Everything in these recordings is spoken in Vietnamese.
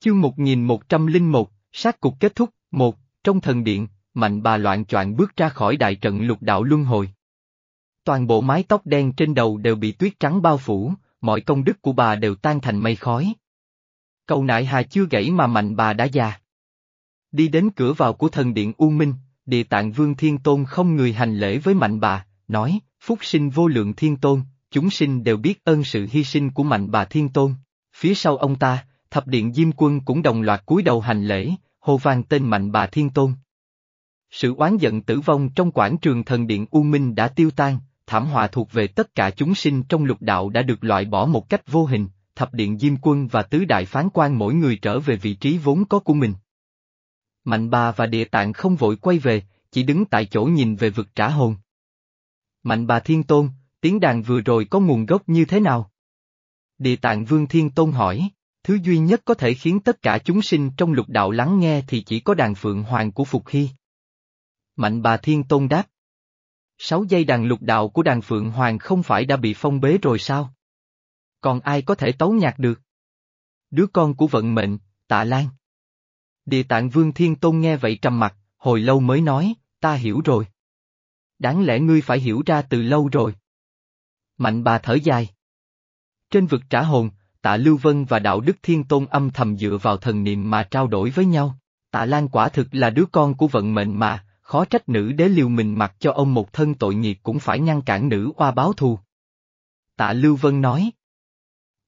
Chương 1101, sát cục kết thúc, một, trong thần điện, mạnh bà loạn choạng bước ra khỏi đại trận lục đạo luân hồi. Toàn bộ mái tóc đen trên đầu đều bị tuyết trắng bao phủ, mọi công đức của bà đều tan thành mây khói. Cầu nại hà chưa gãy mà mạnh bà đã già. Đi đến cửa vào của thần điện U Minh, địa tạng vương thiên tôn không người hành lễ với mạnh bà, nói, phúc sinh vô lượng thiên tôn, chúng sinh đều biết ơn sự hy sinh của mạnh bà thiên tôn. Phía sau ông ta, thập điện Diêm Quân cũng đồng loạt cúi đầu hành lễ, hô vang tên mạnh bà thiên tôn. Sự oán giận tử vong trong quảng trường thần điện U Minh đã tiêu tan, thảm họa thuộc về tất cả chúng sinh trong lục đạo đã được loại bỏ một cách vô hình, thập điện Diêm Quân và tứ đại phán quan mỗi người trở về vị trí vốn có của mình. Mạnh bà và địa tạng không vội quay về, chỉ đứng tại chỗ nhìn về vực trả hồn. Mạnh bà Thiên Tôn, tiếng đàn vừa rồi có nguồn gốc như thế nào? Địa tạng Vương Thiên Tôn hỏi, thứ duy nhất có thể khiến tất cả chúng sinh trong lục đạo lắng nghe thì chỉ có đàn phượng hoàng của Phục Hy. Mạnh bà Thiên Tôn đáp. Sáu dây đàn lục đạo của đàn phượng hoàng không phải đã bị phong bế rồi sao? Còn ai có thể tấu nhạc được? Đứa con của vận mệnh, tạ Lan. Địa tạng Vương Thiên Tôn nghe vậy trầm mặt, hồi lâu mới nói, ta hiểu rồi. Đáng lẽ ngươi phải hiểu ra từ lâu rồi. Mạnh bà thở dài. Trên vực trả hồn, tạ Lưu Vân và đạo đức Thiên Tôn âm thầm dựa vào thần niệm mà trao đổi với nhau. Tạ Lan quả thực là đứa con của vận mệnh mà, khó trách nữ đế liều mình mặc cho ông một thân tội nghiệp cũng phải ngăn cản nữ oa báo thù. Tạ Lưu Vân nói.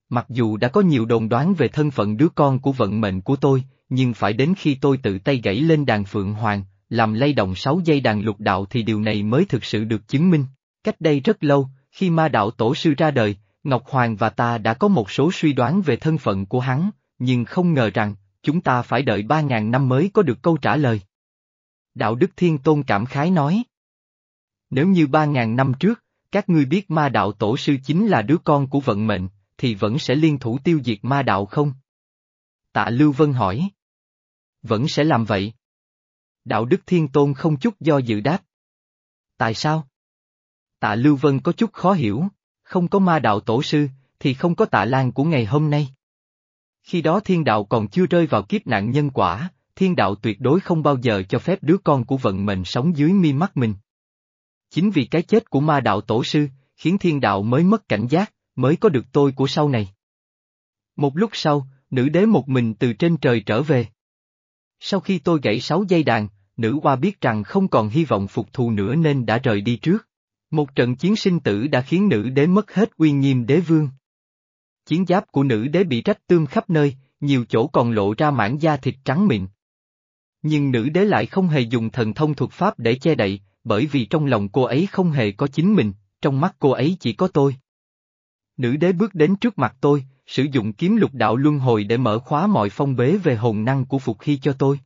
Mặc dù đã có nhiều đồn đoán về thân phận đứa con của vận mệnh của tôi, nhưng phải đến khi tôi tự tay gãy lên đàn Phượng Hoàng, làm lay động sáu dây đàn lục đạo thì điều này mới thực sự được chứng minh. Cách đây rất lâu, khi ma đạo tổ sư ra đời, Ngọc Hoàng và ta đã có một số suy đoán về thân phận của hắn, nhưng không ngờ rằng, chúng ta phải đợi ba ngàn năm mới có được câu trả lời. Đạo Đức Thiên Tôn cảm khái nói. Nếu như ba ngàn năm trước, các ngươi biết ma đạo tổ sư chính là đứa con của vận mệnh, thì vẫn sẽ liên thủ tiêu diệt ma đạo không? Tạ Lưu Vân hỏi. Vẫn sẽ làm vậy. Đạo Đức Thiên Tôn không chút do dự đáp. Tại sao? Tạ Lưu Vân có chút khó hiểu, không có ma đạo tổ sư, thì không có tạ lan của ngày hôm nay. Khi đó thiên đạo còn chưa rơi vào kiếp nạn nhân quả, thiên đạo tuyệt đối không bao giờ cho phép đứa con của vận mệnh sống dưới mi mắt mình. Chính vì cái chết của ma đạo tổ sư, khiến thiên đạo mới mất cảnh giác, mới có được tôi của sau này. Một lúc sau, nữ đế một mình từ trên trời trở về. Sau khi tôi gãy sáu dây đàn, nữ hoa biết rằng không còn hy vọng phục thù nữa nên đã rời đi trước. Một trận chiến sinh tử đã khiến nữ đế mất hết uy nghiêm đế vương. Chiến giáp của nữ đế bị rách tương khắp nơi, nhiều chỗ còn lộ ra mảng da thịt trắng mịn. Nhưng nữ đế lại không hề dùng thần thông thuật pháp để che đậy, bởi vì trong lòng cô ấy không hề có chính mình, trong mắt cô ấy chỉ có tôi. Nữ đế bước đến trước mặt tôi, sử dụng kiếm lục đạo luân hồi để mở khóa mọi phong bế về hồn năng của Phục Hy cho tôi.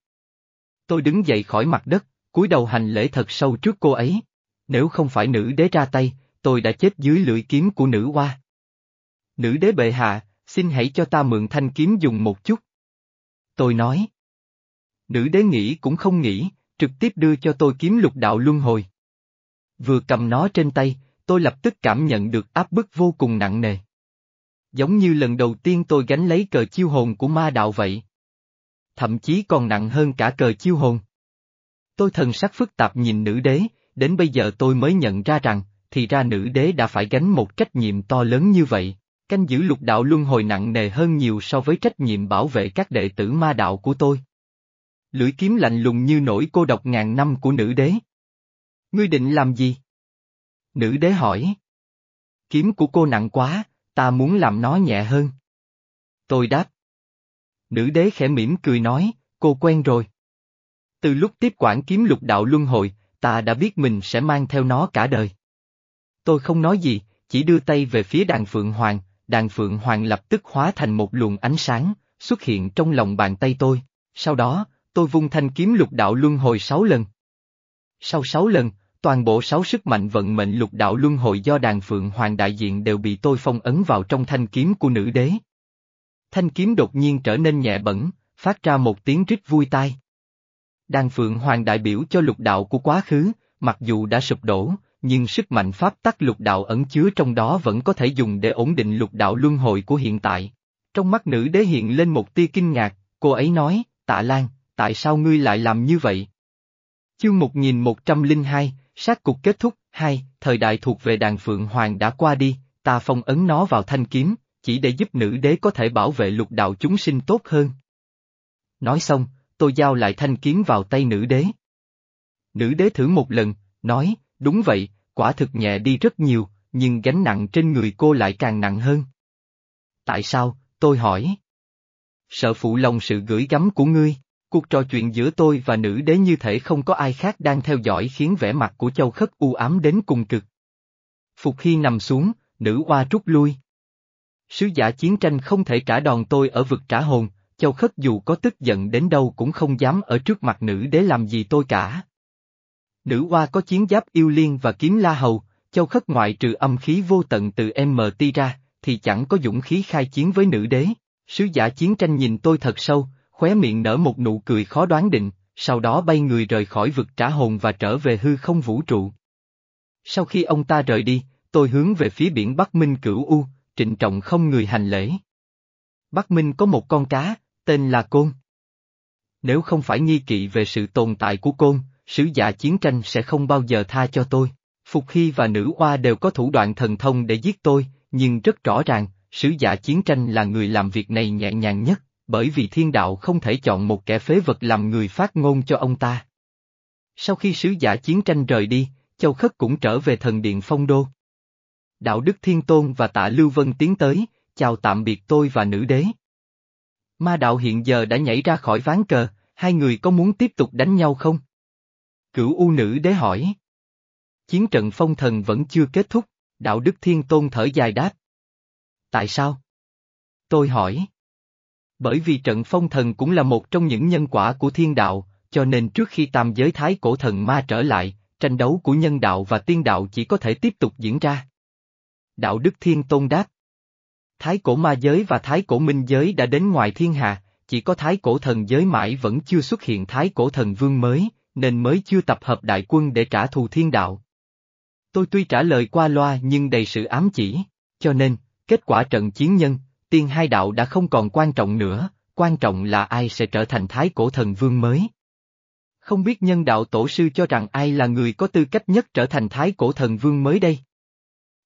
Tôi đứng dậy khỏi mặt đất, cúi đầu hành lễ thật sâu trước cô ấy. Nếu không phải nữ đế ra tay, tôi đã chết dưới lưỡi kiếm của nữ hoa. Nữ đế bệ hạ, xin hãy cho ta mượn thanh kiếm dùng một chút. Tôi nói. Nữ đế nghĩ cũng không nghĩ, trực tiếp đưa cho tôi kiếm lục đạo luân hồi. Vừa cầm nó trên tay, tôi lập tức cảm nhận được áp bức vô cùng nặng nề. Giống như lần đầu tiên tôi gánh lấy cờ chiêu hồn của ma đạo vậy. Thậm chí còn nặng hơn cả cờ chiêu hồn. Tôi thần sắc phức tạp nhìn nữ đế, đến bây giờ tôi mới nhận ra rằng, thì ra nữ đế đã phải gánh một trách nhiệm to lớn như vậy, canh giữ lục đạo luân hồi nặng nề hơn nhiều so với trách nhiệm bảo vệ các đệ tử ma đạo của tôi. Lưỡi kiếm lạnh lùng như nỗi cô độc ngàn năm của nữ đế. Ngươi định làm gì? Nữ đế hỏi. Kiếm của cô nặng quá, ta muốn làm nó nhẹ hơn. Tôi đáp. Nữ đế khẽ mỉm cười nói, cô quen rồi. Từ lúc tiếp quản kiếm lục đạo luân hồi, ta đã biết mình sẽ mang theo nó cả đời. Tôi không nói gì, chỉ đưa tay về phía đàn Phượng Hoàng, đàn Phượng Hoàng lập tức hóa thành một luồng ánh sáng, xuất hiện trong lòng bàn tay tôi, sau đó, tôi vung thanh kiếm lục đạo luân hồi sáu lần. Sau sáu lần, toàn bộ sáu sức mạnh vận mệnh lục đạo luân hồi do đàn Phượng Hoàng đại diện đều bị tôi phong ấn vào trong thanh kiếm của nữ đế. Thanh kiếm đột nhiên trở nên nhẹ bẩn, phát ra một tiếng rít vui tai. Đàn Phượng Hoàng đại biểu cho lục đạo của quá khứ, mặc dù đã sụp đổ, nhưng sức mạnh pháp tắc lục đạo ẩn chứa trong đó vẫn có thể dùng để ổn định lục đạo luân hồi của hiện tại. Trong mắt nữ đế hiện lên một tia kinh ngạc, cô ấy nói, tạ Lan, tại sao ngươi lại làm như vậy? Chương 1102, sát cục kết thúc, hai, thời đại thuộc về đàn Phượng Hoàng đã qua đi, ta phong ấn nó vào thanh kiếm, chỉ để giúp nữ đế có thể bảo vệ lục đạo chúng sinh tốt hơn. Nói xong, tôi giao lại thanh kiếm vào tay nữ đế. Nữ đế thử một lần, nói, đúng vậy, quả thực nhẹ đi rất nhiều, nhưng gánh nặng trên người cô lại càng nặng hơn. Tại sao, tôi hỏi. Sợ phụ lòng sự gửi gắm của ngươi, cuộc trò chuyện giữa tôi và nữ đế như thể không có ai khác đang theo dõi khiến vẻ mặt của châu khất u ám đến cùng cực. Phục khi nằm xuống, nữ oa rút lui. Sứ giả chiến tranh không thể trả đòn tôi ở vực trả hồn, châu khất dù có tức giận đến đâu cũng không dám ở trước mặt nữ đế làm gì tôi cả. Nữ oa có chiến giáp yêu liên và kiếm la hầu, châu khất ngoại trừ âm khí vô tận từ MT ra, thì chẳng có dũng khí khai chiến với nữ đế. Sứ giả chiến tranh nhìn tôi thật sâu, khóe miệng nở một nụ cười khó đoán định, sau đó bay người rời khỏi vực trả hồn và trở về hư không vũ trụ. Sau khi ông ta rời đi, tôi hướng về phía biển Bắc Minh Cửu U, trịnh trọng không người hành lễ. Bắc Minh có một con cá, tên là Côn. Nếu không phải nghi kỵ về sự tồn tại của Côn, sứ giả chiến tranh sẽ không bao giờ tha cho tôi. Phục Hy và nữ oa đều có thủ đoạn thần thông để giết tôi, nhưng rất rõ ràng, sứ giả chiến tranh là người làm việc này nhẹ nhàng nhất, bởi vì thiên đạo không thể chọn một kẻ phế vật làm người phát ngôn cho ông ta. Sau khi sứ giả chiến tranh rời đi, Châu Khất cũng trở về thần điện phong đô. Đạo Đức Thiên Tôn và Tạ Lưu Vân tiến tới, chào tạm biệt tôi và nữ đế. Ma đạo hiện giờ đã nhảy ra khỏi ván cờ, hai người có muốn tiếp tục đánh nhau không? Cửu U nữ đế hỏi. Chiến trận phong thần vẫn chưa kết thúc, đạo đức thiên tôn thở dài đáp. Tại sao? Tôi hỏi. Bởi vì trận phong thần cũng là một trong những nhân quả của thiên đạo, cho nên trước khi tam giới thái cổ thần ma trở lại, tranh đấu của nhân đạo và tiên đạo chỉ có thể tiếp tục diễn ra. Đạo đức thiên tôn đáp. Thái cổ ma giới và thái cổ minh giới đã đến ngoài thiên hà, chỉ có thái cổ thần giới mãi vẫn chưa xuất hiện thái cổ thần vương mới, nên mới chưa tập hợp đại quân để trả thù thiên đạo. Tôi tuy trả lời qua loa nhưng đầy sự ám chỉ, cho nên, kết quả trận chiến nhân, tiên hai đạo đã không còn quan trọng nữa, quan trọng là ai sẽ trở thành thái cổ thần vương mới. Không biết nhân đạo tổ sư cho rằng ai là người có tư cách nhất trở thành thái cổ thần vương mới đây?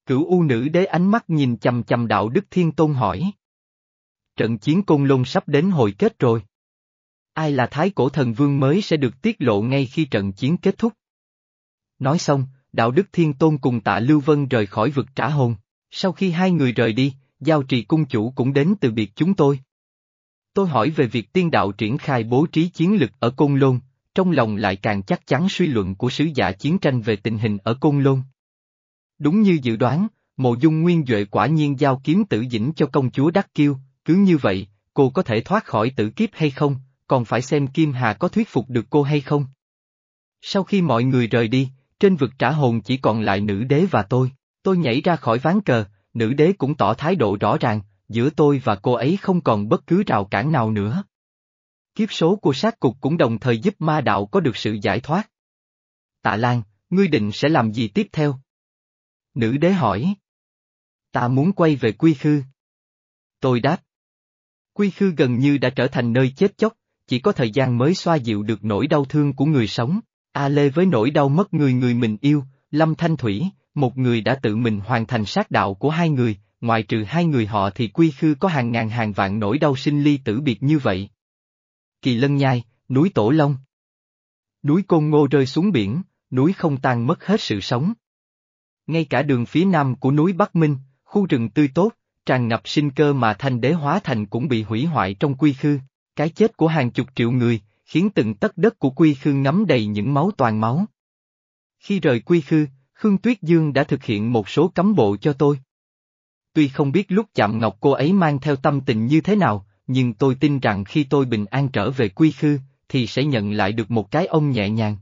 Cửu U nữ đế ánh mắt nhìn chầm chầm đạo Đức Thiên Tôn hỏi. Trận chiến côn lôn sắp đến hồi kết rồi. Ai là thái cổ thần vương mới sẽ được tiết lộ ngay khi trận chiến kết thúc. Nói xong, đạo Đức Thiên Tôn cùng tạ Lưu Vân rời khỏi vực trả hồn. Sau khi hai người rời đi, giao trì cung chủ cũng đến từ biệt chúng tôi. Tôi hỏi về việc tiên đạo triển khai bố trí chiến lực ở Côn Lôn, trong lòng lại càng chắc chắn suy luận của sứ giả chiến tranh về tình hình ở Côn Lôn. Đúng như dự đoán, mộ dung nguyên Duệ quả nhiên giao kiếm tử dĩnh cho công chúa Đắc Kiêu, cứ như vậy, cô có thể thoát khỏi tử kiếp hay không, còn phải xem Kim Hà có thuyết phục được cô hay không. Sau khi mọi người rời đi, trên vực trả hồn chỉ còn lại nữ đế và tôi, tôi nhảy ra khỏi ván cờ, nữ đế cũng tỏ thái độ rõ ràng, giữa tôi và cô ấy không còn bất cứ rào cản nào nữa. Kiếp số của sát cục cũng đồng thời giúp ma đạo có được sự giải thoát. Tạ Lan, ngươi định sẽ làm gì tiếp theo? Nữ đế hỏi. Ta muốn quay về Quy Khư. Tôi đáp. Quy Khư gần như đã trở thành nơi chết chóc, chỉ có thời gian mới xoa dịu được nỗi đau thương của người sống. A Lê với nỗi đau mất người người mình yêu, Lâm Thanh Thủy, một người đã tự mình hoàn thành sát đạo của hai người, ngoài trừ hai người họ thì quy khư có hàng ngàn hàng vạn nỗi đau sinh ly tử biệt như vậy. Kỳ Lân Nhai, núi Tổ Long Núi Côn Ngô rơi xuống biển, núi không tan mất hết sự sống. Ngay cả đường phía nam của núi Bắc Minh, khu rừng tươi tốt, tràn ngập sinh cơ mà thanh đế hóa thành cũng bị hủy hoại trong quy khư, cái chết của hàng chục triệu người, khiến từng tấc đất của Quy Khư ngắm đầy những máu toàn máu. Khi rời Quy Khư, Khương Tuyết Dương đã thực hiện một số cấm bộ cho tôi. Tuy không biết lúc chạm ngọc cô ấy mang theo tâm tình như thế nào, nhưng tôi tin rằng khi tôi bình an trở về Quy Khư, thì sẽ nhận lại được một cái ông nhẹ nhàng.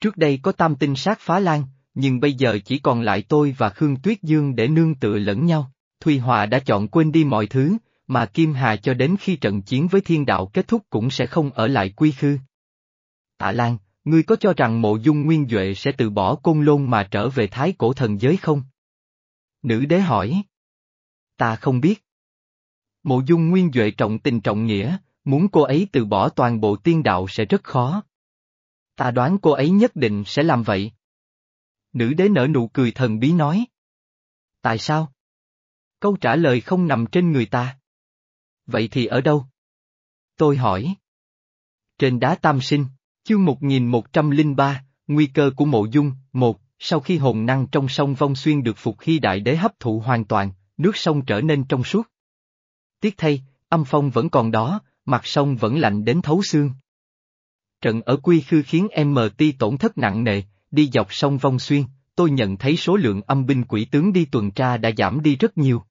Trước đây có tam tinh sát phá lan, nhưng bây giờ chỉ còn lại tôi và Khương Tuyết Dương để nương tựa lẫn nhau. Thùy Hòa đã chọn quên đi mọi thứ, mà Kim Hà cho đến khi trận chiến với thiên đạo kết thúc cũng sẽ không ở lại quy khư. Tạ Lan, ngươi có cho rằng mộ dung nguyên Duệ sẽ từ bỏ côn lôn mà trở về thái cổ thần giới không? Nữ đế hỏi. Ta không biết. Mộ dung nguyên Duệ trọng tình trọng nghĩa, muốn cô ấy từ bỏ toàn bộ tiên đạo sẽ rất khó. Ta đoán cô ấy nhất định sẽ làm vậy. Nữ đế nở nụ cười thần bí nói. Tại sao? Câu trả lời không nằm trên người ta. Vậy thì ở đâu? Tôi hỏi. Trên đá tam sinh, chương 1103, nguy cơ của mộ dung, một, sau khi hồn năng trong sông vong xuyên được phục khi đại đế hấp thụ hoàn toàn, nước sông trở nên trong suốt. Tiếc thay, âm phong vẫn còn đó, mặt sông vẫn lạnh đến thấu xương. Trận ở Quy Khư khiến MT tổn thất nặng nề, đi dọc sông Vong Xuyên, tôi nhận thấy số lượng âm binh quỷ tướng đi tuần tra đã giảm đi rất nhiều.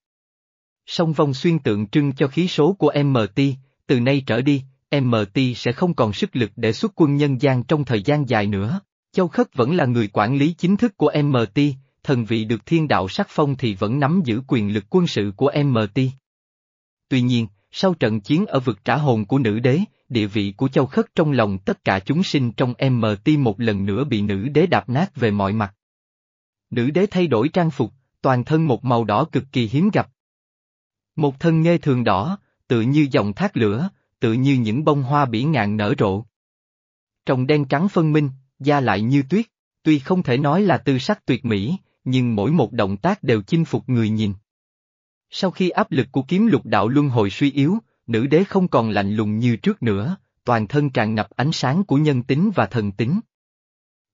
Sông Vong Xuyên tượng trưng cho khí số của MT, từ nay trở đi, MT sẽ không còn sức lực để xuất quân nhân gian trong thời gian dài nữa. Châu Khất vẫn là người quản lý chính thức của MT, thần vị được thiên đạo sắc phong thì vẫn nắm giữ quyền lực quân sự của MT. Tuy nhiên, sau trận chiến ở vực trả hồn của nữ đế, địa vị của Châu Khất trong lòng tất cả chúng sinh trong MT một lần nữa bị nữ đế đạp nát về mọi mặt. Nữ đế thay đổi trang phục, toàn thân một màu đỏ cực kỳ hiếm gặp. Một thân nghe thường đỏ, tự như dòng thác lửa, tự như những bông hoa bỉ ngạn nở rộ. Trồng đen trắng phân minh, da lại như tuyết, tuy không thể nói là tư sắc tuyệt mỹ, nhưng mỗi một động tác đều chinh phục người nhìn. Sau khi áp lực của kiếm lục đạo luân hồi suy yếu, nữ đế không còn lạnh lùng như trước nữa, toàn thân tràn ngập ánh sáng của nhân tính và thần tính.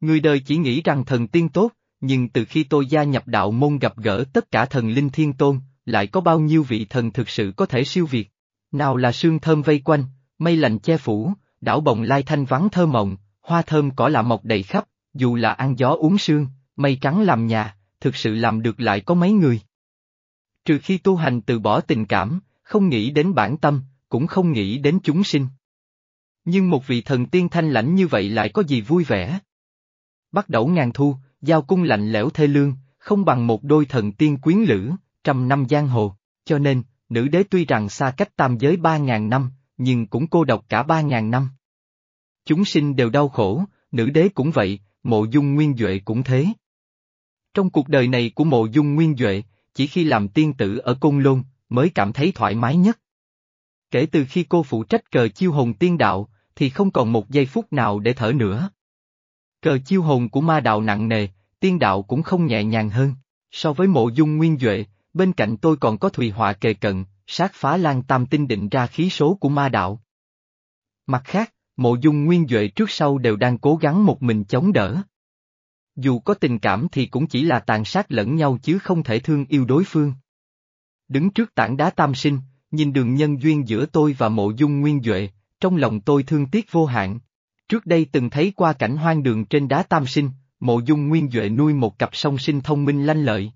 Người đời chỉ nghĩ rằng thần tiên tốt, nhưng từ khi tôi gia nhập đạo môn gặp gỡ tất cả thần linh thiên tôn, lại có bao nhiêu vị thần thực sự có thể siêu việt. Nào là sương thơm vây quanh, mây lành che phủ, đảo bồng lai thanh vắng thơ mộng, hoa thơm cỏ lạ mọc đầy khắp, dù là ăn gió uống sương, mây trắng làm nhà, thực sự làm được lại có mấy người. Trừ khi tu hành từ bỏ tình cảm, không nghĩ đến bản tâm, cũng không nghĩ đến chúng sinh. Nhưng một vị thần tiên thanh lãnh như vậy lại có gì vui vẻ? Bắt đầu ngàn thu, giao cung lạnh lẽo thê lương, không bằng một đôi thần tiên quyến lữ, trăm năm giang hồ, cho nên, nữ đế tuy rằng xa cách tam giới ba ngàn năm, nhưng cũng cô độc cả ba ngàn năm. Chúng sinh đều đau khổ, nữ đế cũng vậy, mộ dung nguyên Duệ cũng thế. Trong cuộc đời này của mộ dung nguyên Duệ, chỉ khi làm tiên tử ở Côn Lôn, mới cảm thấy thoải mái nhất. Kể từ khi cô phụ trách cờ chiêu hồn tiên đạo, thì không còn một giây phút nào để thở nữa. Cờ chiêu hồn của ma đạo nặng nề, tiên đạo cũng không nhẹ nhàng hơn. So với mộ dung nguyên Duệ, bên cạnh tôi còn có Thùy Họa kề cận, sát phá lan tam tinh định ra khí số của ma đạo. Mặt khác, mộ dung nguyên Duệ trước sau đều đang cố gắng một mình chống đỡ. Dù có tình cảm thì cũng chỉ là tàn sát lẫn nhau chứ không thể thương yêu đối phương. Đứng trước tảng đá tam sinh, nhìn đường nhân duyên giữa tôi và mộ dung nguyên Duệ, trong lòng tôi thương tiếc vô hạn. Trước đây từng thấy qua cảnh hoang đường trên đá tam sinh, mộ dung nguyên Duệ nuôi một cặp song sinh thông minh lanh lợi.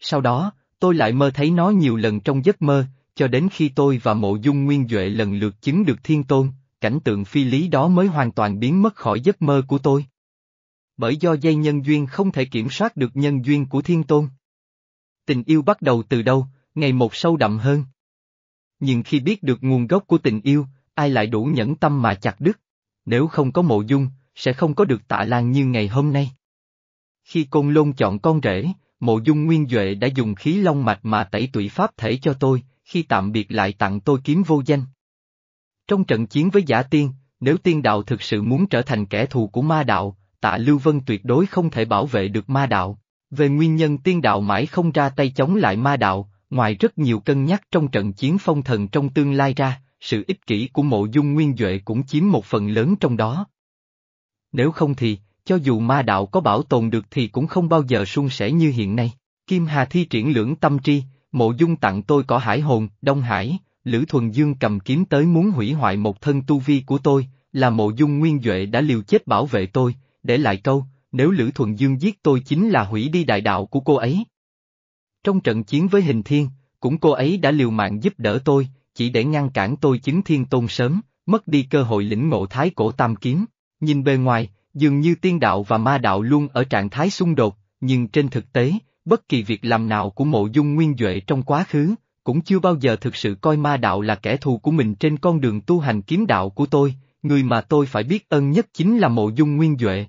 Sau đó, tôi lại mơ thấy nó nhiều lần trong giấc mơ, cho đến khi tôi và mộ dung nguyên Duệ lần lượt chứng được thiên tôn, cảnh tượng phi lý đó mới hoàn toàn biến mất khỏi giấc mơ của tôi. Bởi do dây nhân duyên không thể kiểm soát được nhân duyên của thiên tôn. Tình yêu bắt đầu từ đâu, ngày một sâu đậm hơn. Nhưng khi biết được nguồn gốc của tình yêu, ai lại đủ nhẫn tâm mà chặt đứt, nếu không có mộ dung, sẽ không có được tạ lan như ngày hôm nay. Khi Côn Lôn chọn con rể, mộ dung nguyên Duệ đã dùng khí long mạch mà tẩy tụy pháp thể cho tôi, khi tạm biệt lại tặng tôi kiếm vô danh. Trong trận chiến với giả tiên, nếu tiên đạo thực sự muốn trở thành kẻ thù của ma đạo, tạ Lưu Vân tuyệt đối không thể bảo vệ được ma đạo. Về nguyên nhân tiên đạo mãi không ra tay chống lại ma đạo, ngoài rất nhiều cân nhắc trong trận chiến phong thần trong tương lai ra, sự ích kỷ của mộ dung nguyên Duệ cũng chiếm một phần lớn trong đó. Nếu không thì, cho dù ma đạo có bảo tồn được thì cũng không bao giờ suôn sẻ như hiện nay. Kim Hà thi triển lưỡng tâm tri, mộ dung tặng tôi cỏ hải hồn, Đông Hải, Lữ Thuần Dương cầm kiếm tới muốn hủy hoại một thân tu vi của tôi, là mộ dung nguyên Duệ đã liều chết bảo vệ tôi, để lại câu, nếu Lữ Thuần Dương giết tôi chính là hủy đi đại đạo của cô ấy. Trong trận chiến với hình thiên, cũng cô ấy đã liều mạng giúp đỡ tôi, chỉ để ngăn cản tôi chứng thiên tôn sớm, mất đi cơ hội lĩnh ngộ thái cổ tam kiếm. Nhìn bề ngoài, dường như tiên đạo và ma đạo luôn ở trạng thái xung đột, nhưng trên thực tế, bất kỳ việc làm nào của mộ dung nguyên Duệ trong quá khứ, cũng chưa bao giờ thực sự coi ma đạo là kẻ thù của mình trên con đường tu hành kiếm đạo của tôi, người mà tôi phải biết ơn nhất chính là mộ dung nguyên Duệ.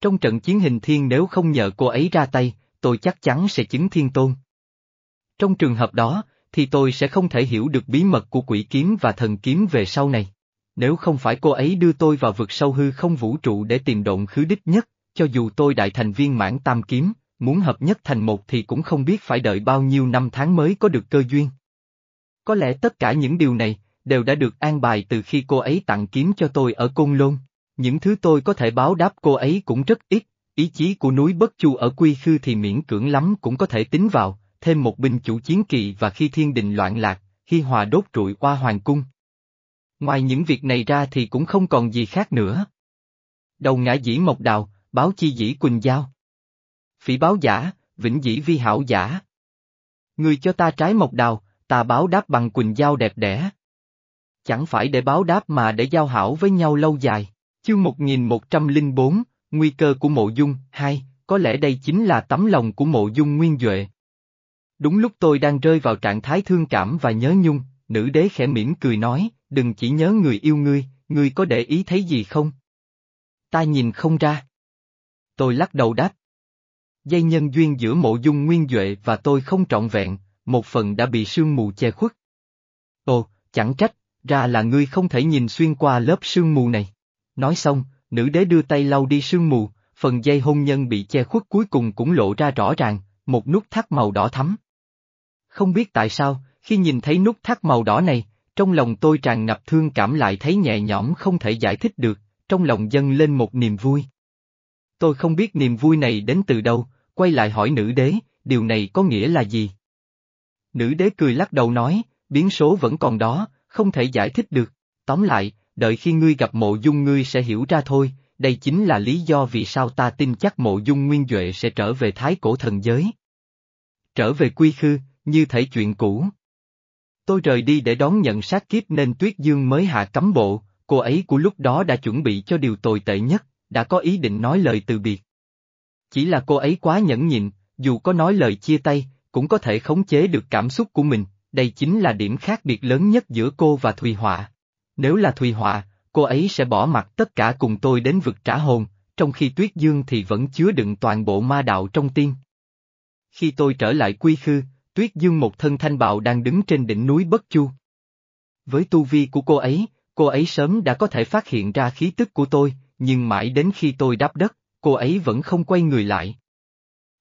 Trong trận chiến hình thiên nếu không nhờ cô ấy ra tay, tôi chắc chắn sẽ chứng thiên tôn. Trong trường hợp đó, thì tôi sẽ không thể hiểu được bí mật của quỷ kiếm và thần kiếm về sau này. Nếu không phải cô ấy đưa tôi vào vực sâu hư không vũ trụ để tìm động khứ đích nhất, cho dù tôi đại thành viên mãn tam kiếm, muốn hợp nhất thành một thì cũng không biết phải đợi bao nhiêu năm tháng mới có được cơ duyên. Có lẽ tất cả những điều này, đều đã được an bài từ khi cô ấy tặng kiếm cho tôi ở Côn Lôn. Những thứ tôi có thể báo đáp cô ấy cũng rất ít, ý chí của núi Bất Chu ở Quy Khư thì miễn cưỡng lắm cũng có thể tính vào, thêm một binh chủ chiến kỳ và khi thiên đình loạn lạc, khi hòa đốt trụi qua hoàng cung. Ngoài những việc này ra thì cũng không còn gì khác nữa. Đầu ngã dĩ mộc đào, báo chi dĩ quỳnh giao. Phỉ báo giả, vĩnh dĩ vi hảo giả. Người cho ta trái mộc đào, ta báo đáp bằng quỳnh giao đẹp đẽ. Chẳng phải để báo đáp mà để giao hảo với nhau lâu dài. Chương 1104, Nguy cơ của mộ dung, hai, có lẽ đây chính là tấm lòng của mộ dung nguyên Duệ. Đúng lúc tôi đang rơi vào trạng thái thương cảm và nhớ nhung, nữ đế khẽ mỉm cười nói, đừng chỉ nhớ người yêu ngươi, ngươi có để ý thấy gì không? Ta nhìn không ra. Tôi lắc đầu đáp. Dây nhân duyên giữa mộ dung nguyên Duệ và tôi không trọn vẹn, một phần đã bị sương mù che khuất. Ồ, chẳng trách, ra là ngươi không thể nhìn xuyên qua lớp sương mù này. Nói xong, nữ đế đưa tay lau đi sương mù, phần dây hôn nhân bị che khuất cuối cùng cũng lộ ra rõ ràng, một nút thắt màu đỏ thắm. Không biết tại sao, khi nhìn thấy nút thắt màu đỏ này, trong lòng tôi tràn ngập thương cảm lại thấy nhẹ nhõm không thể giải thích được, trong lòng dâng lên một niềm vui. Tôi không biết niềm vui này đến từ đâu, quay lại hỏi nữ đế, điều này có nghĩa là gì? Nữ đế cười lắc đầu nói, biến số vẫn còn đó, không thể giải thích được. Tóm lại, đợi khi ngươi gặp mộ dung ngươi sẽ hiểu ra thôi, đây chính là lý do vì sao ta tin chắc mộ dung nguyên Duệ sẽ trở về thái cổ thần giới. Trở về quy khư, như thể chuyện cũ. Tôi rời đi để đón nhận sát kiếp nên Tuyết Dương mới hạ cấm bộ, cô ấy của lúc đó đã chuẩn bị cho điều tồi tệ nhất, đã có ý định nói lời từ biệt. Chỉ là cô ấy quá nhẫn nhịn, dù có nói lời chia tay, cũng có thể khống chế được cảm xúc của mình, đây chính là điểm khác biệt lớn nhất giữa cô và Thùy Họa. Nếu là Thùy Họa, cô ấy sẽ bỏ mặt tất cả cùng tôi đến vực trả hồn, trong khi Tuyết Dương thì vẫn chứa đựng toàn bộ ma đạo trong tim. Khi tôi trở lại quy khư, Tuyết Dương một thân thanh bạo đang đứng trên đỉnh núi Bất Chu. Với tu vi của cô ấy, cô ấy sớm đã có thể phát hiện ra khí tức của tôi, nhưng mãi đến khi tôi đáp đất, cô ấy vẫn không quay người lại.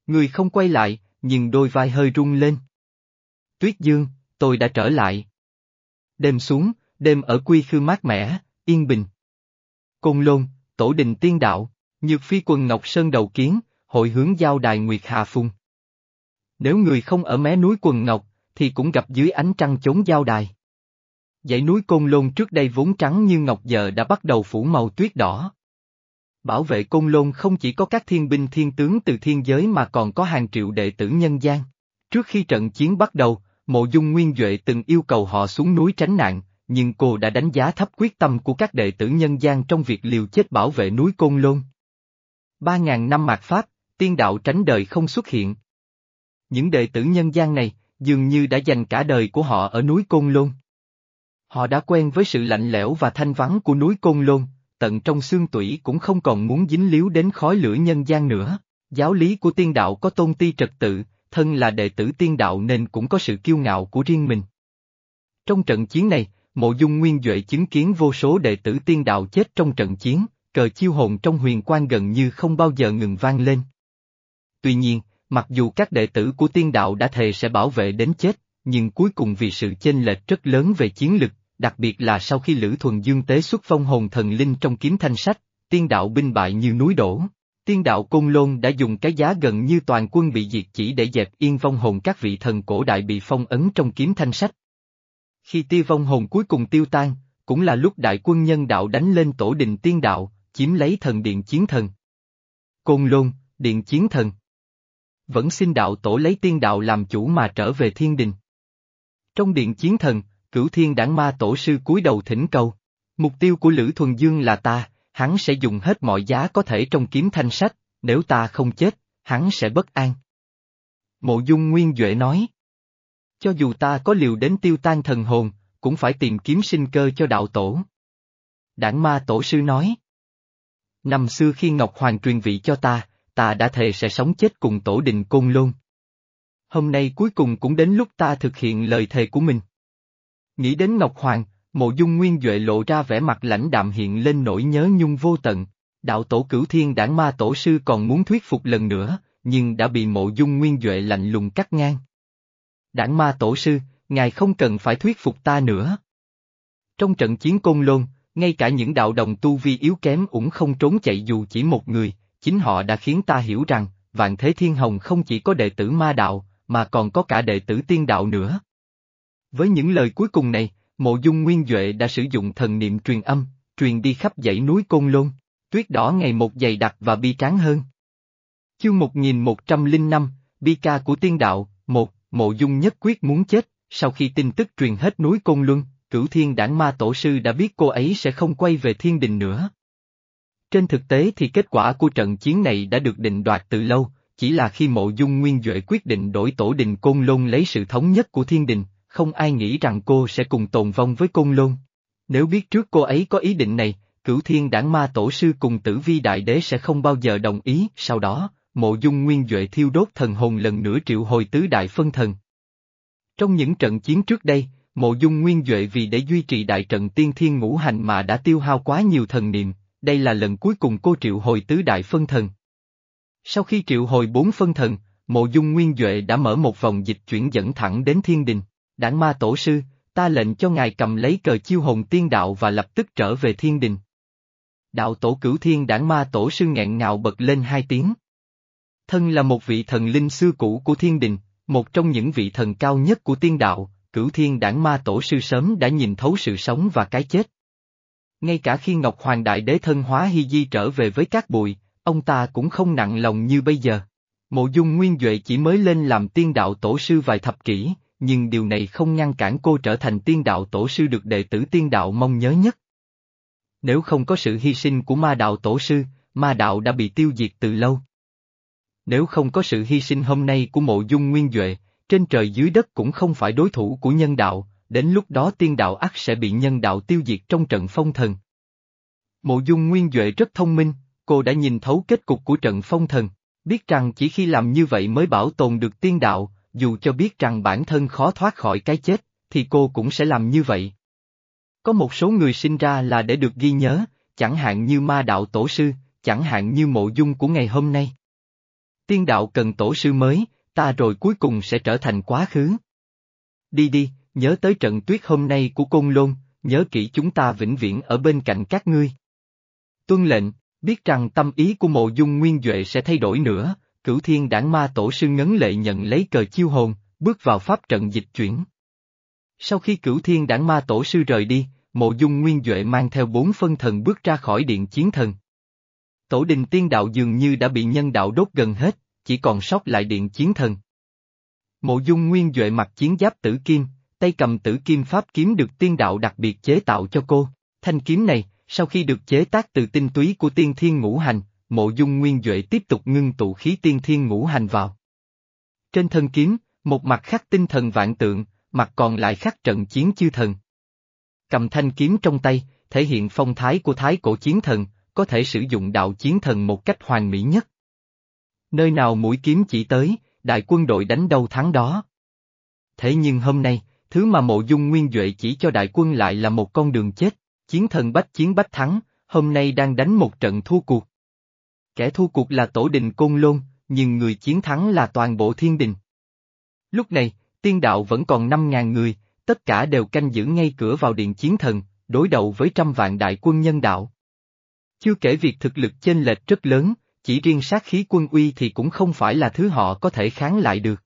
Người không quay lại, nhưng đôi vai hơi rung lên. Tuyết Dương, tôi đã trở lại. Đêm xuống, đêm ở quy khư mát mẻ, yên bình. Côn Lôn, Tổ đình Tiên Đạo, Nhược Phi quần Ngọc Sơn đầu kiến, hội hướng giao đài Nguyệt Hà Phung. Nếu người không ở mé núi quần Ngọc, thì cũng gặp dưới ánh trăng chốn giao đài. Dãy núi Côn Lôn trước đây vốn trắng như ngọc giờ đã bắt đầu phủ màu tuyết đỏ. Bảo vệ Côn Lôn không chỉ có các thiên binh thiên tướng từ thiên giới mà còn có hàng triệu đệ tử nhân gian. Trước khi trận chiến bắt đầu, Mộ Dung Nguyên Duệ từng yêu cầu họ xuống núi tránh nạn, nhưng cô đã đánh giá thấp quyết tâm của các đệ tử nhân gian trong việc liều chết bảo vệ núi Côn Lôn. Ba ngàn năm mạt Pháp, tiên đạo tránh đời không xuất hiện. Những đệ tử nhân gian này, dường như đã dành cả đời của họ ở núi Côn Lôn. Họ đã quen với sự lạnh lẽo và thanh vắng của núi Côn Lôn, tận trong xương tủy cũng không còn muốn dính líu đến khói lửa nhân gian nữa. Giáo lý của tiên đạo có tôn ti trật tự, thân là đệ tử tiên đạo nên cũng có sự kiêu ngạo của riêng mình. Trong trận chiến này, Mộ Dung Nguyên Duệ chứng kiến vô số đệ tử tiên đạo chết trong trận chiến, cờ chiêu hồn trong huyền quan gần như không bao giờ ngừng vang lên. Tuy nhiên, mặc dù các đệ tử của tiên đạo đã thề sẽ bảo vệ đến chết, nhưng cuối cùng vì sự chênh lệch rất lớn về chiến lực, đặc biệt là sau khi Lữ Thuần Dương tế xuất phong hồn thần linh trong kiếm thanh sách, tiên đạo binh bại như núi đổ. Tiên đạo Côn Lôn đã dùng cái giá gần như toàn quân bị diệt chỉ để dẹp yên vong hồn các vị thần cổ đại bị phong ấn trong kiếm thanh sách. Khi tia vong hồn cuối cùng tiêu tan, cũng là lúc đại quân nhân đạo đánh lên tổ đình tiên đạo, chiếm lấy thần điện chiến thần. Côn Lôn, điện chiến thần. Vẫn xin đạo tổ lấy tiên đạo làm chủ mà trở về thiên đình. Trong điện chiến thần, cửu thiên đảng ma tổ sư cúi đầu thỉnh cầu. Mục tiêu của Lữ Thuần Dương là ta, hắn sẽ dùng hết mọi giá có thể trong kiếm thanh sách, nếu ta không chết, hắn sẽ bất an. Mộ Dung Nguyên Duệ nói. Cho dù ta có liều đến tiêu tan thần hồn, cũng phải tìm kiếm sinh cơ cho đạo tổ. Đảng ma tổ sư nói. Năm xưa khi Ngọc Hoàng truyền vị cho ta, ta đã thề sẽ sống chết cùng tổ đình Côn Lôn. Hôm nay cuối cùng cũng đến lúc ta thực hiện lời thề của mình. Nghĩ đến Ngọc Hoàng, mộ dung nguyên Duệ lộ ra vẻ mặt lãnh đạm hiện lên nỗi nhớ nhung vô tận. Đạo tổ cửu thiên đảng ma tổ sư còn muốn thuyết phục lần nữa, nhưng đã bị mộ dung nguyên Duệ lạnh lùng cắt ngang. Đảng ma tổ sư, ngài không cần phải thuyết phục ta nữa. Trong trận chiến côn lôn, ngay cả những đạo đồng tu vi yếu kém cũng không trốn chạy dù chỉ một người, chính họ đã khiến ta hiểu rằng, Vạn Thế Thiên Hồng không chỉ có đệ tử ma đạo, mà còn có cả đệ tử tiên đạo nữa. Với những lời cuối cùng này, Mộ Dung Nguyên Duệ đã sử dụng thần niệm truyền âm, truyền đi khắp dãy núi Côn Lôn, tuyết đỏ ngày một dày đặc và bi tráng hơn. Chương 1105, Bi ca của tiên đạo, một, Mộ Dung nhất quyết muốn chết, sau khi tin tức truyền hết núi Côn Luân, cửu thiên đảng ma tổ sư đã biết cô ấy sẽ không quay về thiên đình nữa. Trên thực tế thì kết quả của trận chiến này đã được định đoạt từ lâu, chỉ là khi mộ dung nguyên Duệ quyết định đổi tổ đình Côn Lôn lấy sự thống nhất của thiên đình, không ai nghĩ rằng cô sẽ cùng tồn vong với Côn Lôn. Nếu biết trước cô ấy có ý định này, cửu thiên đảng ma tổ sư cùng tử vi đại đế sẽ không bao giờ đồng ý, sau đó, mộ dung nguyên Duệ thiêu đốt thần hồn lần nữa triệu hồi tứ đại phân thần. Trong những trận chiến trước đây, mộ dung nguyên Duệ vì để duy trì đại trận tiên thiên ngũ hành mà đã tiêu hao quá nhiều thần niệm, đây là lần cuối cùng cô triệu hồi tứ đại phân thần. Sau khi triệu hồi bốn phân thần, mộ dung nguyên Duệ đã mở một vòng dịch chuyển dẫn thẳng đến thiên đình. Đảng ma tổ sư, ta lệnh cho ngài cầm lấy cờ chiêu hồn tiên đạo và lập tức trở về thiên đình. Đạo tổ cửu thiên đảng ma tổ sư nghẹn ngào bật lên hai tiếng. Thân là một vị thần linh xưa cũ của thiên đình, một trong những vị thần cao nhất của tiên đạo, cửu thiên đảng ma tổ sư sớm đã nhìn thấu sự sống và cái chết. Ngay cả khi Ngọc Hoàng Đại Đế thân hóa Hy Di trở về với các bụi, ông ta cũng không nặng lòng như bây giờ. Mộ dung Nguyên Duệ chỉ mới lên làm tiên đạo tổ sư vài thập kỷ, nhưng điều này không ngăn cản cô trở thành tiên đạo tổ sư được đệ tử tiên đạo mong nhớ nhất. Nếu không có sự hy sinh của ma đạo tổ sư, ma đạo đã bị tiêu diệt từ lâu. Nếu không có sự hy sinh hôm nay của mộ dung Nguyên Duệ, trên trời dưới đất cũng không phải đối thủ của nhân đạo, đến lúc đó tiên đạo ắt sẽ bị nhân đạo tiêu diệt trong trận phong thần. Mộ dung Nguyên Duệ rất thông minh, cô đã nhìn thấu kết cục của trận phong thần, biết rằng chỉ khi làm như vậy mới bảo tồn được tiên đạo, dù cho biết rằng bản thân khó thoát khỏi cái chết, thì cô cũng sẽ làm như vậy. Có một số người sinh ra là để được ghi nhớ, chẳng hạn như ma đạo tổ sư, chẳng hạn như mộ dung của ngày hôm nay. Tiên đạo cần tổ sư mới, ta rồi cuối cùng sẽ trở thành quá khứ. Đi đi, nhớ tới trận tuyết hôm nay của Côn Lôn, nhớ kỹ chúng ta vĩnh viễn ở bên cạnh các ngươi. Tuân lệnh, biết rằng tâm ý của mộ dung nguyên Duệ sẽ thay đổi nữa, cửu thiên đảng ma tổ sư ngấn lệ nhận lấy cờ chiêu hồn, bước vào pháp trận dịch chuyển. Sau khi cửu thiên đảng ma tổ sư rời đi, mộ dung nguyên Duệ mang theo bốn phân thần bước ra khỏi điện chiến thần. Tổ đình tiên đạo dường như đã bị nhân đạo đốt gần hết, chỉ còn sót lại điện chiến thần. Mộ dung nguyên Duệ mặc chiến giáp tử kim, tay cầm tử kim pháp kiếm được tiên đạo đặc biệt chế tạo cho cô. Thanh kiếm này, sau khi được chế tác từ tinh túy của tiên thiên ngũ hành, mộ dung nguyên Duệ tiếp tục ngưng tụ khí tiên thiên ngũ hành vào. Trên thân kiếm, một mặt khắc tinh thần vạn tượng, mặt còn lại khắc trận chiến chư thần. Cầm thanh kiếm trong tay, thể hiện phong thái của thái cổ chiến thần, có thể sử dụng đạo chiến thần một cách hoàn mỹ nhất. Nơi nào mũi kiếm chỉ tới, đại quân đội đánh đâu thắng đó. Thế nhưng hôm nay, thứ mà mộ dung nguyên Duệ chỉ cho đại quân lại là một con đường chết, chiến thần bách chiến bách thắng, hôm nay đang đánh một trận thua cuộc. Kẻ thua cuộc là tổ đình Côn Lôn, nhưng người chiến thắng là toàn bộ thiên đình. Lúc này, tiên đạo vẫn còn 5.000 người, tất cả đều canh giữ ngay cửa vào điện chiến thần, đối đầu với trăm vạn đại quân nhân đạo. Chưa kể việc thực lực chênh lệch rất lớn, chỉ riêng sát khí quân uy thì cũng không phải là thứ họ có thể kháng lại được.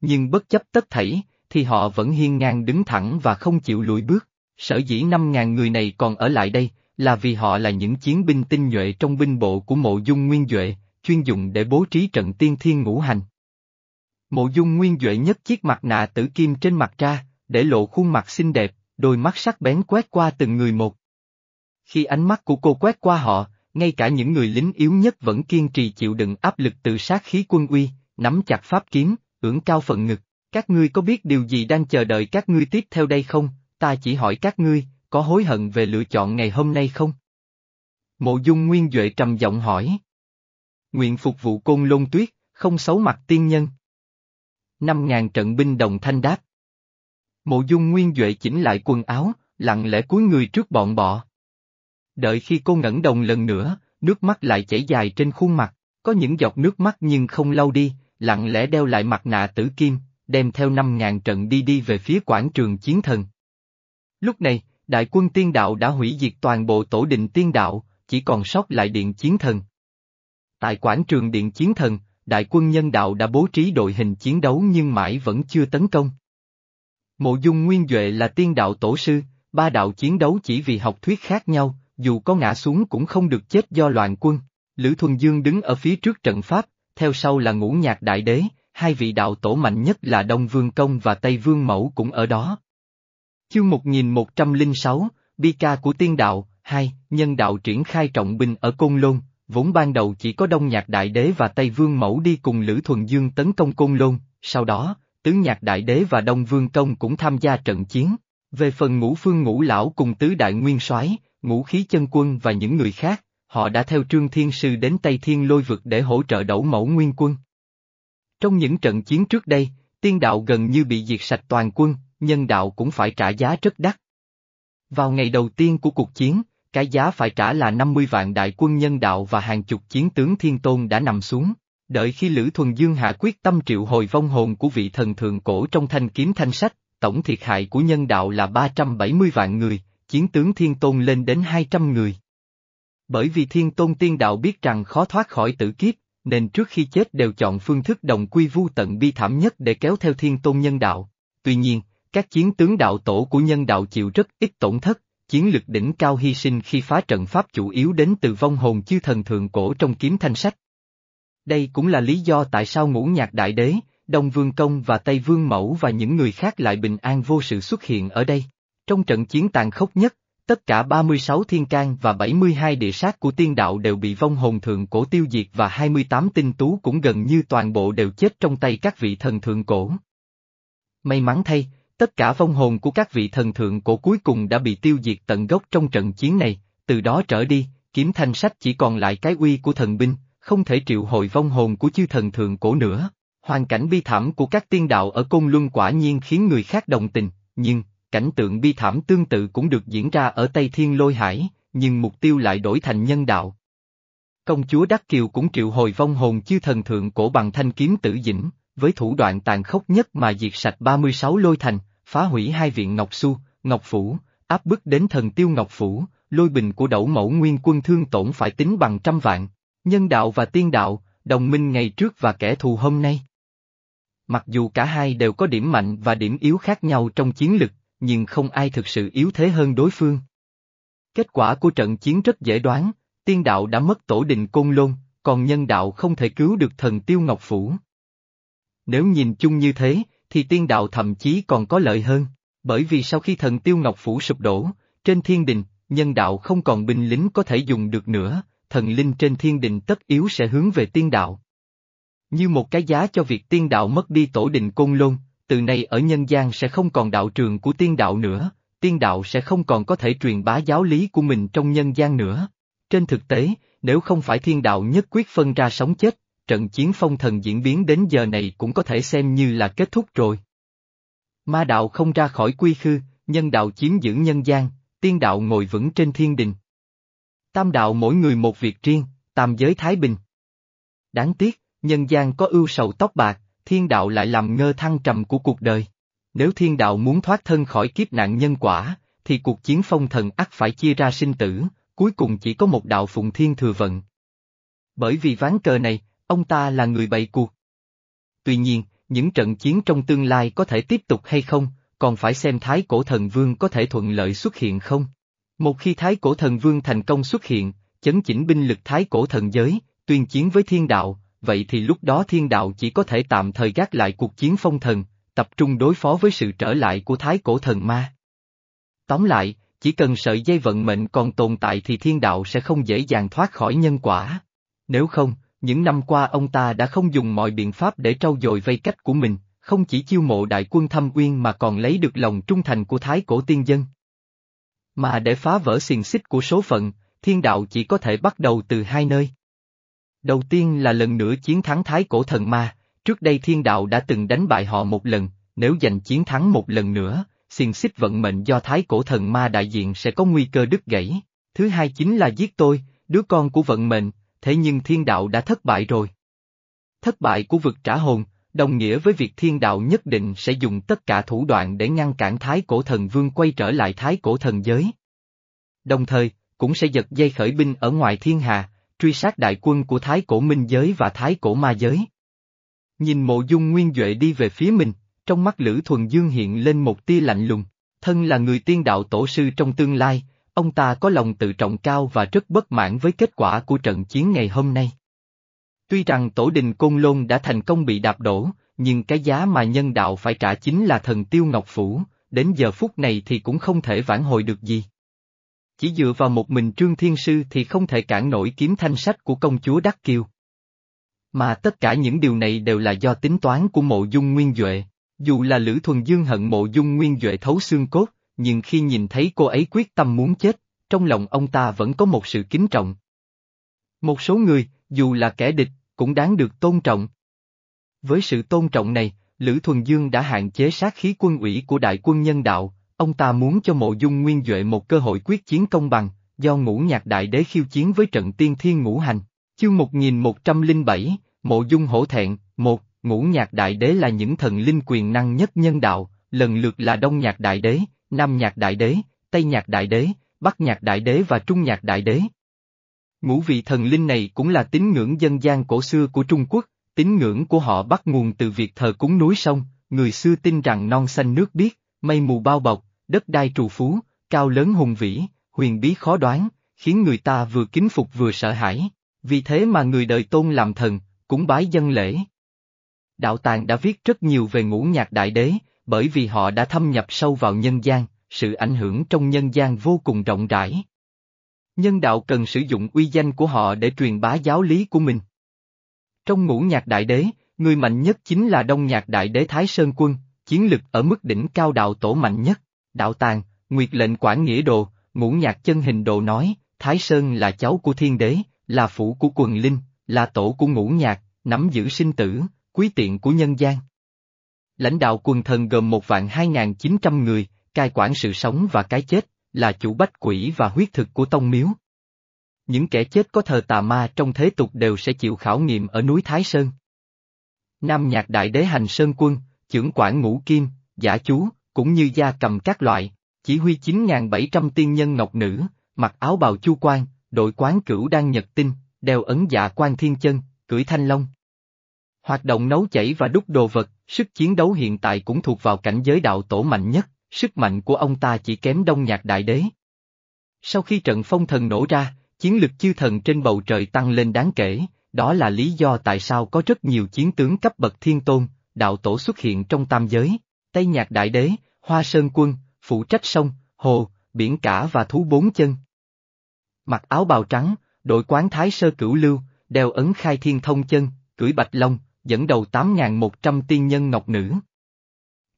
Nhưng bất chấp tất thảy, thì họ vẫn hiên ngang đứng thẳng và không chịu lùi bước. Sở dĩ 5.000 người này còn ở lại đây, là vì họ là những chiến binh tinh nhuệ trong binh bộ của mộ dung nguyên Duệ, chuyên dụng để bố trí trận tiên thiên ngũ hành. Mộ dung nguyên Duệ nhấc chiếc mặt nạ tử kim trên mặt ra, để lộ khuôn mặt xinh đẹp, đôi mắt sắc bén quét qua từng người một. Khi ánh mắt của cô quét qua họ, ngay cả những người lính yếu nhất vẫn kiên trì chịu đựng áp lực từ sát khí quân uy, nắm chặt pháp kiếm, ưỡn cao phận ngực. Các ngươi có biết điều gì đang chờ đợi các ngươi tiếp theo đây không? Ta chỉ hỏi các ngươi, có hối hận về lựa chọn ngày hôm nay không? Mộ dung nguyên Duệ trầm giọng hỏi. Nguyện phục vụ côn lôn tuyết, không xấu mặt tiên nhân. Năm ngàn trận binh đồng thanh đáp. Mộ dung nguyên Duệ chỉnh lại quần áo, lặng lẽ cúi người trước bọn bọ. Đợi khi cô ngẩng đồng lần nữa, nước mắt lại chảy dài trên khuôn mặt, có những giọt nước mắt nhưng không lau đi, lặng lẽ đeo lại mặt nạ tử kim, đem theo năm ngàn trận đi đi về phía quảng trường chiến thần. Lúc này, đại quân tiên đạo đã hủy diệt toàn bộ tổ định tiên đạo, chỉ còn sót lại điện chiến thần. Tại quảng trường điện chiến thần, đại quân nhân đạo đã bố trí đội hình chiến đấu nhưng mãi vẫn chưa tấn công. Mộ dung nguyên Duệ là tiên đạo tổ sư, ba đạo chiến đấu chỉ vì học thuyết khác nhau, dù có ngã xuống cũng không được chết do loạn quân. Lữ Thuần Dương đứng ở phía trước trận pháp, theo sau là ngũ nhạc đại đế, hai vị đạo tổ mạnh nhất là Đông Vương Công và Tây Vương Mẫu cũng ở đó. Chương 1106, Bi ca của tiên đạo, hai, nhân đạo triển khai trọng binh ở Côn Lôn, vốn ban đầu chỉ có Đông Nhạc Đại Đế và Tây Vương Mẫu đi cùng Lữ Thuần Dương tấn công Côn Lôn, sau đó, Tứ Nhạc Đại Đế và Đông Vương Công cũng tham gia trận chiến. Về phần ngũ phương ngũ lão cùng tứ đại nguyên soái, ngũ khí chân quân và những người khác, họ đã theo Trương Thiên Sư đến Tây Thiên lôi vực để hỗ trợ đẩu mẫu nguyên quân. Trong những trận chiến trước đây, tiên đạo gần như bị diệt sạch toàn quân, nhân đạo cũng phải trả giá rất đắt. Vào ngày đầu tiên của cuộc chiến, cái giá phải trả là 50 vạn đại quân nhân đạo và hàng chục chiến tướng thiên tôn đã nằm xuống. Đợi khi Lữ Thuần Dương hạ quyết tâm triệu hồi vong hồn của vị thần thượng cổ trong thanh kiếm thanh sách, tổng thiệt hại của nhân đạo là 370 vạn người, chiến tướng thiên tôn lên đến 200 người. Bởi vì thiên tôn tiên đạo biết rằng khó thoát khỏi tử kiếp, nên trước khi chết đều chọn phương thức đồng quy vu tận bi thảm nhất để kéo theo thiên tôn nhân đạo. Tuy nhiên, các chiến tướng đạo tổ của nhân đạo chịu rất ít tổn thất, chiến lực đỉnh cao hy sinh khi phá trận pháp chủ yếu đến từ vong hồn chư thần thượng cổ trong kiếm thanh sách. Đây cũng là lý do tại sao ngũ nhạc đại đế, Đông Vương Công và Tây Vương Mẫu và những người khác lại bình an vô sự xuất hiện ở đây. Trong trận chiến tàn khốc nhất, tất cả 36 thiên can và 72 địa sát của tiên đạo đều bị vong hồn thượng cổ tiêu diệt và 28 tinh tú cũng gần như toàn bộ đều chết trong tay các vị thần thượng cổ. May mắn thay, tất cả vong hồn của các vị thần thượng cổ cuối cùng đã bị tiêu diệt tận gốc trong trận chiến này, từ đó trở đi, kiếm thanh sách chỉ còn lại cái uy của thần binh, không thể triệu hồi vong hồn của chư thần thượng cổ nữa. Hoàn cảnh bi thảm của các tiên đạo ở Côn Luân quả nhiên khiến người khác đồng tình, nhưng, cảnh tượng bi thảm tương tự cũng được diễn ra ở Tây Thiên Lôi Hải, nhưng mục tiêu lại đổi thành nhân đạo. Công chúa Đắc Kiều cũng triệu hồi vong hồn chư thần thượng cổ bằng thanh kiếm tử dĩnh, với thủ đoạn tàn khốc nhất mà diệt sạch 36 lôi thành, phá hủy hai viện Ngọc Xu, Ngọc Phủ, áp bức đến thần tiêu Ngọc Phủ, lôi bình của đẩu mẫu nguyên quân thương tổn phải tính bằng trăm vạn, nhân đạo và tiên đạo, đồng minh ngày trước và kẻ thù hôm nay. Mặc dù cả hai đều có điểm mạnh và điểm yếu khác nhau trong chiến lực, nhưng không ai thực sự yếu thế hơn đối phương. Kết quả của trận chiến rất dễ đoán, tiên đạo đã mất tổ đình côn lôn, còn nhân đạo không thể cứu được thần tiêu ngọc phủ. Nếu nhìn chung như thế, thì tiên đạo thậm chí còn có lợi hơn, bởi vì sau khi thần tiêu ngọc phủ sụp đổ, trên thiên đình, nhân đạo không còn binh lính có thể dùng được nữa, thần linh trên thiên đình tất yếu sẽ hướng về tiên đạo. Như một cái giá cho việc tiên đạo mất đi tổ đình côn lôn, từ nay ở nhân gian sẽ không còn đạo trường của tiên đạo nữa, tiên đạo sẽ không còn có thể truyền bá giáo lý của mình trong nhân gian nữa. Trên thực tế, nếu không phải thiên đạo nhất quyết phân ra sống chết, trận chiến phong thần diễn biến đến giờ này cũng có thể xem như là kết thúc rồi. Ma đạo không ra khỏi quy khư, nhân đạo chiếm giữ nhân gian, tiên đạo ngồi vững trên thiên đình. Tam đạo mỗi người một việc riêng, tam giới thái bình. Đáng tiếc, nhân gian có ưu sầu tóc bạc, thiên đạo lại làm ngơ thăng trầm của cuộc đời. Nếu thiên đạo muốn thoát thân khỏi kiếp nạn nhân quả, thì cuộc chiến phong thần ắt phải chia ra sinh tử, cuối cùng chỉ có một đạo phụng thiên thừa vận. Bởi vì ván cờ này, ông ta là người bày cuộc. Tuy nhiên, những trận chiến trong tương lai có thể tiếp tục hay không, còn phải xem Thái Cổ Thần Vương có thể thuận lợi xuất hiện không. Một khi Thái Cổ Thần Vương thành công xuất hiện, chấn chỉnh binh lực Thái Cổ Thần Giới, tuyên chiến với thiên đạo, vậy thì lúc đó thiên đạo chỉ có thể tạm thời gác lại cuộc chiến phong thần, tập trung đối phó với sự trở lại của Thái Cổ Thần Ma. Tóm lại, chỉ cần sợi dây vận mệnh còn tồn tại thì thiên đạo sẽ không dễ dàng thoát khỏi nhân quả. Nếu không, những năm qua ông ta đã không dùng mọi biện pháp để trau dồi vây cách của mình, không chỉ chiêu mộ đại quân thâm uyên mà còn lấy được lòng trung thành của thái cổ tiên dân. Mà để phá vỡ xiềng xích của số phận, thiên đạo chỉ có thể bắt đầu từ hai nơi. Đầu tiên là lần nữa chiến thắng thái cổ thần ma, trước đây thiên đạo đã từng đánh bại họ một lần, nếu giành chiến thắng một lần nữa, xiềng xích vận mệnh do thái cổ thần ma đại diện sẽ có nguy cơ đứt gãy. Thứ hai chính là giết tôi, đứa con của vận mệnh, thế nhưng thiên đạo đã thất bại rồi. Thất bại của vực trả hồn, đồng nghĩa với việc thiên đạo nhất định sẽ dùng tất cả thủ đoạn để ngăn cản thái cổ thần vương quay trở lại thái cổ thần giới. Đồng thời, cũng sẽ giật dây khởi binh ở ngoài thiên hà, truy sát đại quân của thái cổ minh giới và thái cổ ma giới. Nhìn mộ dung nguyên Duệ đi về phía mình, trong mắt Lữ Thuần Dương hiện lên một tia lạnh lùng, thân là người tiên đạo tổ sư trong tương lai, ông ta có lòng tự trọng cao và rất bất mãn với kết quả của trận chiến ngày hôm nay. Tuy rằng tổ đình Côn Lôn đã thành công bị đạp đổ, nhưng cái giá mà nhân đạo phải trả chính là thần tiêu ngọc phủ, đến giờ phút này thì cũng không thể vãn hồi được gì. Chỉ dựa vào một mình Trương Thiên Sư thì không thể cản nổi kiếm thanh sách của công chúa Đắc Kiều. Mà tất cả những điều này đều là do tính toán của mộ dung nguyên Duệ. Dù là Lữ Thuần Dương hận mộ dung nguyên Duệ thấu xương cốt, nhưng khi nhìn thấy cô ấy quyết tâm muốn chết, trong lòng ông ta vẫn có một sự kính trọng. Một số người, dù là kẻ địch, cũng đáng được tôn trọng. Với sự tôn trọng này, Lữ Thuần Dương đã hạn chế sát khí quân ủy của đại quân nhân đạo, ông ta muốn cho mộ dung nguyên Duệ một cơ hội quyết chiến công bằng, do ngũ nhạc đại đế khiêu chiến với trận tiên thiên ngũ hành. Chương 1107, Mộ Dung Hổ Thẹn, một, Ngũ Nhạc Đại Đế là những thần linh quyền năng nhất nhân đạo, lần lượt là Đông Nhạc Đại Đế, Nam Nhạc Đại Đế, Tây Nhạc Đại Đế, Bắc Nhạc Đại Đế và Trung Nhạc Đại Đế. Ngũ vị thần linh này cũng là tín ngưỡng dân gian cổ xưa của Trung Quốc, tín ngưỡng của họ bắt nguồn từ việc thờ cúng núi sông, người xưa tin rằng non xanh nước biếc, mây mù bao bọc, đất đai trù phú, cao lớn hùng vĩ, huyền bí khó đoán, khiến người ta vừa kính phục vừa sợ hãi. Vì thế mà người đời tôn làm thần, cũng bái dân lễ. Đạo Tàng đã viết rất nhiều về ngũ nhạc đại đế, bởi vì họ đã thâm nhập sâu vào nhân gian, sự ảnh hưởng trong nhân gian vô cùng rộng rãi. Nhân đạo cần sử dụng uy danh của họ để truyền bá giáo lý của mình. Trong ngũ nhạc đại đế, người mạnh nhất chính là đông nhạc đại đế Thái Sơn Quân, chiến lực ở mức đỉnh cao đạo tổ mạnh nhất, đạo tàng, nguyệt lệnh quản nghĩa đồ, ngũ nhạc chân hình đồ nói, Thái Sơn là cháu của thiên đế, là phủ của quần linh, là tổ của ngũ nhạc, nắm giữ sinh tử, quý tiện của nhân gian. Lãnh đạo quần thần gồm một vạn hai ngàn chín trăm người, cai quản sự sống và cái chết, là chủ bách quỷ và huyết thực của tông miếu. Những kẻ chết có thờ tà ma trong thế tục đều sẽ chịu khảo nghiệm ở núi Thái Sơn. Nam nhạc đại đế hành sơn quân, trưởng quản ngũ kim, giả chú, cũng như gia cầm các loại, chỉ huy 9.700 tiên nhân ngọc nữ, mặc áo bào chu quan, đội quán cửu đang nhật tinh, đeo ấn dạ quan thiên chân, cưỡi thanh long. Hoạt động nấu chảy và đúc đồ vật, sức chiến đấu hiện tại cũng thuộc vào cảnh giới đạo tổ mạnh nhất, sức mạnh của ông ta chỉ kém đông nhạc đại đế. Sau khi trận phong thần nổ ra, chiến lực chư thần trên bầu trời tăng lên đáng kể, đó là lý do tại sao có rất nhiều chiến tướng cấp bậc thiên tôn, đạo tổ xuất hiện trong tam giới, Tây Nhạc Đại Đế, Hoa Sơn Quân, phụ trách sông, hồ, biển cả và thú bốn chân. Mặc áo bào trắng, đội quán thái sơ cửu lưu, đeo ấn khai thiên thông chân, cưỡi bạch long, dẫn đầu 8.100 tiên nhân ngọc nữ.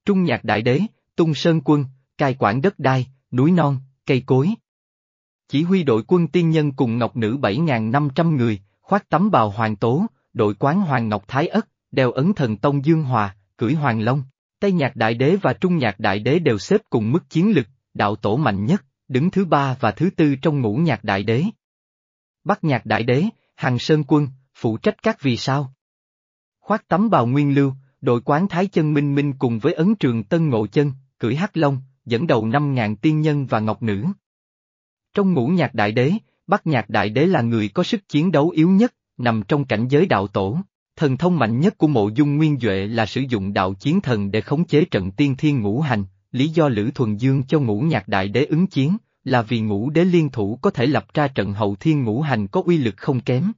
Trung nhạc đại đế, tung sơn quân, cai quản đất đai, núi non, cây cối. Chỉ huy đội quân tiên nhân cùng ngọc nữ 7.500 người, khoác tấm bào hoàng tố, đội quán hoàng ngọc thái ất, đeo ấn thần tông dương hòa, cưỡi hoàng long. Tây nhạc đại đế và trung nhạc đại đế đều xếp cùng mức chiến lực, đạo tổ mạnh nhất, đứng thứ ba và thứ tư trong ngũ nhạc đại đế. Bắc nhạc đại đế, Hằng Sơn Quân, phụ trách các vì sao. Khoác tấm bào nguyên lưu, đội quán Thái chân Minh Minh cùng với ấn trường Tân Ngộ Chân, cưỡi hắc long, dẫn đầu năm ngàn tiên nhân và ngọc nữ. Trong ngũ nhạc đại đế, Bắc nhạc đại đế là người có sức chiến đấu yếu nhất, nằm trong cảnh giới đạo tổ. Thần thông mạnh nhất của mộ dung nguyên Duệ là sử dụng đạo chiến thần để khống chế trận tiên thiên ngũ hành, lý do Lữ Thuần Dương cho ngũ nhạc đại đế ứng chiến, là vì ngũ đế liên thủ có thể lập ra trận hậu thiên ngũ hành có uy lực không kém.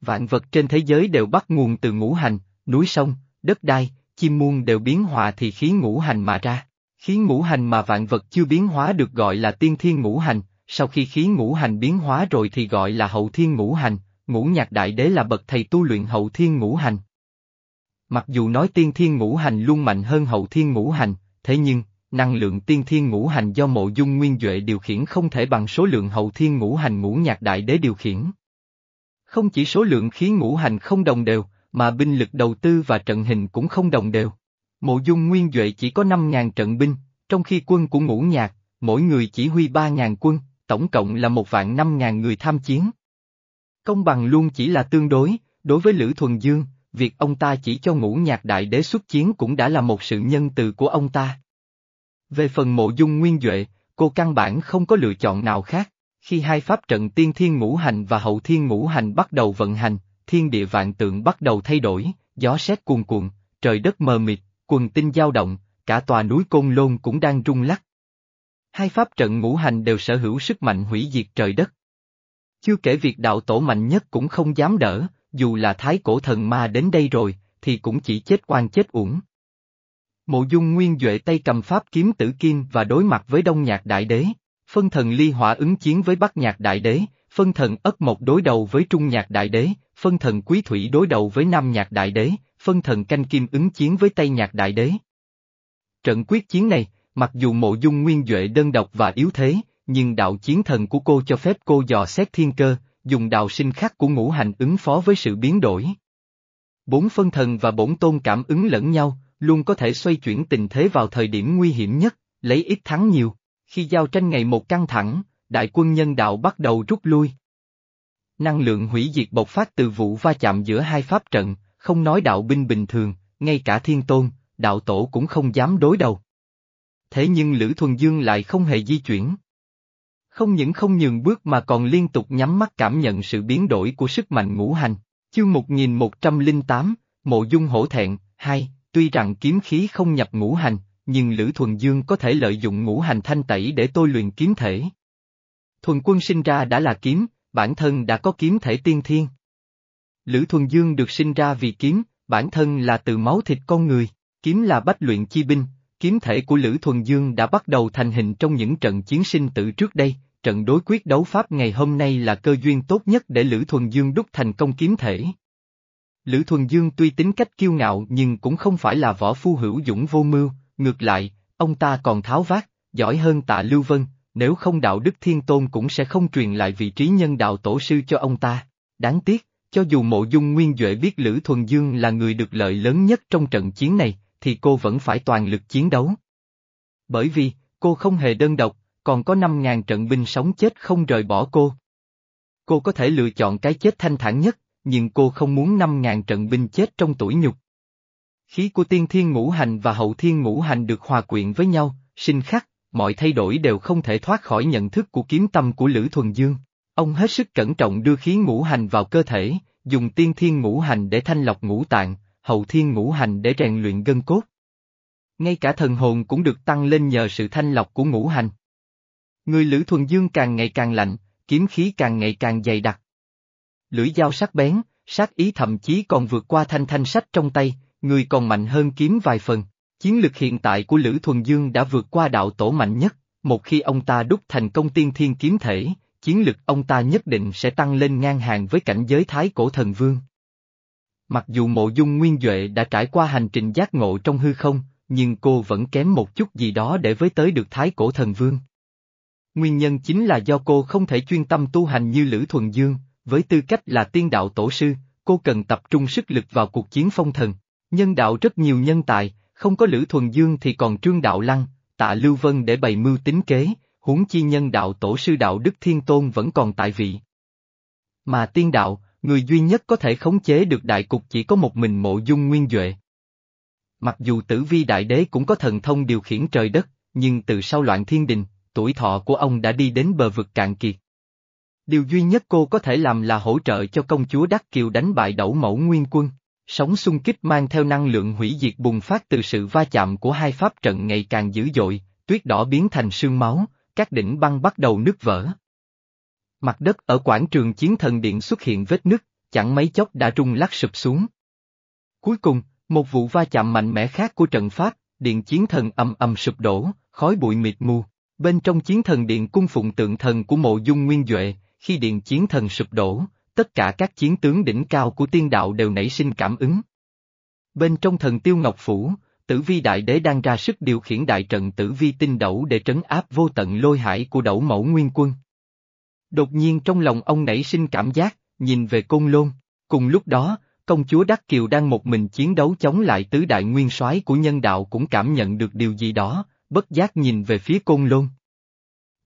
Vạn vật trên thế giới đều bắt nguồn từ ngũ hành, núi sông, đất đai, chim muôn đều biến hòa thì khí ngũ hành mà ra. Khí ngũ hành mà vạn vật chưa biến hóa được gọi là tiên thiên ngũ hành, sau khi khí ngũ hành biến hóa rồi thì gọi là hậu thiên ngũ hành, ngũ nhạc đại đế là bậc thầy tu luyện hậu thiên ngũ hành. Mặc dù nói tiên thiên ngũ hành luôn mạnh hơn hậu thiên ngũ hành, thế nhưng, năng lượng tiên thiên ngũ hành do mộ dung nguyên Duệ điều khiển không thể bằng số lượng hậu thiên ngũ hành ngũ nhạc đại đế điều khiển. Không chỉ số lượng khí ngũ hành không đồng đều, mà binh lực đầu tư và trận hình cũng không đồng đều. Mộ dung nguyên Duệ chỉ có 5.000 trận binh, trong khi quân của ngũ nhạc, mỗi người chỉ huy 3.000 quân, tổng cộng là một vạn 5.000 người tham chiến. Công bằng luôn chỉ là tương đối, đối với Lữ Thuần Dương, việc ông ta chỉ cho ngũ nhạc đại đế xuất chiến cũng đã là một sự nhân từ của ông ta. Về phần mộ dung nguyên Duệ, cô căn bản không có lựa chọn nào khác. Khi hai pháp trận tiên thiên ngũ hành và hậu thiên ngũ hành bắt đầu vận hành, thiên địa vạn tượng bắt đầu thay đổi, gió sét cuồn cuộn, trời đất mờ mịt, quần tinh dao động, cả tòa núi Côn Lôn cũng đang rung lắc. Hai pháp trận ngũ hành đều sở hữu sức mạnh hủy diệt trời đất. Chưa kể việc đạo tổ mạnh nhất cũng không dám đỡ, dù là thái cổ thần ma đến đây rồi, thì cũng chỉ chết oan chết uổng. Mộ dung nguyên Duệ tay cầm pháp kiếm tử kim và đối mặt với đông nhạc đại đế, phân thần ly hỏa ứng chiến với bắc nhạc đại đế, phân thần ất mộc đối đầu với trung nhạc đại đế, phân thần quý thủy đối đầu với nam nhạc đại đế, phân thần canh kim ứng chiến với tây nhạc đại đế. Trận quyết chiến này, mặc dù mộ dung nguyên Duệ đơn độc và yếu thế, nhưng đạo chiến thần của cô cho phép cô dò xét thiên cơ, dùng đạo sinh khắc của ngũ hành ứng phó với sự biến đổi. Bốn phân thần và bổn tôn cảm ứng lẫn nhau, luôn có thể xoay chuyển tình thế vào thời điểm nguy hiểm nhất, lấy ít thắng nhiều. Khi giao tranh ngày một căng thẳng, đại quân nhân đạo bắt đầu rút lui. Năng lượng hủy diệt bộc phát từ vụ va chạm giữa hai pháp trận, không nói đạo binh bình thường, ngay cả thiên tôn, đạo tổ cũng không dám đối đầu. Thế nhưng Lữ Thuần Dương lại không hề di chuyển. Không những không nhường bước mà còn liên tục nhắm mắt cảm nhận sự biến đổi của sức mạnh ngũ hành. Chương 1108, Mộ Dung Hổ Thẹn, 2, tuy rằng kiếm khí không nhập ngũ hành, nhưng Lữ Thuần Dương có thể lợi dụng ngũ hành thanh tẩy để tôi luyện kiếm thể. Thuần quân sinh ra đã là kiếm, bản thân đã có kiếm thể tiên thiên. Lữ Thuần Dương được sinh ra vì kiếm, bản thân là từ máu thịt con người, kiếm là bách luyện chi binh, kiếm thể của Lữ Thuần Dương đã bắt đầu thành hình trong những trận chiến sinh tử trước đây, trận đối quyết đấu pháp ngày hôm nay là cơ duyên tốt nhất để Lữ Thuần Dương đúc thành công kiếm thể. Lữ Thuần Dương tuy tính cách kiêu ngạo nhưng cũng không phải là võ phu hữu dũng vô mưu, ngược lại, ông ta còn tháo vát, giỏi hơn tạ Lưu Vân, nếu không đạo đức thiên tôn cũng sẽ không truyền lại vị trí nhân đạo tổ sư cho ông ta. Đáng tiếc, cho dù mộ dung nguyên Duệ biết Lữ Thuần Dương là người được lợi lớn nhất trong trận chiến này, thì cô vẫn phải toàn lực chiến đấu. Bởi vì, cô không hề đơn độc, còn có 5.000 trận binh sống chết không rời bỏ cô. Cô có thể lựa chọn cái chết thanh thản nhất, nhưng cô không muốn 5.000 trận binh chết trong tuổi nhục. Khí của tiên thiên ngũ hành và hậu thiên ngũ hành được hòa quyện với nhau, sinh khắc, mọi thay đổi đều không thể thoát khỏi nhận thức của kiếm tâm của Lữ Thuần Dương. Ông hết sức cẩn trọng đưa khí ngũ hành vào cơ thể, dùng tiên thiên ngũ hành để thanh lọc ngũ tạng, hậu thiên ngũ hành để rèn luyện gân cốt. Ngay cả thần hồn cũng được tăng lên nhờ sự thanh lọc của ngũ hành. Người Lữ Thuần Dương càng ngày càng lạnh, kiếm khí càng ngày càng dày đặc. Lưỡi dao sắc bén, sát ý thậm chí còn vượt qua thanh thanh sách trong tay, người còn mạnh hơn kiếm vài phần. Chiến lực hiện tại của Lữ Thuần Dương đã vượt qua đạo tổ mạnh nhất, một khi ông ta đúc thành công tiên thiên kiếm thể, chiến lực ông ta nhất định sẽ tăng lên ngang hàng với cảnh giới thái cổ thần vương. Mặc dù mộ dung nguyên Duệ đã trải qua hành trình giác ngộ trong hư không, nhưng cô vẫn kém một chút gì đó để với tới được thái cổ thần vương. Nguyên nhân chính là do cô không thể chuyên tâm tu hành như Lữ Thuần Dương, với tư cách là tiên đạo tổ sư, cô cần tập trung sức lực vào cuộc chiến phong thần. Nhân đạo rất nhiều nhân tài, không có Lữ Thuần Dương thì còn Trương Đạo Lăng, Tạ Lưu Vân để bày mưu tính kế, huống chi nhân đạo tổ sư đạo Đức Thiên Tôn vẫn còn tại vị. Mà tiên đạo, người duy nhất có thể khống chế được đại cục chỉ có một mình mộ dung nguyên Duệ. Mặc dù tử vi đại đế cũng có thần thông điều khiển trời đất, nhưng từ sau loạn thiên đình, tuổi thọ của ông đã đi đến bờ vực cạn kiệt. Điều duy nhất cô có thể làm là hỗ trợ cho công chúa Đắc Kiều đánh bại đẩu mẫu nguyên quân. Sóng xung kích mang theo năng lượng hủy diệt bùng phát từ sự va chạm của hai pháp trận ngày càng dữ dội, tuyết đỏ biến thành sương máu, các đỉnh băng bắt đầu nứt vỡ. Mặt đất ở quảng trường chiến thần điện xuất hiện vết nứt, chẳng mấy chốc đã rung lắc sụp xuống. Cuối cùng, một vụ va chạm mạnh mẽ khác của trận pháp, điện chiến thần ầm ầm sụp đổ, khói bụi mịt mù. Bên trong chiến thần điện cung phụng tượng thần của mộ dung nguyên Duệ, khi điện chiến thần sụp đổ, tất cả các chiến tướng đỉnh cao của tiên đạo đều nảy sinh cảm ứng. Bên trong thần tiêu ngọc phủ, tử vi đại đế đang ra sức điều khiển đại trận tử vi tinh đẩu để trấn áp vô tận lôi hải của đẩu mẫu nguyên quân. Đột nhiên trong lòng ông nảy sinh cảm giác, nhìn về côn lôn, cùng lúc đó, công chúa Đắc Kiều đang một mình chiến đấu chống lại tứ đại nguyên soái của nhân đạo cũng cảm nhận được điều gì đó, bất giác nhìn về phía côn lôn.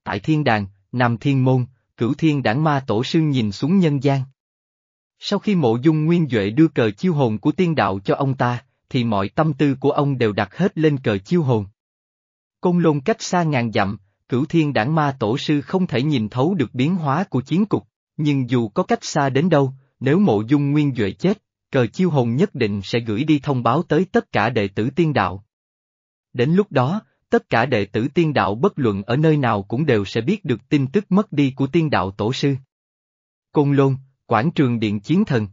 Tại thiên đàng, Nam Thiên Môn, cửu thiên đảng ma tổ sư nhìn xuống nhân gian. Sau khi mộ dung nguyên Duệ đưa cờ chiêu hồn của tiên đạo cho ông ta, thì mọi tâm tư của ông đều đặt hết lên cờ chiêu hồn. Côn lôn cách xa ngàn dặm, cửu thiên đảng ma tổ sư không thể nhìn thấu được biến hóa của chiến cục, nhưng dù có cách xa đến đâu, nếu mộ dung nguyên Duệ chết, cờ chiêu hồn nhất định sẽ gửi đi thông báo tới tất cả đệ tử tiên đạo. Đến lúc đó, tất cả đệ tử tiên đạo bất luận ở nơi nào cũng đều sẽ biết được tin tức mất đi của tiên đạo tổ sư. Côn Lôn, Quảng trường Điện Chiến Thần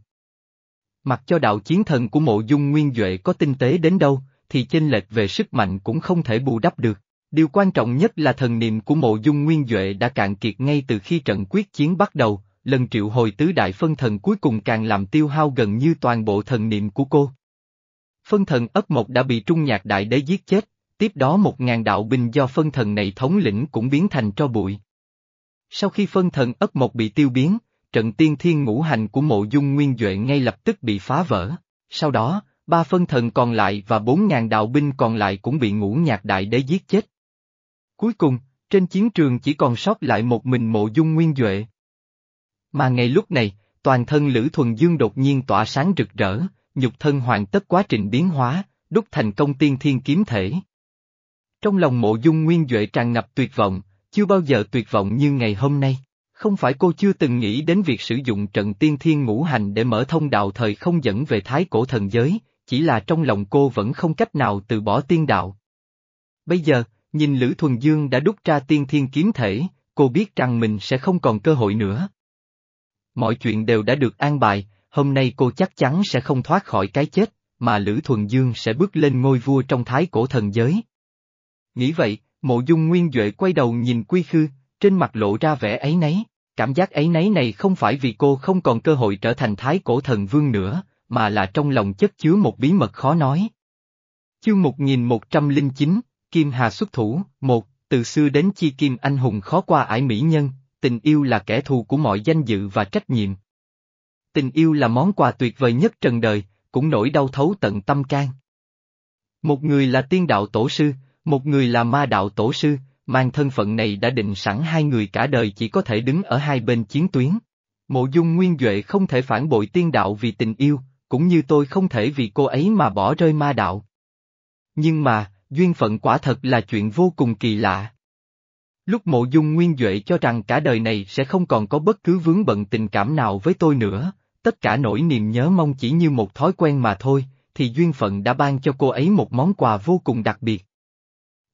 Mặc cho đạo chiến thần của mộ dung nguyên Duệ có tinh tế đến đâu, thì chênh lệch về sức mạnh cũng không thể bù đắp được. Điều quan trọng nhất là thần niệm của mộ dung nguyên Duệ đã cạn kiệt ngay từ khi trận quyết chiến bắt đầu, lần triệu hồi tứ đại phân thần cuối cùng càng làm tiêu hao gần như toàn bộ thần niệm của cô. Phân thần ấp mộc đã bị trung nhạc đại đế giết chết, tiếp đó một ngàn đạo binh do phân thần này thống lĩnh cũng biến thành tro bụi. Sau khi phân thần ấp mộc bị tiêu biến, trận tiên thiên ngũ hành của mộ dung nguyên Duệ ngay lập tức bị phá vỡ, sau đó, ba phân thần còn lại và bốn ngàn đạo binh còn lại cũng bị ngũ nhạc đại đế giết chết. Cuối cùng, trên chiến trường chỉ còn sót lại một mình mộ dung nguyên Duệ. Mà ngay lúc này, toàn thân Lữ Thuần Dương đột nhiên tỏa sáng rực rỡ, nhục thân hoàn tất quá trình biến hóa, đúc thành công tiên thiên kiếm thể. Trong lòng mộ dung nguyên Duệ tràn ngập tuyệt vọng, chưa bao giờ tuyệt vọng như ngày hôm nay. Không phải cô chưa từng nghĩ đến việc sử dụng trận tiên thiên ngũ hành để mở thông đạo thời không dẫn về thái cổ thần giới, chỉ là trong lòng cô vẫn không cách nào từ bỏ tiên đạo. Bây giờ, nhìn Lữ Thuần Dương đã đúc ra tiên thiên kiếm thể, cô biết rằng mình sẽ không còn cơ hội nữa. Mọi chuyện đều đã được an bài, hôm nay cô chắc chắn sẽ không thoát khỏi cái chết, mà Lữ Thuần Dương sẽ bước lên ngôi vua trong thái cổ thần giới. Nghĩ vậy, mộ dung nguyên Duệ quay đầu nhìn Quy Khư, trên mặt lộ ra vẻ ấy nấy, cảm giác ấy nấy này không phải vì cô không còn cơ hội trở thành thái cổ thần vương nữa, mà là trong lòng chất chứa một bí mật khó nói. Chương 1109, Kim Hà xuất thủ, một, từ xưa đến chi kim anh hùng khó qua ải mỹ nhân, tình yêu là kẻ thù của mọi danh dự và trách nhiệm. Tình yêu là món quà tuyệt vời nhất trần đời, cũng nỗi đau thấu tận tâm can. Một người là tiên đạo tổ sư, một người là ma đạo tổ sư, mang thân phận này đã định sẵn hai người cả đời chỉ có thể đứng ở hai bên chiến tuyến. Mộ dung nguyên Duệ không thể phản bội tiên đạo vì tình yêu, cũng như tôi không thể vì cô ấy mà bỏ rơi ma đạo. Nhưng mà, duyên phận quả thật là chuyện vô cùng kỳ lạ. Lúc mộ dung nguyên Duệ cho rằng cả đời này sẽ không còn có bất cứ vướng bận tình cảm nào với tôi nữa, tất cả nỗi niềm nhớ mong chỉ như một thói quen mà thôi, thì duyên phận đã ban cho cô ấy một món quà vô cùng đặc biệt.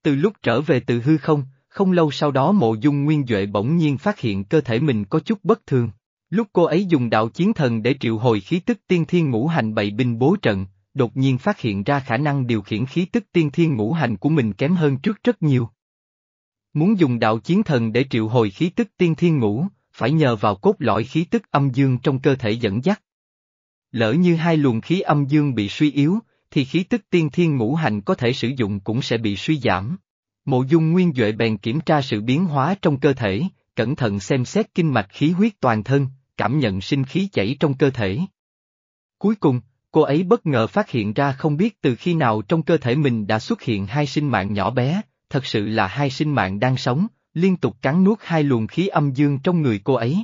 Từ lúc trở về từ hư không, không lâu sau đó mộ dung nguyên Duệ bỗng nhiên phát hiện cơ thể mình có chút bất thường. Lúc cô ấy dùng đạo chiến thần để triệu hồi khí tức tiên thiên ngũ hành bậy binh bố trận, đột nhiên phát hiện ra khả năng điều khiển khí tức tiên thiên ngũ hành của mình kém hơn trước rất nhiều. Muốn dùng đạo chiến thần để triệu hồi khí tức tiên thiên ngũ, phải nhờ vào cốt lõi khí tức âm dương trong cơ thể dẫn dắt. Lỡ như hai luồng khí âm dương bị suy yếu, thì khí tức tiên thiên ngũ hành có thể sử dụng cũng sẽ bị suy giảm. Mộ dung nguyên Duệ bèn kiểm tra sự biến hóa trong cơ thể, cẩn thận xem xét kinh mạch khí huyết toàn thân, cảm nhận sinh khí chảy trong cơ thể. Cuối cùng, cô ấy bất ngờ phát hiện ra không biết từ khi nào trong cơ thể mình đã xuất hiện hai sinh mạng nhỏ bé, thật sự là hai sinh mạng đang sống, liên tục cắn nuốt hai luồng khí âm dương trong người cô ấy.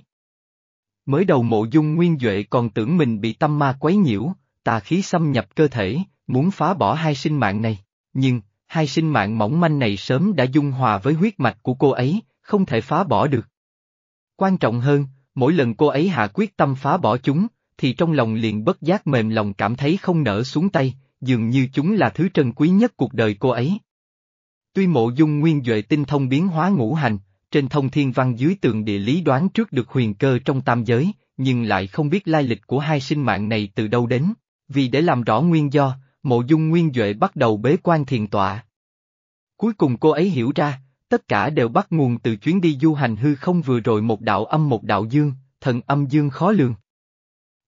Mới đầu mộ dung nguyên Duệ còn tưởng mình bị tâm ma quấy nhiễu, tà khí xâm nhập cơ thể, muốn phá bỏ hai sinh mạng này, nhưng, hai sinh mạng mỏng manh này sớm đã dung hòa với huyết mạch của cô ấy, không thể phá bỏ được. Quan trọng hơn, mỗi lần cô ấy hạ quyết tâm phá bỏ chúng, thì trong lòng liền bất giác mềm lòng cảm thấy không nở xuống tay, dường như chúng là thứ trân quý nhất cuộc đời cô ấy. Tuy mộ dung nguyên Duệ tinh thông biến hóa ngũ hành, trên thông thiên văn dưới tường địa lý đoán trước được huyền cơ trong tam giới, nhưng lại không biết lai lịch của hai sinh mạng này từ đâu đến. Vì để làm rõ nguyên do, mộ dung nguyên Duệ bắt đầu bế quan thiền tọa. Cuối cùng cô ấy hiểu ra, tất cả đều bắt nguồn từ chuyến đi du hành hư không vừa rồi một đạo âm một đạo dương, thần âm dương khó lường.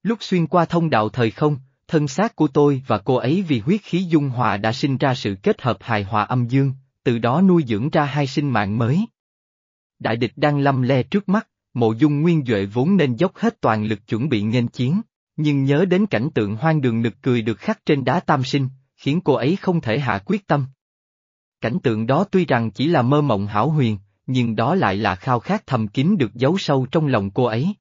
Lúc xuyên qua thông đạo thời không, thân xác của tôi và cô ấy vì huyết khí dung hòa đã sinh ra sự kết hợp hài hòa âm dương, từ đó nuôi dưỡng ra hai sinh mạng mới. Đại địch đang lâm le trước mắt, mộ dung nguyên Duệ vốn nên dốc hết toàn lực chuẩn bị nghênh chiến, nhưng nhớ đến cảnh tượng hoang đường nực cười được khắc trên đá tam sinh, khiến cô ấy không thể hạ quyết tâm. Cảnh tượng đó tuy rằng chỉ là mơ mộng hảo huyền, nhưng đó lại là khao khát thầm kín được giấu sâu trong lòng cô ấy.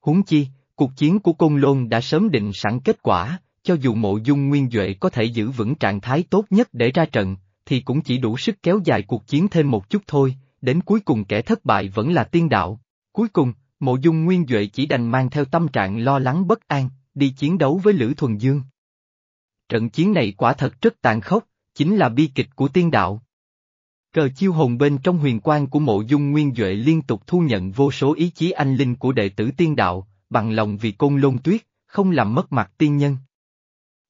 Huống chi, cuộc chiến của Côn Lôn đã sớm định sẵn kết quả, cho dù mộ dung nguyên Duệ có thể giữ vững trạng thái tốt nhất để ra trận, thì cũng chỉ đủ sức kéo dài cuộc chiến thêm một chút thôi, đến cuối cùng kẻ thất bại vẫn là tiên đạo. Cuối cùng, mộ dung nguyên Duệ chỉ đành mang theo tâm trạng lo lắng bất an, đi chiến đấu với Lữ Thuần Dương. Trận chiến này quả thật rất tàn khốc, chính là bi kịch của tiên đạo. Cờ chiêu hồn bên trong huyền quan của mộ dung nguyên Duệ liên tục thu nhận vô số ý chí anh linh của đệ tử tiên đạo, bằng lòng vì côn lôn tuyết, không làm mất mặt tiên nhân.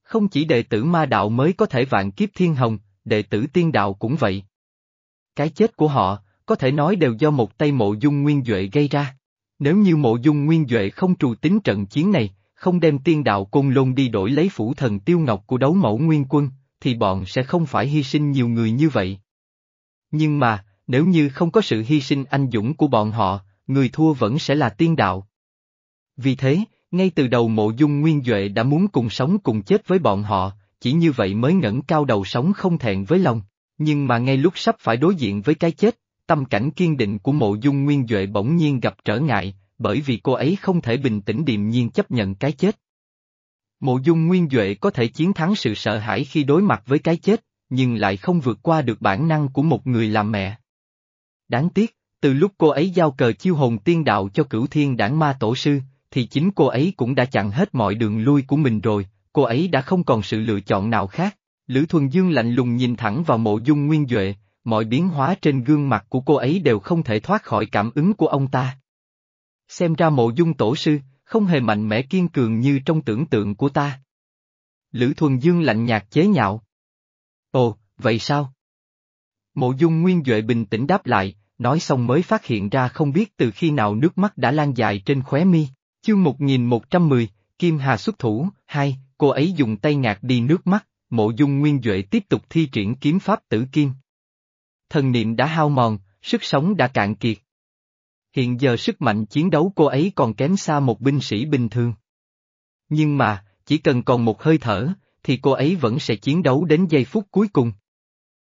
Không chỉ đệ tử ma đạo mới có thể vạn kiếp thiên hồng, đệ tử tiên đạo cũng vậy. Cái chết của họ, có thể nói đều do một tay mộ dung nguyên Duệ gây ra. Nếu như mộ dung nguyên Duệ không trù tính trận chiến này, không đem tiên đạo côn lôn đi đổi lấy phủ thần tiêu ngọc của đấu mẫu nguyên quân, thì bọn sẽ không phải hy sinh nhiều người như vậy. Nhưng mà, nếu như không có sự hy sinh anh dũng của bọn họ, người thua vẫn sẽ là tiên đạo. Vì thế, ngay từ đầu mộ dung nguyên Duệ đã muốn cùng sống cùng chết với bọn họ, chỉ như vậy mới ngẩng cao đầu sống không thẹn với lòng. Nhưng mà ngay lúc sắp phải đối diện với cái chết, tâm cảnh kiên định của mộ dung nguyên Duệ bỗng nhiên gặp trở ngại, bởi vì cô ấy không thể bình tĩnh điềm nhiên chấp nhận cái chết. Mộ dung nguyên Duệ có thể chiến thắng sự sợ hãi khi đối mặt với cái chết, nhưng lại không vượt qua được bản năng của một người làm mẹ. Đáng tiếc, từ lúc cô ấy giao cờ chiêu hồn tiên đạo cho cửu thiên đảng ma tổ sư, thì chính cô ấy cũng đã chặn hết mọi đường lui của mình rồi, cô ấy đã không còn sự lựa chọn nào khác. Lữ Thuần Dương lạnh lùng nhìn thẳng vào mộ dung nguyên Duệ, mọi biến hóa trên gương mặt của cô ấy đều không thể thoát khỏi cảm ứng của ông ta. Xem ra mộ dung tổ sư, không hề mạnh mẽ kiên cường như trong tưởng tượng của ta. Lữ Thuần Dương lạnh nhạt chế nhạo. Ồ, vậy sao? Mộ dung nguyên Duệ bình tĩnh đáp lại, nói xong mới phát hiện ra không biết từ khi nào nước mắt đã lan dài trên khóe mi. Chương 1110, Kim Hà xuất thủ, hai, cô ấy dùng tay ngạt đi nước mắt, mộ dung nguyên Duệ tiếp tục thi triển kiếm pháp tử kim. Thần niệm đã hao mòn, sức sống đã cạn kiệt. Hiện giờ sức mạnh chiến đấu cô ấy còn kém xa một binh sĩ bình thường. Nhưng mà, chỉ cần còn một hơi thở, thì cô ấy vẫn sẽ chiến đấu đến giây phút cuối cùng.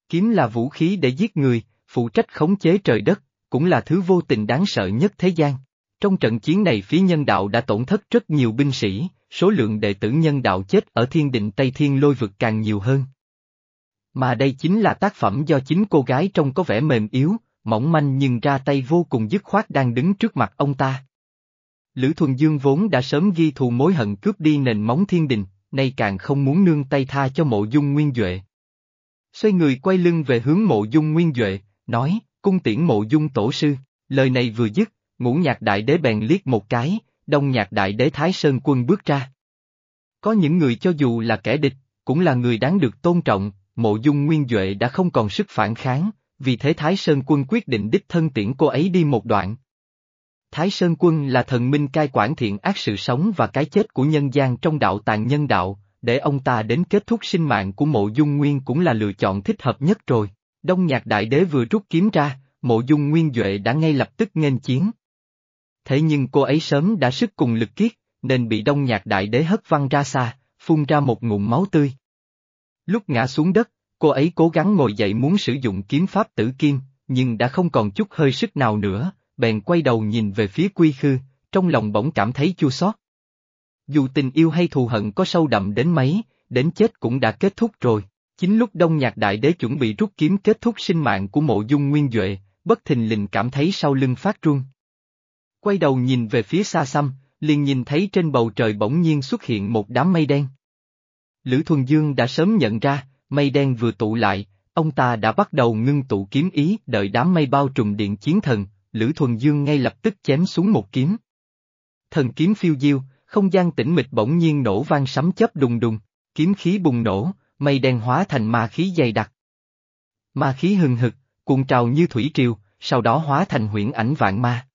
Kiếm là vũ khí để giết người, phụ trách khống chế trời đất, cũng là thứ vô tình đáng sợ nhất thế gian. Trong trận chiến này phía nhân đạo đã tổn thất rất nhiều binh sĩ, số lượng đệ tử nhân đạo chết ở thiên định Tây Thiên lôi vực càng nhiều hơn. Mà đây chính là tác phẩm do chính cô gái trông có vẻ mềm yếu, mỏng manh nhưng ra tay vô cùng dứt khoát đang đứng trước mặt ông ta. Lữ Thuần Dương vốn đã sớm ghi thù mối hận cướp đi nền móng thiên đình, nay càng không muốn nương tay tha cho mộ dung nguyên Duệ. Xoay người quay lưng về hướng mộ dung nguyên Duệ, nói, cung tiễn mộ dung tổ sư, lời này vừa dứt, ngũ nhạc đại đế bèn liếc một cái, đông nhạc đại đế Thái Sơn quân bước ra. Có những người cho dù là kẻ địch, cũng là người đáng được tôn trọng, mộ dung nguyên Duệ đã không còn sức phản kháng, vì thế Thái Sơn quân quyết định đích thân tiễn cô ấy đi một đoạn. Thái Sơn quân là thần minh cai quản thiện ác sự sống và cái chết của nhân gian trong đạo tàng nhân đạo, để ông ta đến kết thúc sinh mạng của mộ dung nguyên cũng là lựa chọn thích hợp nhất rồi. Đông nhạc đại đế vừa rút kiếm ra, mộ dung nguyên Duệ đã ngay lập tức nghênh chiến. Thế nhưng cô ấy sớm đã sức cùng lực kiết, nên bị đông nhạc đại đế hất văng ra xa, phun ra một ngụm máu tươi. Lúc ngã xuống đất, cô ấy cố gắng ngồi dậy muốn sử dụng kiếm pháp tử kim, nhưng đã không còn chút hơi sức nào nữa, bèn quay đầu nhìn về phía quy khư, trong lòng bỗng cảm thấy chua xót. Dù tình yêu hay thù hận có sâu đậm đến mấy, đến chết cũng đã kết thúc rồi. Chính lúc Đông Nhạc Đại Đế chuẩn bị rút kiếm kết thúc sinh mạng của mộ dung nguyên Duệ, bất thình lình cảm thấy sau lưng phát run. Quay đầu nhìn về phía xa xăm, liền nhìn thấy trên bầu trời bỗng nhiên xuất hiện một đám mây đen. Lữ Thuần Dương đã sớm nhận ra, mây đen vừa tụ lại, ông ta đã bắt đầu ngưng tụ kiếm ý đợi đám mây bao trùm điện chiến thần, Lữ Thuần Dương ngay lập tức chém xuống một kiếm. Thần kiếm phiêu diêu, không gian tĩnh mịch bỗng nhiên nổ vang sấm chớp đùng đùng, kiếm khí bùng nổ, mây đen hóa thành ma khí dày đặc. Ma khí hừng hực, cuộn trào như thủy triều, sau đó hóa thành huyễn ảnh vạn ma.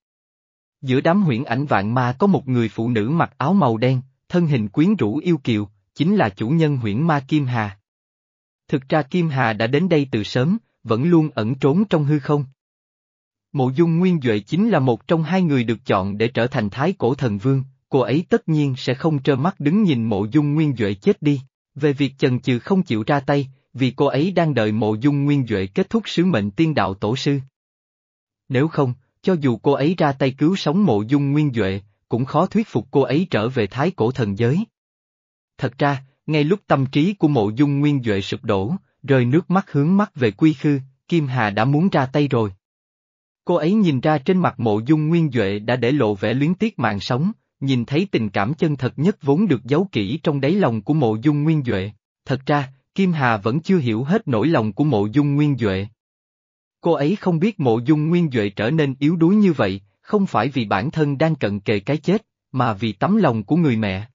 Giữa đám huyễn ảnh vạn ma có một người phụ nữ mặc áo màu đen, thân hình quyến rũ yêu kiều, chính là chủ nhân huyễn ma Kim Hà. Thực ra Kim Hà đã đến đây từ sớm, vẫn luôn ẩn trốn trong hư không. Mộ dung Nguyên Duệ chính là một trong hai người được chọn để trở thành Thái Cổ Thần Vương, cô ấy tất nhiên sẽ không trơ mắt đứng nhìn mộ dung nguyên Duệ chết đi. Về việc chần chừ không chịu ra tay, vì cô ấy đang đợi mộ dung nguyên Duệ kết thúc sứ mệnh tiên đạo tổ sư. Nếu không, cho dù cô ấy ra tay cứu sống mộ dung nguyên Duệ, cũng khó thuyết phục cô ấy trở về thái cổ thần giới. Thật ra, ngay lúc tâm trí của mộ dung nguyên Duệ sụp đổ, rơi nước mắt hướng mắt về quy khư, Kim Hà đã muốn ra tay rồi. Cô ấy nhìn ra trên mặt mộ dung nguyên Duệ đã để lộ vẻ luyến tiếc mạng sống, nhìn thấy tình cảm chân thật nhất vốn được giấu kỹ trong đáy lòng của mộ dung nguyên Duệ. Thật ra, Kim Hà vẫn chưa hiểu hết nỗi lòng của mộ dung nguyên Duệ. Cô ấy không biết mộ dung nguyên Duệ trở nên yếu đuối như vậy, không phải vì bản thân đang cận kề cái chết, mà vì tấm lòng của người mẹ.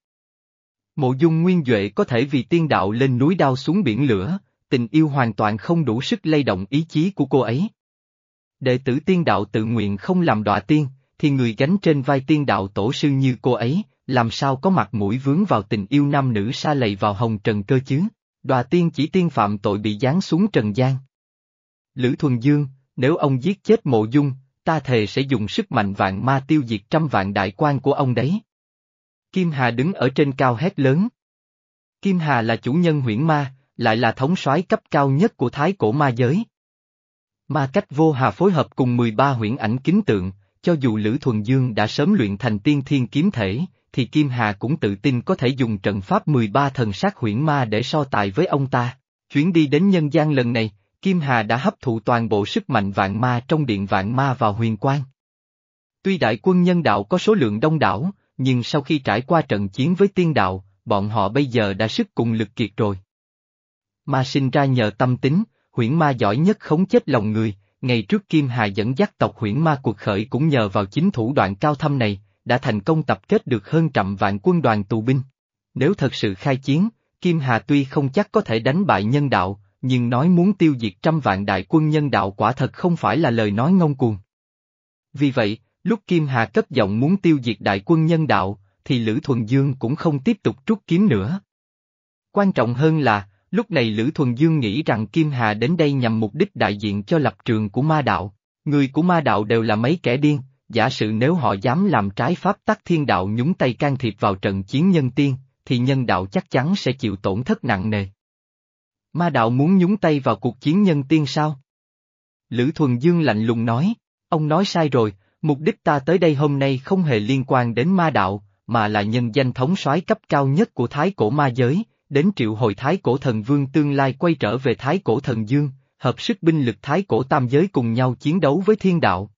Mộ dung nguyên Duệ có thể vì tiên đạo lên núi đao xuống biển lửa, tình yêu hoàn toàn không đủ sức lay động ý chí của cô ấy. Đệ tử tiên đạo tự nguyện không làm đọa tiên, thì người gánh trên vai tiên đạo tổ sư như cô ấy, làm sao có mặt mũi vướng vào tình yêu nam nữ xa lầy vào hồng trần cơ chứ, đọa tiên chỉ tiên phạm tội bị giáng xuống trần gian. Lữ Thuần Dương, nếu ông giết chết mộ dung, ta thề sẽ dùng sức mạnh vạn ma tiêu diệt trăm vạn đại quan của ông đấy. Kim Hà đứng ở trên cao hét lớn. Kim Hà là chủ nhân huyễn ma, lại là thống soái cấp cao nhất của thái cổ ma giới. Ma cách vô hà phối hợp cùng 13 huyễn ảnh kính tượng, cho dù Lữ Thuần Dương đã sớm luyện thành tiên thiên kiếm thể, thì Kim Hà cũng tự tin có thể dùng trận pháp 13 thần sát huyễn ma để so tài với ông ta. Chuyến đi đến nhân gian lần này, Kim Hà đã hấp thụ toàn bộ sức mạnh vạn ma trong điện vạn ma vào huyền quang. Tuy đại quân nhân đạo có số lượng đông đảo, nhưng sau khi trải qua trận chiến với tiên đạo, bọn họ bây giờ đã sức cùng lực kiệt rồi. Ma sinh ra nhờ tâm tính, huyễn ma giỏi nhất khống chết lòng người, ngày trước Kim Hà dẫn dắt tộc huyễn ma cuộc khởi cũng nhờ vào chính thủ đoạn cao thâm này, đã thành công tập kết được hơn trăm vạn quân đoàn tù binh. Nếu thật sự khai chiến, Kim Hà tuy không chắc có thể đánh bại nhân đạo, nhưng nói muốn tiêu diệt trăm vạn đại quân nhân đạo quả thật không phải là lời nói ngông cuồng. Vì vậy, lúc Kim Hà cất giọng muốn tiêu diệt đại quân nhân đạo, thì Lữ Thuần Dương cũng không tiếp tục trút kiếm nữa. Quan trọng hơn là, lúc này Lữ Thuần Dương nghĩ rằng Kim Hà đến đây nhằm mục đích đại diện cho lập trường của ma đạo. Người của ma đạo đều là mấy kẻ điên, giả sử nếu họ dám làm trái pháp tắc thiên đạo nhúng tay can thiệp vào trận chiến nhân tiên, thì nhân đạo chắc chắn sẽ chịu tổn thất nặng nề. Ma đạo muốn nhúng tay vào cuộc chiến nhân tiên sao? Lữ Thuần Dương lạnh lùng nói, ông nói sai rồi, mục đích ta tới đây hôm nay không hề liên quan đến ma đạo, mà là nhân danh thống soái cấp cao nhất của thái cổ ma giới, đến triệu hồi thái cổ thần vương tương lai quay trở về thái cổ thần dương, hợp sức binh lực thái cổ tam giới cùng nhau chiến đấu với thiên đạo.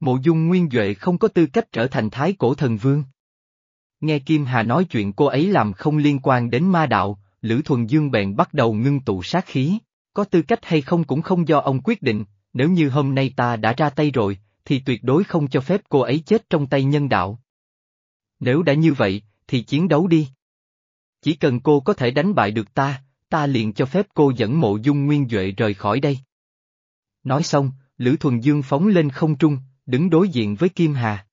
Mộ dung nguyên Duệ không có tư cách trở thành thái cổ thần vương. Nghe Kim Hà nói chuyện cô ấy làm không liên quan đến ma đạo, Lữ Thuần Dương bèn bắt đầu ngưng tụ sát khí, có tư cách hay không cũng không do ông quyết định, nếu như hôm nay ta đã ra tay rồi, thì tuyệt đối không cho phép cô ấy chết trong tay nhân đạo. Nếu đã như vậy, thì chiến đấu đi. Chỉ cần cô có thể đánh bại được ta, ta liền cho phép cô dẫn mộ dung nguyên Duệ rời khỏi đây. Nói xong, Lữ Thuần Dương phóng lên không trung, đứng đối diện với Kim Hà.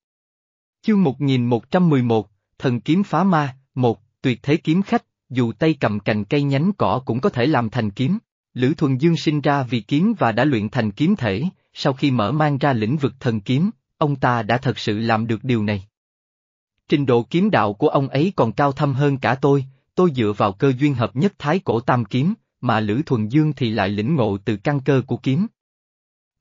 Chương 1111, Thần Kiếm Phá Ma, một Tuyệt Thế Kiếm Khách, dù tay cầm cành cây nhánh cỏ cũng có thể làm thành kiếm. Lữ Thuần Dương sinh ra vì kiếm và đã luyện thành kiếm thể, sau khi mở mang ra lĩnh vực thần kiếm, ông ta đã thật sự làm được điều này. Trình độ kiếm đạo của ông ấy còn cao thâm hơn cả tôi, tôi dựa vào cơ duyên hợp nhất thái cổ tam kiếm, mà Lữ Thuần Dương thì lại lĩnh ngộ từ căn cơ của kiếm.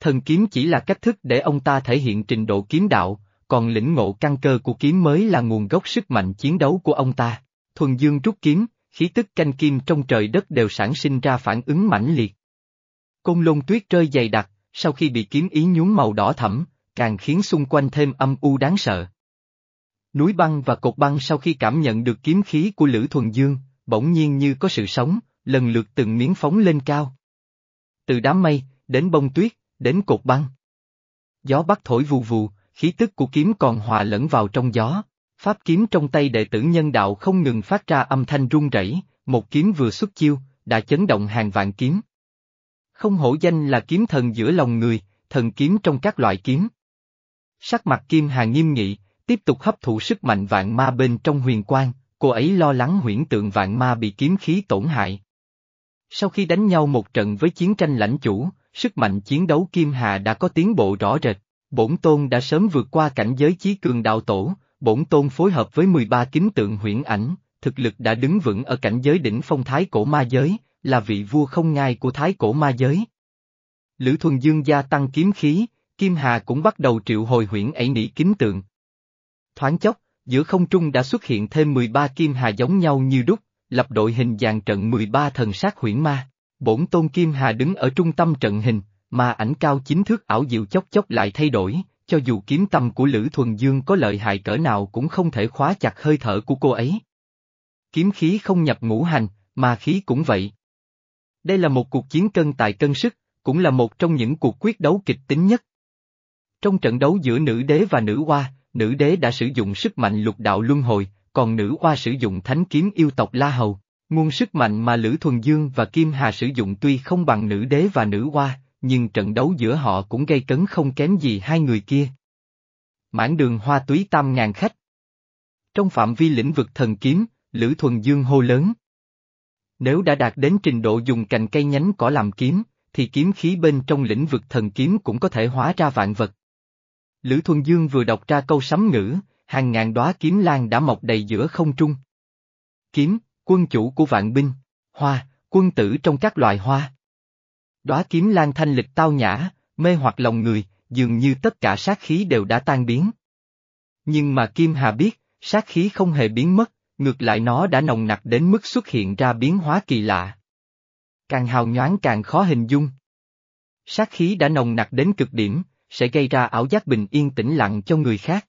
Thần kiếm chỉ là cách thức để ông ta thể hiện trình độ kiếm đạo, còn lĩnh ngộ căn cơ của kiếm mới là nguồn gốc sức mạnh chiến đấu của ông ta. Thuần Dương rút kiếm, khí tức canh kim trong trời đất đều sản sinh ra phản ứng mãnh liệt. Côn lôn tuyết rơi dày đặc, sau khi bị kiếm ý nhuốm màu đỏ thẫm, càng khiến xung quanh thêm âm u đáng sợ. Núi băng và cột băng sau khi cảm nhận được kiếm khí của Lữ Thuần Dương, bỗng nhiên như có sự sống, lần lượt từng miếng phóng lên cao. Từ đám mây, đến bông tuyết, đến cột băng. Gió bắt thổi vù vù, khí tức của kiếm còn hòa lẫn vào trong gió. Pháp kiếm trong tay đệ tử nhân đạo không ngừng phát ra âm thanh rung rẩy, một kiếm vừa xuất chiêu, đã chấn động hàng vạn kiếm. Không hổ danh là kiếm thần giữa lòng người, thần kiếm trong các loại kiếm. Sắc mặt Kim Hà nghiêm nghị, tiếp tục hấp thụ sức mạnh vạn ma bên trong huyền quang, cô ấy lo lắng huyễn tượng vạn ma bị kiếm khí tổn hại. Sau khi đánh nhau một trận với chiến tranh lãnh chủ, sức mạnh chiến đấu Kim Hà đã có tiến bộ rõ rệt, bổn tôn đã sớm vượt qua cảnh giới chí cường đạo tổ, bổn tôn phối hợp với 13 kính tượng huyễn ảnh, thực lực đã đứng vững ở cảnh giới đỉnh phong thái cổ ma giới, là vị vua không ngai của thái cổ ma giới. Lữ Thuần Dương gia tăng kiếm khí, Kim Hà cũng bắt đầu triệu hồi huyễn ẩy nỉ kính tượng. Thoáng chốc, giữa không trung đã xuất hiện thêm 13 Kim Hà giống nhau như đúc, lập đội hình dàn trận 13 thần sát huyễn ma. Bổn tôn Kim Hà đứng ở trung tâm trận hình, mà ảnh cao chính thước ảo diệu chốc chốc lại thay đổi, cho dù kiếm tâm của Lữ Thuần Dương có lợi hại cỡ nào cũng không thể khóa chặt hơi thở của cô ấy. Kiếm khí không nhập ngũ hành, mà khí cũng vậy. Đây là một cuộc chiến cân tài cân sức, cũng là một trong những cuộc quyết đấu kịch tính nhất. Trong trận đấu giữa nữ đế và nữ hoa, nữ đế đã sử dụng sức mạnh lục đạo luân hồi, còn nữ hoa sử dụng thánh kiếm yêu tộc La Hầu. Nguồn sức mạnh mà Lữ Thuần Dương và Kim Hà sử dụng tuy không bằng nữ đế và nữ hoa, nhưng trận đấu giữa họ cũng gây cấn không kém gì hai người kia. Mãn đường hoa túy tam ngàn khách. Trong phạm vi lĩnh vực thần kiếm, Lữ Thuần Dương hô lớn. Nếu đã đạt đến trình độ dùng cành cây nhánh cỏ làm kiếm, thì kiếm khí bên trong lĩnh vực thần kiếm cũng có thể hóa ra vạn vật. Lữ Thuần Dương vừa đọc ra câu sấm ngữ, hàng ngàn đóa kiếm lan đã mọc đầy giữa không trung. Kiếm, quân chủ của vạn binh, hoa, quân tử trong các loài hoa. Đóa kiếm lan thanh lịch tao nhã, mê hoặc lòng người, dường như tất cả sát khí đều đã tan biến. Nhưng mà Kim Hà biết, sát khí không hề biến mất, ngược lại nó đã nồng nặc đến mức xuất hiện ra biến hóa kỳ lạ. Càng hào nhoáng càng khó hình dung. Sát khí đã nồng nặc đến cực điểm, sẽ gây ra ảo giác bình yên tĩnh lặng cho người khác.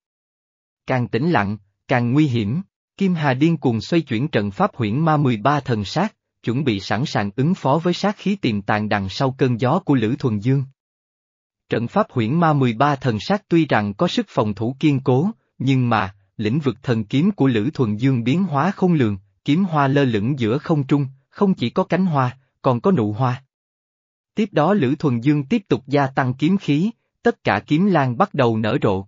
Càng tĩnh lặng, càng nguy hiểm, Kim Hà điên cuồng xoay chuyển trận pháp huyễn ma 13 thần sát, chuẩn bị sẵn sàng ứng phó với sát khí tiềm tàng đằng sau cơn gió của Lữ Thuần Dương. Trận pháp huyễn ma 13 thần sát tuy rằng có sức phòng thủ kiên cố, nhưng mà, lĩnh vực thần kiếm của Lữ Thuần Dương biến hóa không lường, kiếm hoa lơ lửng giữa không trung, không chỉ có cánh hoa, còn có nụ hoa. Tiếp đó Lữ Thuần Dương tiếp tục gia tăng kiếm khí, tất cả kiếm lan bắt đầu nở rộ.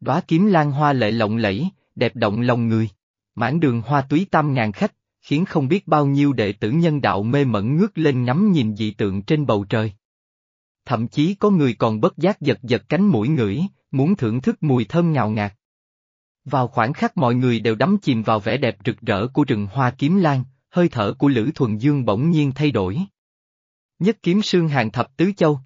Đóa kiếm lan hoa lệ lộng lẫy, đẹp động lòng người. Mãn đường hoa túy tam ngàn khách, khiến không biết bao nhiêu đệ tử nhân đạo mê mẩn ngước lên ngắm nhìn dị tượng trên bầu trời. Thậm chí có người còn bất giác giật giật cánh mũi ngửi, muốn thưởng thức mùi thơm ngào ngạt. Vào khoảnh khắc mọi người đều đắm chìm vào vẻ đẹp rực rỡ của rừng hoa kiếm lan, hơi thở của Lữ Thuần Dương bỗng nhiên thay đổi. Nhất kiếm sương hàng thập tứ châu.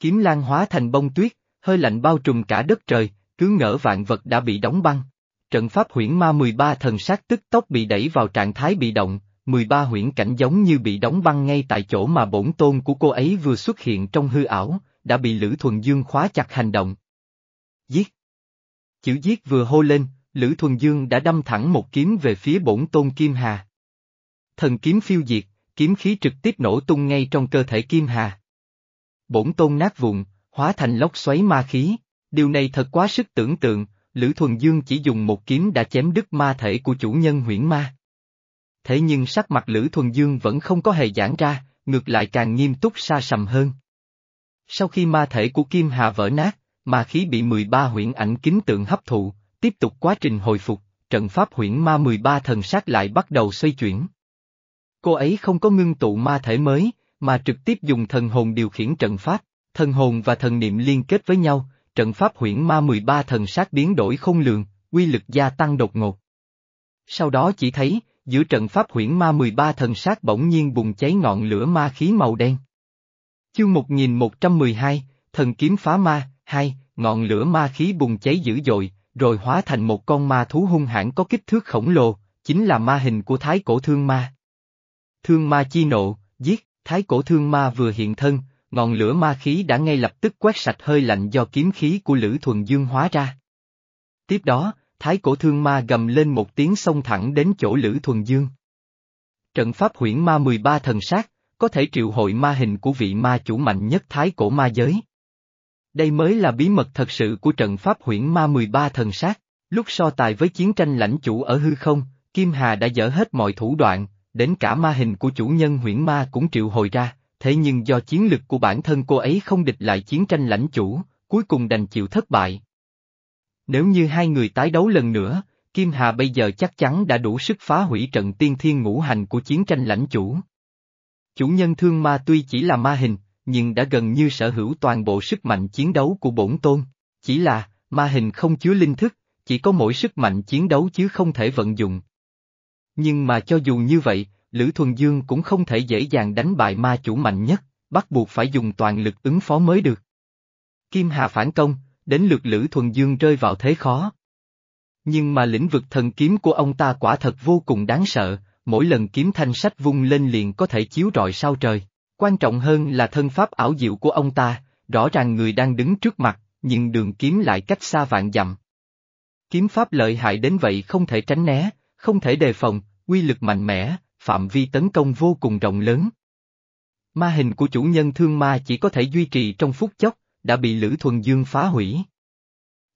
Kiếm lan hóa thành bông tuyết, hơi lạnh bao trùm cả đất trời, cứ ngỡ vạn vật đã bị đóng băng. Trận pháp huyễn ma 13 thần sát tức tốc bị đẩy vào trạng thái bị động, 13 huyễn cảnh giống như bị đóng băng ngay tại chỗ mà bổn tôn của cô ấy vừa xuất hiện trong hư ảo, đã bị Lữ Thuần Dương khóa chặt hành động. Giết! Chữ giết vừa hô lên, Lữ Thuần Dương đã đâm thẳng một kiếm về phía bổn tôn Kim Hà. Thần kiếm phiêu diệt, kiếm khí trực tiếp nổ tung ngay trong cơ thể Kim Hà. Bổn tôn nát vụn, hóa thành lốc xoáy ma khí, điều này thật quá sức tưởng tượng, Lữ Thuần Dương chỉ dùng một kiếm đã chém đứt ma thể của chủ nhân huyễn ma. Thế nhưng sắc mặt Lữ Thuần Dương vẫn không có hề giãn ra, ngược lại càng nghiêm túc xa sầm hơn. Sau khi ma thể của Kim Hà vỡ nát, ma khí bị 13 huyễn ảnh kính tượng hấp thụ, tiếp tục quá trình hồi phục, trận pháp huyễn ma 13 thần sát lại bắt đầu xoay chuyển. Cô ấy không có ngưng tụ ma thể mới, mà trực tiếp dùng thần hồn điều khiển trận pháp, thần hồn và thần niệm liên kết với nhau, trận pháp huyễn ma 13 thần sát biến đổi không lường, quy lực gia tăng đột ngột. Sau đó chỉ thấy, giữa trận pháp huyễn ma 13 thần sát bỗng nhiên bùng cháy ngọn lửa ma khí màu đen. Chương 1112, Thần kiếm phá ma, hai, ngọn lửa ma khí bùng cháy dữ dội, rồi hóa thành một con ma thú hung hãn có kích thước khổng lồ, chính là ma hình của thái cổ thương ma. Thương ma chi nộ, giết, thái cổ thương ma vừa hiện thân, ngọn lửa ma khí đã ngay lập tức quét sạch hơi lạnh do kiếm khí của Lữ Thuần Dương hóa ra. Tiếp đó, thái cổ thương ma gầm lên một tiếng xông thẳng đến chỗ Lữ Thuần Dương. Trận pháp huyễn ma 13 thần sát, có thể triệu hội ma hình của vị ma chủ mạnh nhất thái cổ ma giới. Đây mới là bí mật thật sự của trận pháp huyễn ma 13 thần sát. Lúc so tài với chiến tranh lãnh chủ ở hư không, Kim Hà đã dở hết mọi thủ đoạn, đến cả ma hình của chủ nhân huyễn ma cũng triệu hồi ra, thế nhưng do chiến lực của bản thân cô ấy không địch lại chiến tranh lãnh chủ, cuối cùng đành chịu thất bại. Nếu như hai người tái đấu lần nữa, Kim Hà bây giờ chắc chắn đã đủ sức phá hủy trận tiên thiên ngũ hành của chiến tranh lãnh chủ. Chủ nhân thương ma tuy chỉ là ma hình, nhưng đã gần như sở hữu toàn bộ sức mạnh chiến đấu của bổn tôn. Chỉ là, ma hình không chứa linh thức, chỉ có mỗi sức mạnh chiến đấu chứ không thể vận dụng. Nhưng mà cho dù như vậy, Lữ Thuần Dương cũng không thể dễ dàng đánh bại ma chủ mạnh nhất, bắt buộc phải dùng toàn lực ứng phó mới được. Kim Hà phản công, đến lượt Lữ Thuần Dương rơi vào thế khó. Nhưng mà lĩnh vực thần kiếm của ông ta quả thật vô cùng đáng sợ, mỗi lần kiếm thanh sách vung lên liền có thể chiếu rọi sao trời. Quan trọng hơn là thân pháp ảo diệu của ông ta, rõ ràng người đang đứng trước mặt, nhưng đường kiếm lại cách xa vạn dặm. Kiếm pháp lợi hại đến vậy không thể tránh né, không thể đề phòng, quy lực mạnh mẽ, phạm vi tấn công vô cùng rộng lớn. Ma hình của chủ nhân thương ma chỉ có thể duy trì trong phút chốc, đã bị Lữ Thuần Dương phá hủy.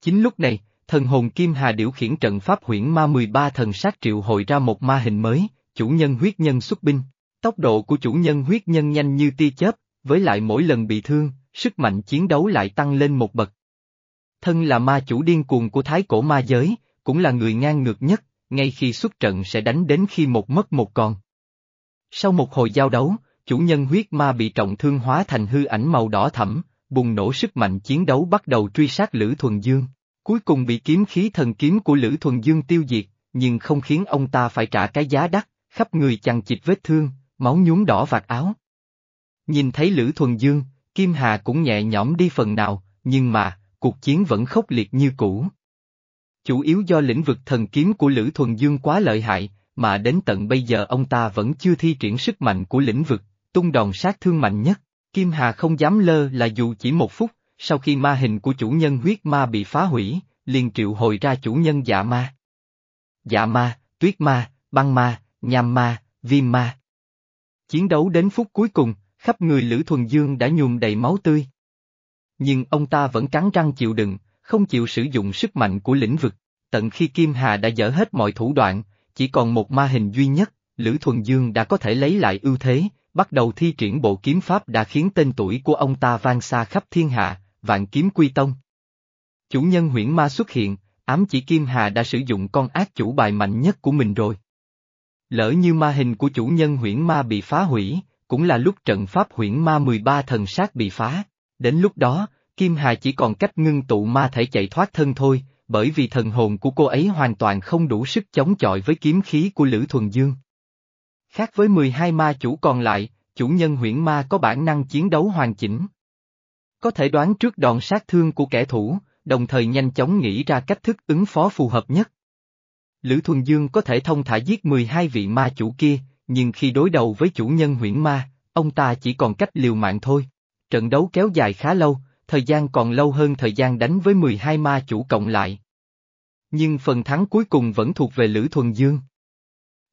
Chính lúc này, thần hồn Kim Hà điều khiển trận pháp huyễn ma 13 thần sát triệu hồi ra một ma hình mới, chủ nhân huyết nhân xuất binh. Tốc độ của chủ nhân huyết nhân nhanh như tia chớp, với lại mỗi lần bị thương, sức mạnh chiến đấu lại tăng lên một bậc. Thân là ma chủ điên cuồng của thái cổ ma giới, cũng là người ngang ngược nhất, ngay khi xuất trận sẽ đánh đến khi một mất một còn. Sau một hồi giao đấu, chủ nhân huyết ma bị trọng thương hóa thành hư ảnh màu đỏ thẫm, bùng nổ sức mạnh chiến đấu bắt đầu truy sát Lữ Thuần Dương. Cuối cùng bị kiếm khí thần kiếm của Lữ Thuần Dương tiêu diệt, nhưng không khiến ông ta phải trả cái giá đắt, khắp người chằng chịt vết thương, máu nhuốm đỏ vạt áo. Nhìn thấy Lữ Thuần Dương, Kim Hà cũng nhẹ nhõm đi phần nào, nhưng mà, cuộc chiến vẫn khốc liệt như cũ. Chủ yếu do lĩnh vực thần kiếm của Lữ Thuần Dương quá lợi hại, mà đến tận bây giờ ông ta vẫn chưa thi triển sức mạnh của lĩnh vực, tung đòn sát thương mạnh nhất. Kim Hà không dám lơ là dù chỉ một phút, sau khi ma hình của chủ nhân huyết ma bị phá hủy, liền triệu hồi ra chủ nhân dạ ma. Dạ ma, tuyết ma, băng ma, nham ma, viêm ma. Chiến đấu đến phút cuối cùng, khắp người Lữ Thuần Dương đã nhuộm đầy máu tươi. Nhưng ông ta vẫn cắn răng chịu đựng, không chịu sử dụng sức mạnh của lĩnh vực, tận khi Kim Hà đã dở hết mọi thủ đoạn, chỉ còn một ma hình duy nhất, Lữ Thuần Dương đã có thể lấy lại ưu thế, bắt đầu thi triển bộ kiếm pháp đã khiến tên tuổi của ông ta vang xa khắp thiên hạ, vạn kiếm quy tông. Chủ nhân huyễn ma xuất hiện, ám chỉ Kim Hà đã sử dụng con ác chủ bài mạnh nhất của mình rồi. Lỡ như ma hình của chủ nhân huyễn ma bị phá hủy, cũng là lúc trận pháp huyễn ma 13 thần sát bị phá. Đến lúc đó, Kim Hà chỉ còn cách ngưng tụ ma thể chạy thoát thân thôi, bởi vì thần hồn của cô ấy hoàn toàn không đủ sức chống chọi với kiếm khí của Lữ Thuần Dương. Khác với 12 ma chủ còn lại, chủ nhân huyễn ma có bản năng chiến đấu hoàn chỉnh. Có thể đoán trước đòn sát thương của kẻ thủ, đồng thời nhanh chóng nghĩ ra cách thức ứng phó phù hợp nhất. Lữ Thuần Dương có thể thông thả giết 12 vị ma chủ kia, nhưng khi đối đầu với chủ nhân huyễn ma, ông ta chỉ còn cách liều mạng thôi. Trận đấu kéo dài khá lâu, thời gian còn lâu hơn thời gian đánh với 12 ma chủ cộng lại. Nhưng phần thắng cuối cùng vẫn thuộc về Lữ Thuần Dương.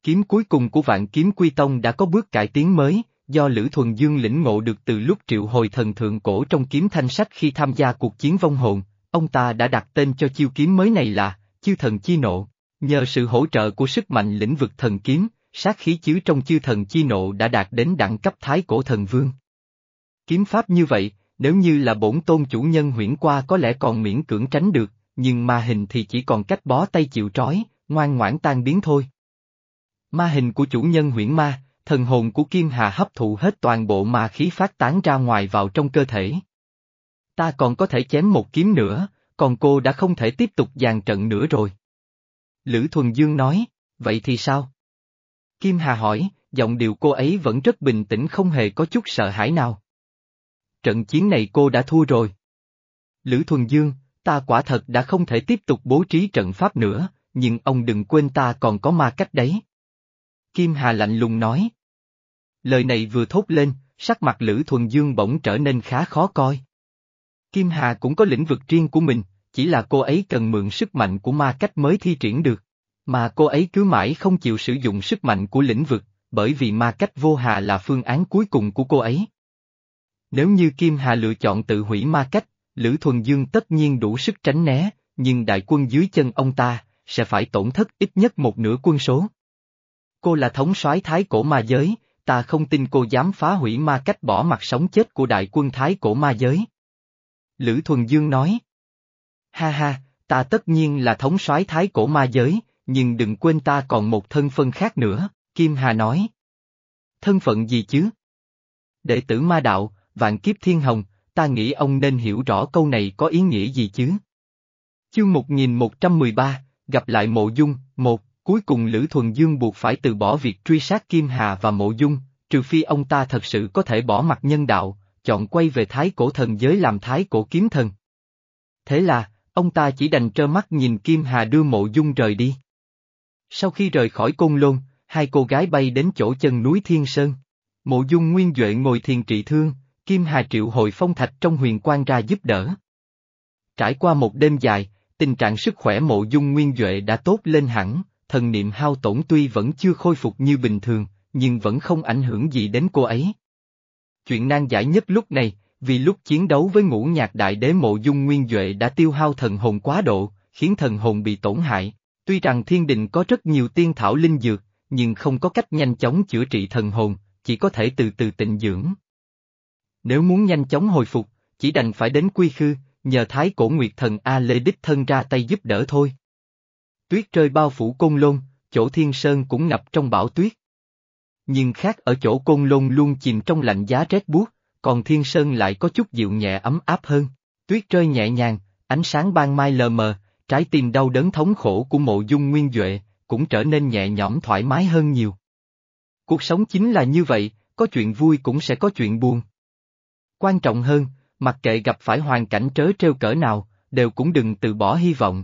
Kiếm cuối cùng của vạn kiếm quy tông đã có bước cải tiến mới, do Lữ Thuần Dương lĩnh ngộ được từ lúc triệu hồi thần thượng cổ trong kiếm thanh sách khi tham gia cuộc chiến vong hồn, ông ta đã đặt tên cho chiêu kiếm mới này là, Chiêu thần chi nộ. Nhờ sự hỗ trợ của sức mạnh lĩnh vực thần kiếm, sát khí chứa trong chư thần chi nộ đã đạt đến đẳng cấp thái cổ thần vương. Kiếm pháp như vậy, nếu như là bổn tôn chủ nhân huyễn qua có lẽ còn miễn cưỡng tránh được, nhưng ma hình thì chỉ còn cách bó tay chịu trói, ngoan ngoãn tan biến thôi. Ma hình của chủ nhân huyễn ma, thần hồn của Kim Hà hấp thụ hết toàn bộ ma khí phát tán ra ngoài vào trong cơ thể. Ta còn có thể chém một kiếm nữa, còn cô đã không thể tiếp tục dàn trận nữa rồi. Lữ Thuần Dương nói, vậy thì sao? Kim Hà hỏi, giọng điệu cô ấy vẫn rất bình tĩnh không hề có chút sợ hãi nào. Trận chiến này cô đã thua rồi. Lữ Thuần Dương, ta quả thật đã không thể tiếp tục bố trí trận pháp nữa, nhưng ông đừng quên ta còn có ma cách đấy. Kim Hà lạnh lùng nói. Lời này vừa thốt lên, sắc mặt Lữ Thuần Dương bỗng trở nên khá khó coi. Kim Hà cũng có lĩnh vực riêng của mình, chỉ là cô ấy cần mượn sức mạnh của ma cách mới thi triển được. Mà cô ấy cứ mãi không chịu sử dụng sức mạnh của lĩnh vực, bởi vì ma cách vô hà là phương án cuối cùng của cô ấy. Nếu như Kim Hà lựa chọn tự hủy ma cách, Lữ Thuần Dương tất nhiên đủ sức tránh né, nhưng đại quân dưới chân ông ta, sẽ phải tổn thất ít nhất một nửa quân số. Cô là thống soái thái cổ ma giới, ta không tin cô dám phá hủy ma cách bỏ mặt sống chết của đại quân thái cổ ma giới. Lữ Thuần Dương nói. Ha ha, ta tất nhiên là thống soái thái cổ ma giới, nhưng đừng quên ta còn một thân phân khác nữa, Kim Hà nói. Thân phận gì chứ? Đệ tử ma đạo, vạn kiếp thiên hồng, ta nghĩ ông nên hiểu rõ câu này có ý nghĩa gì chứ. Chương 1113, gặp lại mộ dung, một, cuối cùng Lữ Thuần Dương buộc phải từ bỏ việc truy sát Kim Hà và mộ dung, trừ phi ông ta thật sự có thể bỏ mặt nhân đạo, chọn quay về thái cổ thần giới làm thái cổ kiếm thần. Thế là, ông ta chỉ đành trơ mắt nhìn Kim Hà đưa mộ dung rời đi. Sau khi rời khỏi Côn Lôn, hai cô gái bay đến chỗ chân núi Thiên Sơn. Mộ dung nguyên Duệ ngồi thiền trị thương, Kim Hà triệu hồi phong thạch trong huyền quan ra giúp đỡ. Trải qua một đêm dài, tình trạng sức khỏe mộ dung nguyên Duệ đã tốt lên hẳn, thần niệm hao tổn tuy vẫn chưa khôi phục như bình thường, nhưng vẫn không ảnh hưởng gì đến cô ấy. Chuyện nan giải nhất lúc này, vì lúc chiến đấu với ngũ nhạc đại đế mộ dung nguyên Duệ đã tiêu hao thần hồn quá độ, khiến thần hồn bị tổn hại. Tuy rằng thiên đình có rất nhiều tiên thảo linh dược, nhưng không có cách nhanh chóng chữa trị thần hồn, chỉ có thể từ từ tịnh dưỡng. Nếu muốn nhanh chóng hồi phục, chỉ đành phải đến quy khư, nhờ thái cổ nguyệt thần A Lê Đích thân ra tay giúp đỡ thôi. Tuyết rơi bao phủ côn lôn, chỗ thiên sơn cũng ngập trong bão tuyết. Nhưng khác ở chỗ côn lôn luôn chìm trong lạnh giá rét buốt, còn thiên sơn lại có chút dịu nhẹ ấm áp hơn. Tuyết rơi nhẹ nhàng, ánh sáng ban mai lờ mờ, trái tim đau đớn thống khổ của mộ dung nguyên Duệ, cũng trở nên nhẹ nhõm thoải mái hơn nhiều. Cuộc sống chính là như vậy, có chuyện vui cũng sẽ có chuyện buồn. Quan trọng hơn, mặc kệ gặp phải hoàn cảnh trớ trêu cỡ nào, đều cũng đừng từ bỏ hy vọng.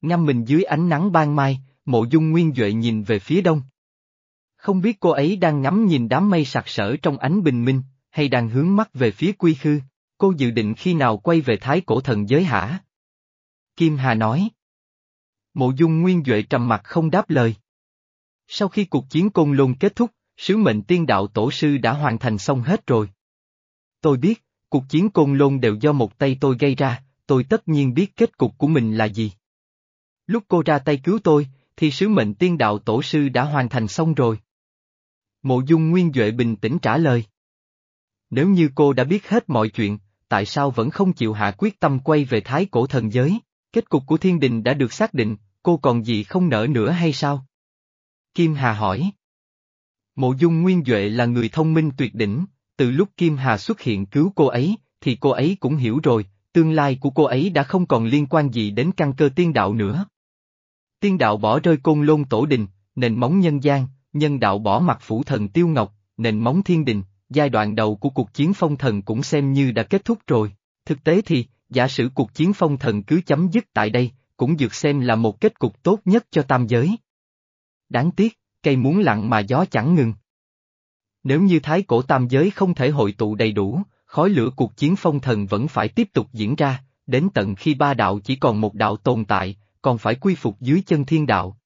Ngâm mình dưới ánh nắng ban mai, mộ dung nguyên Duệ nhìn về phía đông. Không biết cô ấy đang ngắm nhìn đám mây sặc sỡ trong ánh bình minh, hay đang hướng mắt về phía quy khư, cô dự định khi nào quay về thái cổ thần giới hả? Kim Hà nói. Mộ dung nguyên Duệ trầm mặt không đáp lời. Sau khi cuộc chiến côn lôn kết thúc, sứ mệnh tiên đạo tổ sư đã hoàn thành xong hết rồi. Tôi biết, cuộc chiến côn lôn đều do một tay tôi gây ra, tôi tất nhiên biết kết cục của mình là gì. Lúc cô ra tay cứu tôi, thì sứ mệnh tiên đạo tổ sư đã hoàn thành xong rồi. Mộ dung nguyên Duệ bình tĩnh trả lời. Nếu như cô đã biết hết mọi chuyện, tại sao vẫn không chịu hạ quyết tâm quay về thái cổ thần giới? Kết cục của thiên đình đã được xác định, cô còn gì không nở nữa hay sao? Kim Hà hỏi. Mộ dung nguyên Duệ là người thông minh tuyệt đỉnh, từ lúc Kim Hà xuất hiện cứu cô ấy, thì cô ấy cũng hiểu rồi, tương lai của cô ấy đã không còn liên quan gì đến căn cơ tiên đạo nữa. Tiên đạo bỏ rơi côn lôn tổ đình, nền móng nhân gian, nhân đạo bỏ mặt phủ thần tiêu ngọc, nền móng thiên đình, giai đoạn đầu của cuộc chiến phong thần cũng xem như đã kết thúc rồi. Thực tế thì, giả sử cuộc chiến phong thần cứ chấm dứt tại đây, cũng được xem là một kết cục tốt nhất cho tam giới. Đáng tiếc, cây muốn lặng mà gió chẳng ngừng. Nếu như thái cổ tam giới không thể hội tụ đầy đủ, khói lửa cuộc chiến phong thần vẫn phải tiếp tục diễn ra, đến tận khi ba đạo chỉ còn một đạo tồn tại, còn phải quy phục dưới chân thiên đạo.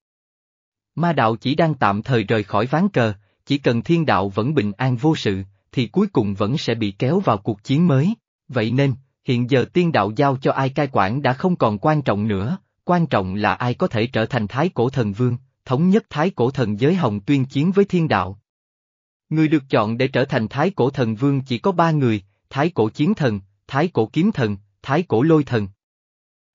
Ma đạo chỉ đang tạm thời rời khỏi ván cờ, chỉ cần thiên đạo vẫn bình an vô sự, thì cuối cùng vẫn sẽ bị kéo vào cuộc chiến mới. Vậy nên, hiện giờ tiên đạo giao cho ai cai quản đã không còn quan trọng nữa, quan trọng là ai có thể trở thành thái cổ thần vương, thống nhất thái cổ thần giới hồng tuyên chiến với thiên đạo. Người được chọn để trở thành thái cổ thần vương chỉ có ba người, thái cổ chiến thần, thái cổ kiếm thần, thái cổ lôi thần.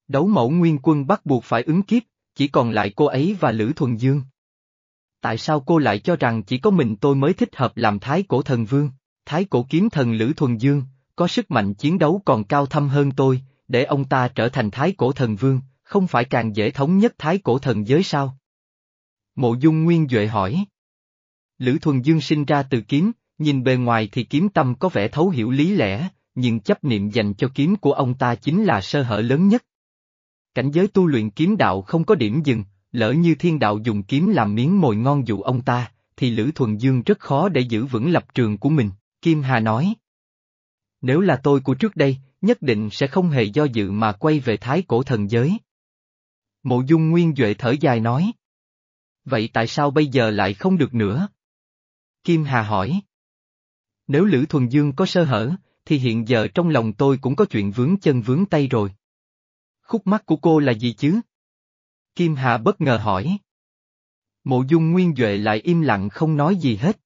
Đấu mẫu nguyên quân bắt buộc phải ứng kiếp, chỉ còn lại cô ấy và Lữ Thuần Dương. Tại sao cô lại cho rằng chỉ có mình tôi mới thích hợp làm thái cổ thần vương? Thái cổ kiếm thần Lữ Thuần Dương, có sức mạnh chiến đấu còn cao thâm hơn tôi, để ông ta trở thành thái cổ thần vương, không phải càng dễ thống nhất thái cổ thần giới sao? Mộ dung nguyên Duệ hỏi. Lữ Thuần Dương sinh ra từ kiếm, nhìn bề ngoài thì kiếm tâm có vẻ thấu hiểu lý lẽ, nhưng chấp niệm dành cho kiếm của ông ta chính là sơ hở lớn nhất. Cảnh giới tu luyện kiếm đạo không có điểm dừng, lỡ như thiên đạo dùng kiếm làm miếng mồi ngon dụ ông ta, thì Lữ Thuần Dương rất khó để giữ vững lập trường của mình, Kim Hà nói. Nếu là tôi của trước đây, nhất định sẽ không hề do dự mà quay về thái cổ thần giới. Mộ dung nguyên Duệ thở dài nói. Vậy tại sao bây giờ lại không được nữa? Kim Hà hỏi. Nếu Lữ Thuần Dương có sơ hở, thì hiện giờ trong lòng tôi cũng có chuyện vướng chân vướng tay rồi. Khúc mắt của cô là gì chứ? Kim Hà bất ngờ hỏi. Mộ dung nguyên Duệ lại im lặng không nói gì hết.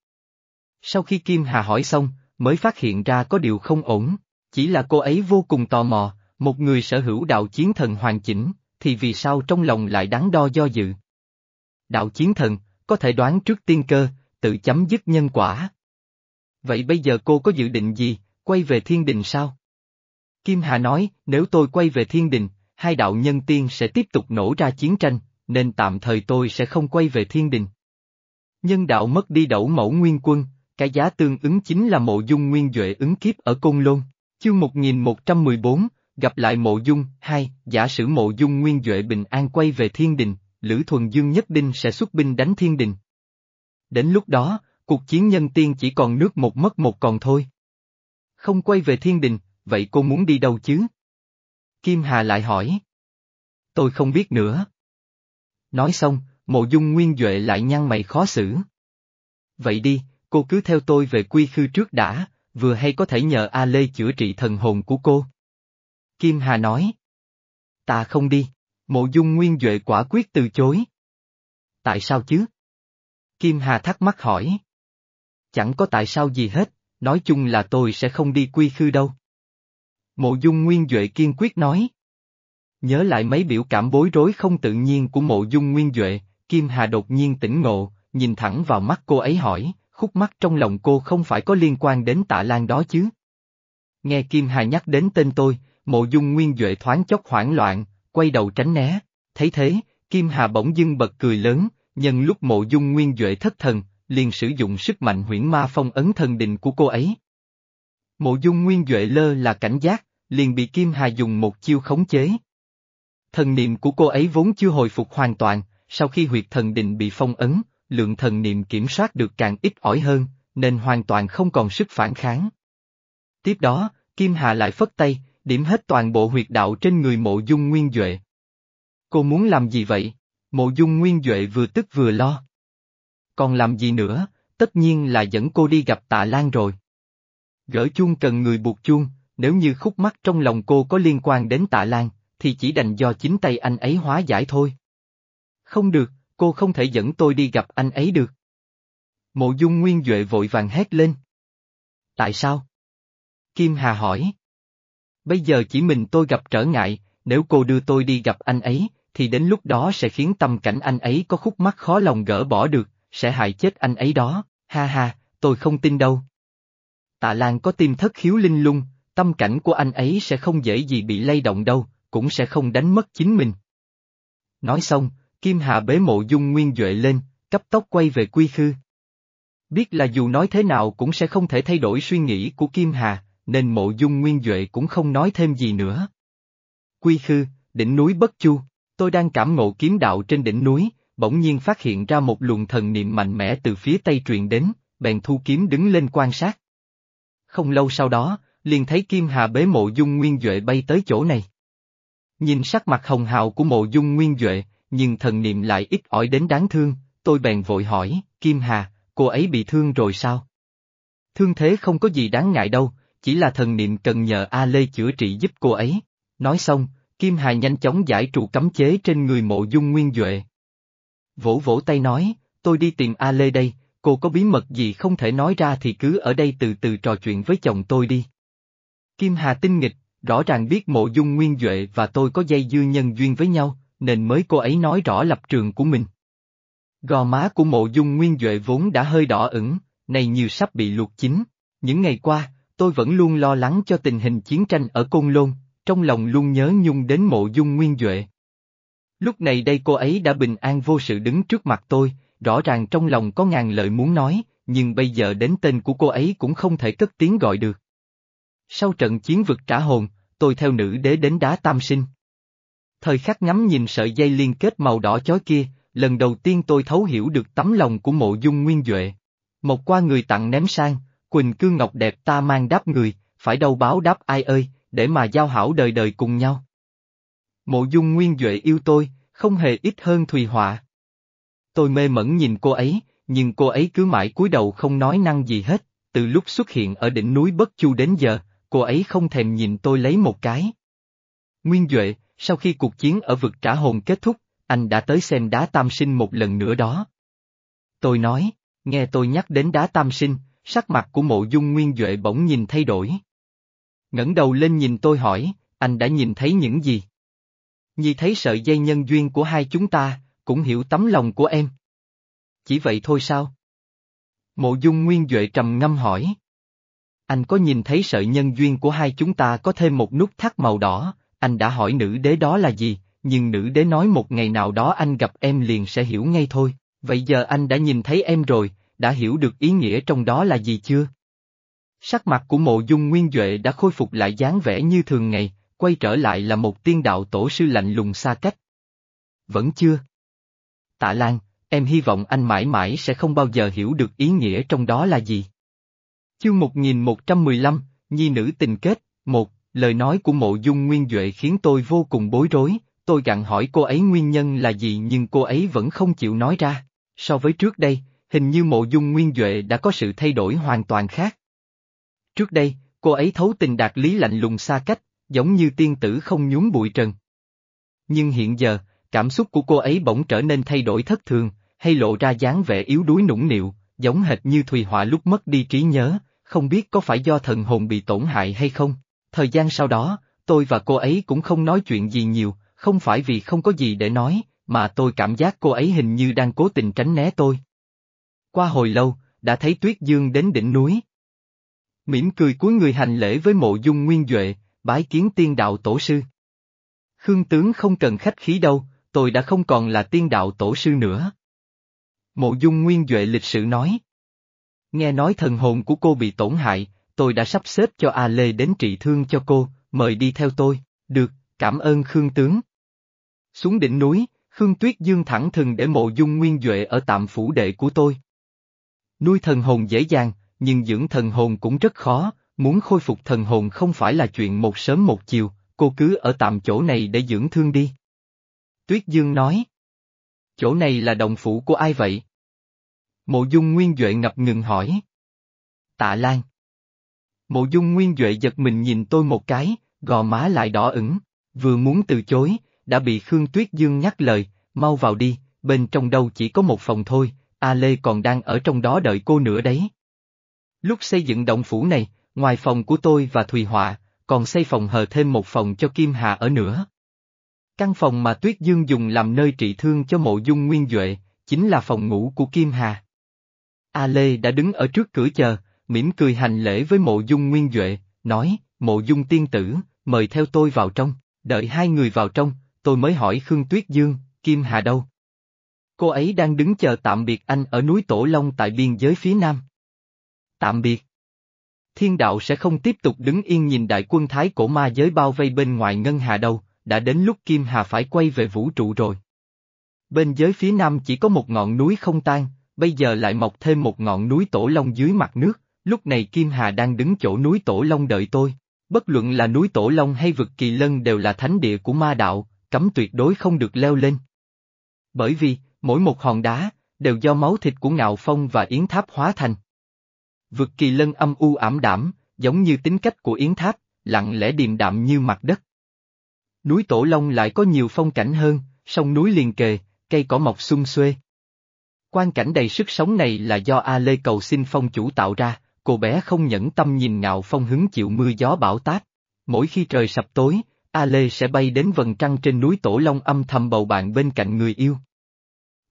Sau khi Kim Hà hỏi xong, mới phát hiện ra có điều không ổn, chỉ là cô ấy vô cùng tò mò, một người sở hữu đạo chiến thần hoàn chỉnh, thì vì sao trong lòng lại đáng đo do dự? Đạo chiến thần, có thể đoán trước tiên cơ, tự chấm dứt nhân quả. Vậy bây giờ cô có dự định gì, quay về thiên đình sao? Kim Hà nói, nếu tôi quay về thiên đình, hai đạo nhân tiên sẽ tiếp tục nổ ra chiến tranh, nên tạm thời tôi sẽ không quay về thiên đình. Nhân đạo mất đi đẩu mẫu nguyên quân, cái giá tương ứng chính là mộ dung nguyên Duệ ứng kiếp ở Côn Lôn. Chương 1114, gặp lại mộ dung, hai, giả sử mộ dung nguyên Duệ bình an quay về thiên đình, Lữ Thuần Dương nhất định sẽ xuất binh đánh thiên đình. Đến lúc đó, cuộc chiến nhân tiên chỉ còn nước một mất một còn thôi. Không quay về thiên đình, vậy cô muốn đi đâu chứ? Kim Hà lại hỏi. Tôi không biết nữa. Nói xong, mộ dung nguyên Duệ lại nhăn mày khó xử. Vậy đi, cô cứ theo tôi về quy khư trước đã, vừa hay có thể nhờ A Lê chữa trị thần hồn của cô. Kim Hà nói. Ta không đi, mộ dung nguyên Duệ quả quyết từ chối. Tại sao chứ? Kim Hà thắc mắc hỏi. Chẳng có tại sao gì hết, nói chung là tôi sẽ không đi quy khư đâu. Mộ dung nguyên Duệ kiên quyết nói. Nhớ lại mấy biểu cảm bối rối không tự nhiên của mộ dung nguyên Duệ, Kim Hà đột nhiên tỉnh ngộ, nhìn thẳng vào mắt cô ấy hỏi, khúc mắt trong lòng cô không phải có liên quan đến tạ lan đó chứ? Nghe Kim Hà nhắc đến tên tôi, mộ dung nguyên Duệ thoáng chốc hoảng loạn, quay đầu tránh né, thấy thế, Kim Hà bỗng dưng bật cười lớn, nhân lúc mộ dung nguyên Duệ thất thần, liền sử dụng sức mạnh huyễn ma phong ấn thần đình của cô ấy. Mộ dung nguyên Duệ lơ là cảnh giác, liền bị Kim Hà dùng một chiêu khống chế. Thần niệm của cô ấy vốn chưa hồi phục hoàn toàn, sau khi huyệt thần định bị phong ấn, lượng thần niệm kiểm soát được càng ít ỏi hơn, nên hoàn toàn không còn sức phản kháng. Tiếp đó, Kim Hà lại phất tay, điểm hết toàn bộ huyệt đạo trên người mộ dung nguyên Duệ. Cô muốn làm gì vậy? Mộ dung nguyên Duệ vừa tức vừa lo. Còn làm gì nữa, tất nhiên là dẫn cô đi gặp tạ Lan rồi. Gỡ chuông cần người buộc chuông, nếu như khúc mắc trong lòng cô có liên quan đến tạ Lan, thì chỉ đành do chính tay anh ấy hóa giải thôi. Không được, cô không thể dẫn tôi đi gặp anh ấy được. Mộ dung nguyên Duệ vội vàng hét lên. Tại sao? Kim Hà hỏi. Bây giờ chỉ mình tôi gặp trở ngại, nếu cô đưa tôi đi gặp anh ấy, thì đến lúc đó sẽ khiến tâm cảnh anh ấy có khúc mắc khó lòng gỡ bỏ được, sẽ hại chết anh ấy đó, ha ha, tôi không tin đâu. Tạ Lan có tim thất khiếu linh lung, tâm cảnh của anh ấy sẽ không dễ gì bị lay động đâu, cũng sẽ không đánh mất chính mình. Nói xong, Kim Hạ bế mộ dung nguyên Duệ lên, cấp tốc quay về quy khư. Biết là dù nói thế nào cũng sẽ không thể thay đổi suy nghĩ của Kim Hà, nên mộ dung nguyên Duệ cũng không nói thêm gì nữa. Quy khư, đỉnh núi Bất Chu, tôi đang cảm ngộ kiếm đạo trên đỉnh núi, bỗng nhiên phát hiện ra một luồng thần niệm mạnh mẽ từ phía tây truyền đến, bèn thu kiếm đứng lên quan sát. Không lâu sau đó, liền thấy Kim Hà bế mộ dung nguyên Duệ bay tới chỗ này. Nhìn sắc mặt hồng hào của mộ dung nguyên Duệ, nhưng thần niệm lại ít ỏi đến đáng thương, tôi bèn vội hỏi, Kim Hà, cô ấy bị thương rồi sao? Thương thế không có gì đáng ngại đâu, chỉ là thần niệm cần nhờ A Lê chữa trị giúp cô ấy. Nói xong, Kim Hà nhanh chóng giải trụ cấm chế trên người mộ dung nguyên Duệ. Vỗ vỗ tay nói, tôi đi tìm A Lê đây, cô có bí mật gì không thể nói ra thì cứ ở đây từ từ trò chuyện với chồng tôi đi. Kim Hà tinh nghịch, rõ ràng biết mộ dung nguyên Duệ và tôi có dây dưa nhân duyên với nhau, nên mới cô ấy nói rõ lập trường của mình. Gò má của mộ dung nguyên Duệ vốn đã hơi đỏ ửng, này như sắp bị luộc chín. Những ngày qua, tôi vẫn luôn lo lắng cho tình hình chiến tranh ở Côn Lôn, trong lòng luôn nhớ nhung đến mộ dung nguyên Duệ. Lúc này đây cô ấy đã bình an vô sự đứng trước mặt tôi, rõ ràng trong lòng có ngàn lời muốn nói, nhưng bây giờ đến tên của cô ấy cũng không thể cất tiếng gọi được. Sau trận chiến vực trả hồn, tôi theo nữ đế đến đá tam sinh. Thời khắc ngắm nhìn sợi dây liên kết màu đỏ chói kia, lần đầu tiên tôi thấu hiểu được tấm lòng của mộ dung nguyên Duệ. Một qua người tặng ném sang, Quỳnh cương ngọc đẹp ta mang đáp người, phải đâu báo đáp ai ơi, để mà giao hảo đời đời cùng nhau. Mộ dung nguyên Duệ yêu tôi, không hề ít hơn Thùy Họa. Tôi mê mẩn nhìn cô ấy, nhưng cô ấy cứ mãi cúi đầu không nói năng gì hết, từ lúc xuất hiện ở đỉnh núi Bất Chu đến giờ, cô ấy không thèm nhìn tôi lấy một cái. Nguyên Duệ, sau khi cuộc chiến ở vực trả hồn kết thúc, anh đã tới xem đá tam sinh một lần nữa đó. Tôi nói, nghe tôi nhắc đến đá tam sinh, sắc mặt của mộ dung Nguyên Duệ bỗng nhìn thay đổi. ngẩng đầu lên nhìn tôi hỏi, anh đã nhìn thấy những gì? Nhi thấy sợi dây nhân duyên của hai chúng ta, cũng hiểu tấm lòng của em. Chỉ vậy thôi sao? Mộ dung Nguyên Duệ trầm ngâm hỏi. Anh có nhìn thấy sợi nhân duyên của hai chúng ta có thêm một nút thắt màu đỏ, anh đã hỏi nữ đế đó là gì, nhưng nữ đế nói một ngày nào đó anh gặp em liền sẽ hiểu ngay thôi, vậy giờ anh đã nhìn thấy em rồi, đã hiểu được ý nghĩa trong đó là gì chưa? Sắc mặt của mộ dung nguyên Duệ đã khôi phục lại dáng vẻ như thường ngày, quay trở lại là một tiên đạo tổ sư lạnh lùng xa cách. Vẫn chưa. Tạ Lan, em hy vọng anh mãi mãi sẽ không bao giờ hiểu được ý nghĩa trong đó là gì. Chương 1115, Nhi nữ tình kết, một, lời nói của mộ dung nguyên Duệ khiến tôi vô cùng bối rối, tôi gặn hỏi cô ấy nguyên nhân là gì nhưng cô ấy vẫn không chịu nói ra. So với trước đây, hình như mộ dung nguyên Duệ đã có sự thay đổi hoàn toàn khác. Trước đây, cô ấy thấu tình đạt lý lạnh lùng xa cách, giống như tiên tử không nhún bụi trần. Nhưng hiện giờ, cảm xúc của cô ấy bỗng trở nên thay đổi thất thường, hay lộ ra dáng vẻ yếu đuối nũng nịu, giống hệt như Thùy Họa lúc mất đi trí nhớ, không biết có phải do thần hồn bị tổn hại hay không. Thời gian sau đó, tôi và cô ấy cũng không nói chuyện gì nhiều, không phải vì không có gì để nói, mà tôi cảm giác cô ấy hình như đang cố tình tránh né tôi. Qua hồi lâu, đã thấy Tuyết Dương đến đỉnh núi. Mỉm cười cuối người hành lễ với mộ dung nguyên Duệ, bái kiến tiên đạo tổ sư. Khương tướng không cần khách khí đâu, tôi đã không còn là tiên đạo tổ sư nữa. Mộ dung nguyên Duệ lịch sự nói. Nghe nói thần hồn của cô bị tổn hại, tôi đã sắp xếp cho A Lê đến trị thương cho cô, mời đi theo tôi, được, cảm ơn Khương tướng. Xuống đỉnh núi, Khương Tuyết Dương thẳng thừng để mộ dung nguyên Duệ ở tạm phủ đệ của tôi. Nuôi thần hồn dễ dàng, nhưng dưỡng thần hồn cũng rất khó, muốn khôi phục thần hồn không phải là chuyện một sớm một chiều, cô cứ ở tạm chỗ này để dưỡng thương đi. Tuyết Dương nói. Chỗ này là đồng phủ của ai vậy? Mộ dung nguyên Duệ ngập ngừng hỏi. Tạ Lan. Mộ dung nguyên Duệ giật mình nhìn tôi một cái, gò má lại đỏ ửng, vừa muốn từ chối, đã bị Khương Tuyết Dương nhắc lời, mau vào đi, bên trong đâu chỉ có một phòng thôi, A Lê còn đang ở trong đó đợi cô nữa đấy. Lúc xây dựng động phủ này, ngoài phòng của tôi và Thùy Họa, còn xây phòng hờ thêm một phòng cho Kim Hà ở nữa. Căn phòng mà Tuyết Dương dùng làm nơi trị thương cho mộ dung nguyên Duệ, chính là phòng ngủ của Kim Hà. A Lê đã đứng ở trước cửa chờ, mỉm cười hành lễ với mộ dung nguyên Duệ, nói, mộ dung tiên tử, mời theo tôi vào trong, đợi hai người vào trong, tôi mới hỏi Khương Tuyết Dương, Kim Hà đâu? Cô ấy đang đứng chờ tạm biệt anh ở núi Tổ Long tại biên giới phía nam. Tạm biệt. Thiên đạo sẽ không tiếp tục đứng yên nhìn đại quân thái cổ ma giới bao vây bên ngoài ngân hà đâu, đã đến lúc Kim Hà phải quay về vũ trụ rồi. Bên giới phía nam chỉ có một ngọn núi không tan, bây giờ lại mọc thêm một ngọn núi Tổ Long dưới mặt nước, lúc này Kim Hà đang đứng chỗ núi Tổ Long đợi tôi. Bất luận là núi Tổ Long hay vực Kỳ Lân đều là thánh địa của ma đạo, cấm tuyệt đối không được leo lên. Bởi vì, mỗi một hòn đá, đều do máu thịt của Ngạo Phong và Yến Tháp hóa thành. Vực Kỳ Lân âm u ảm đảm, giống như tính cách của Yến Tháp, lặng lẽ điềm đạm như mặt đất. Núi Tổ Long lại có nhiều phong cảnh hơn, sông núi liền kề, cây cỏ mọc xung xuê. Quan cảnh đầy sức sống này là do A Lê cầu xin phong chủ tạo ra, cô bé không nhẫn tâm nhìn ngạo phong hứng chịu mưa gió bão táp. Mỗi khi trời sập tối, A Lê sẽ bay đến vầng trăng trên núi Tổ Long âm thầm bầu bạn bên cạnh người yêu.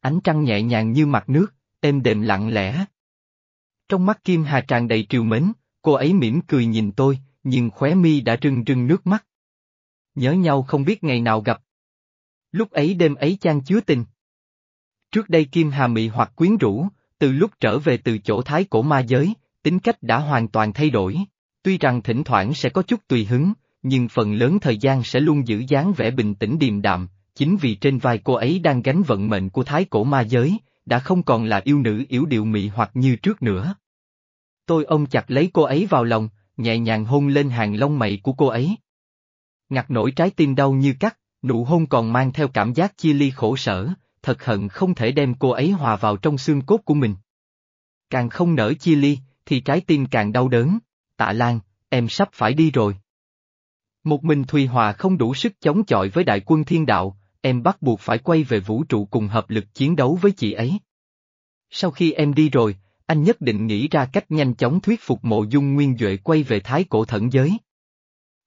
Ánh trăng nhẹ nhàng như mặt nước, êm đềm lặng lẽ. Trong mắt Kim Hà tràn đầy triều mến, cô ấy mỉm cười nhìn tôi, nhưng khóe mi đã rưng rưng nước mắt. Nhớ nhau không biết ngày nào gặp. Lúc ấy đêm ấy chan chứa tình. Trước đây Kim Hà mị hoặc quyến rũ, từ lúc trở về từ chỗ thái cổ ma giới, tính cách đã hoàn toàn thay đổi. Tuy rằng thỉnh thoảng sẽ có chút tùy hứng, nhưng phần lớn thời gian sẽ luôn giữ dáng vẻ bình tĩnh điềm đạm, chính vì trên vai cô ấy đang gánh vận mệnh của thái cổ ma giới, đã không còn là yêu nữ yếu điệu mị hoặc như trước nữa. Tôi ôm chặt lấy cô ấy vào lòng, nhẹ nhàng hôn lên hàng lông mày của cô ấy. Ngặt nổi trái tim đau như cắt, nụ hôn còn mang theo cảm giác chia ly khổ sở, thật hận không thể đem cô ấy hòa vào trong xương cốt của mình. Càng không nỡ chia ly, thì trái tim càng đau đớn. Tạ Lan, em sắp phải đi rồi. Một mình Thùy Hòa không đủ sức chống chọi với đại quân thiên đạo, em bắt buộc phải quay về vũ trụ cùng hợp lực chiến đấu với chị ấy. Sau khi em đi rồi, anh nhất định nghĩ ra cách nhanh chóng thuyết phục mộ dung nguyên Duệ quay về thái cổ thần giới.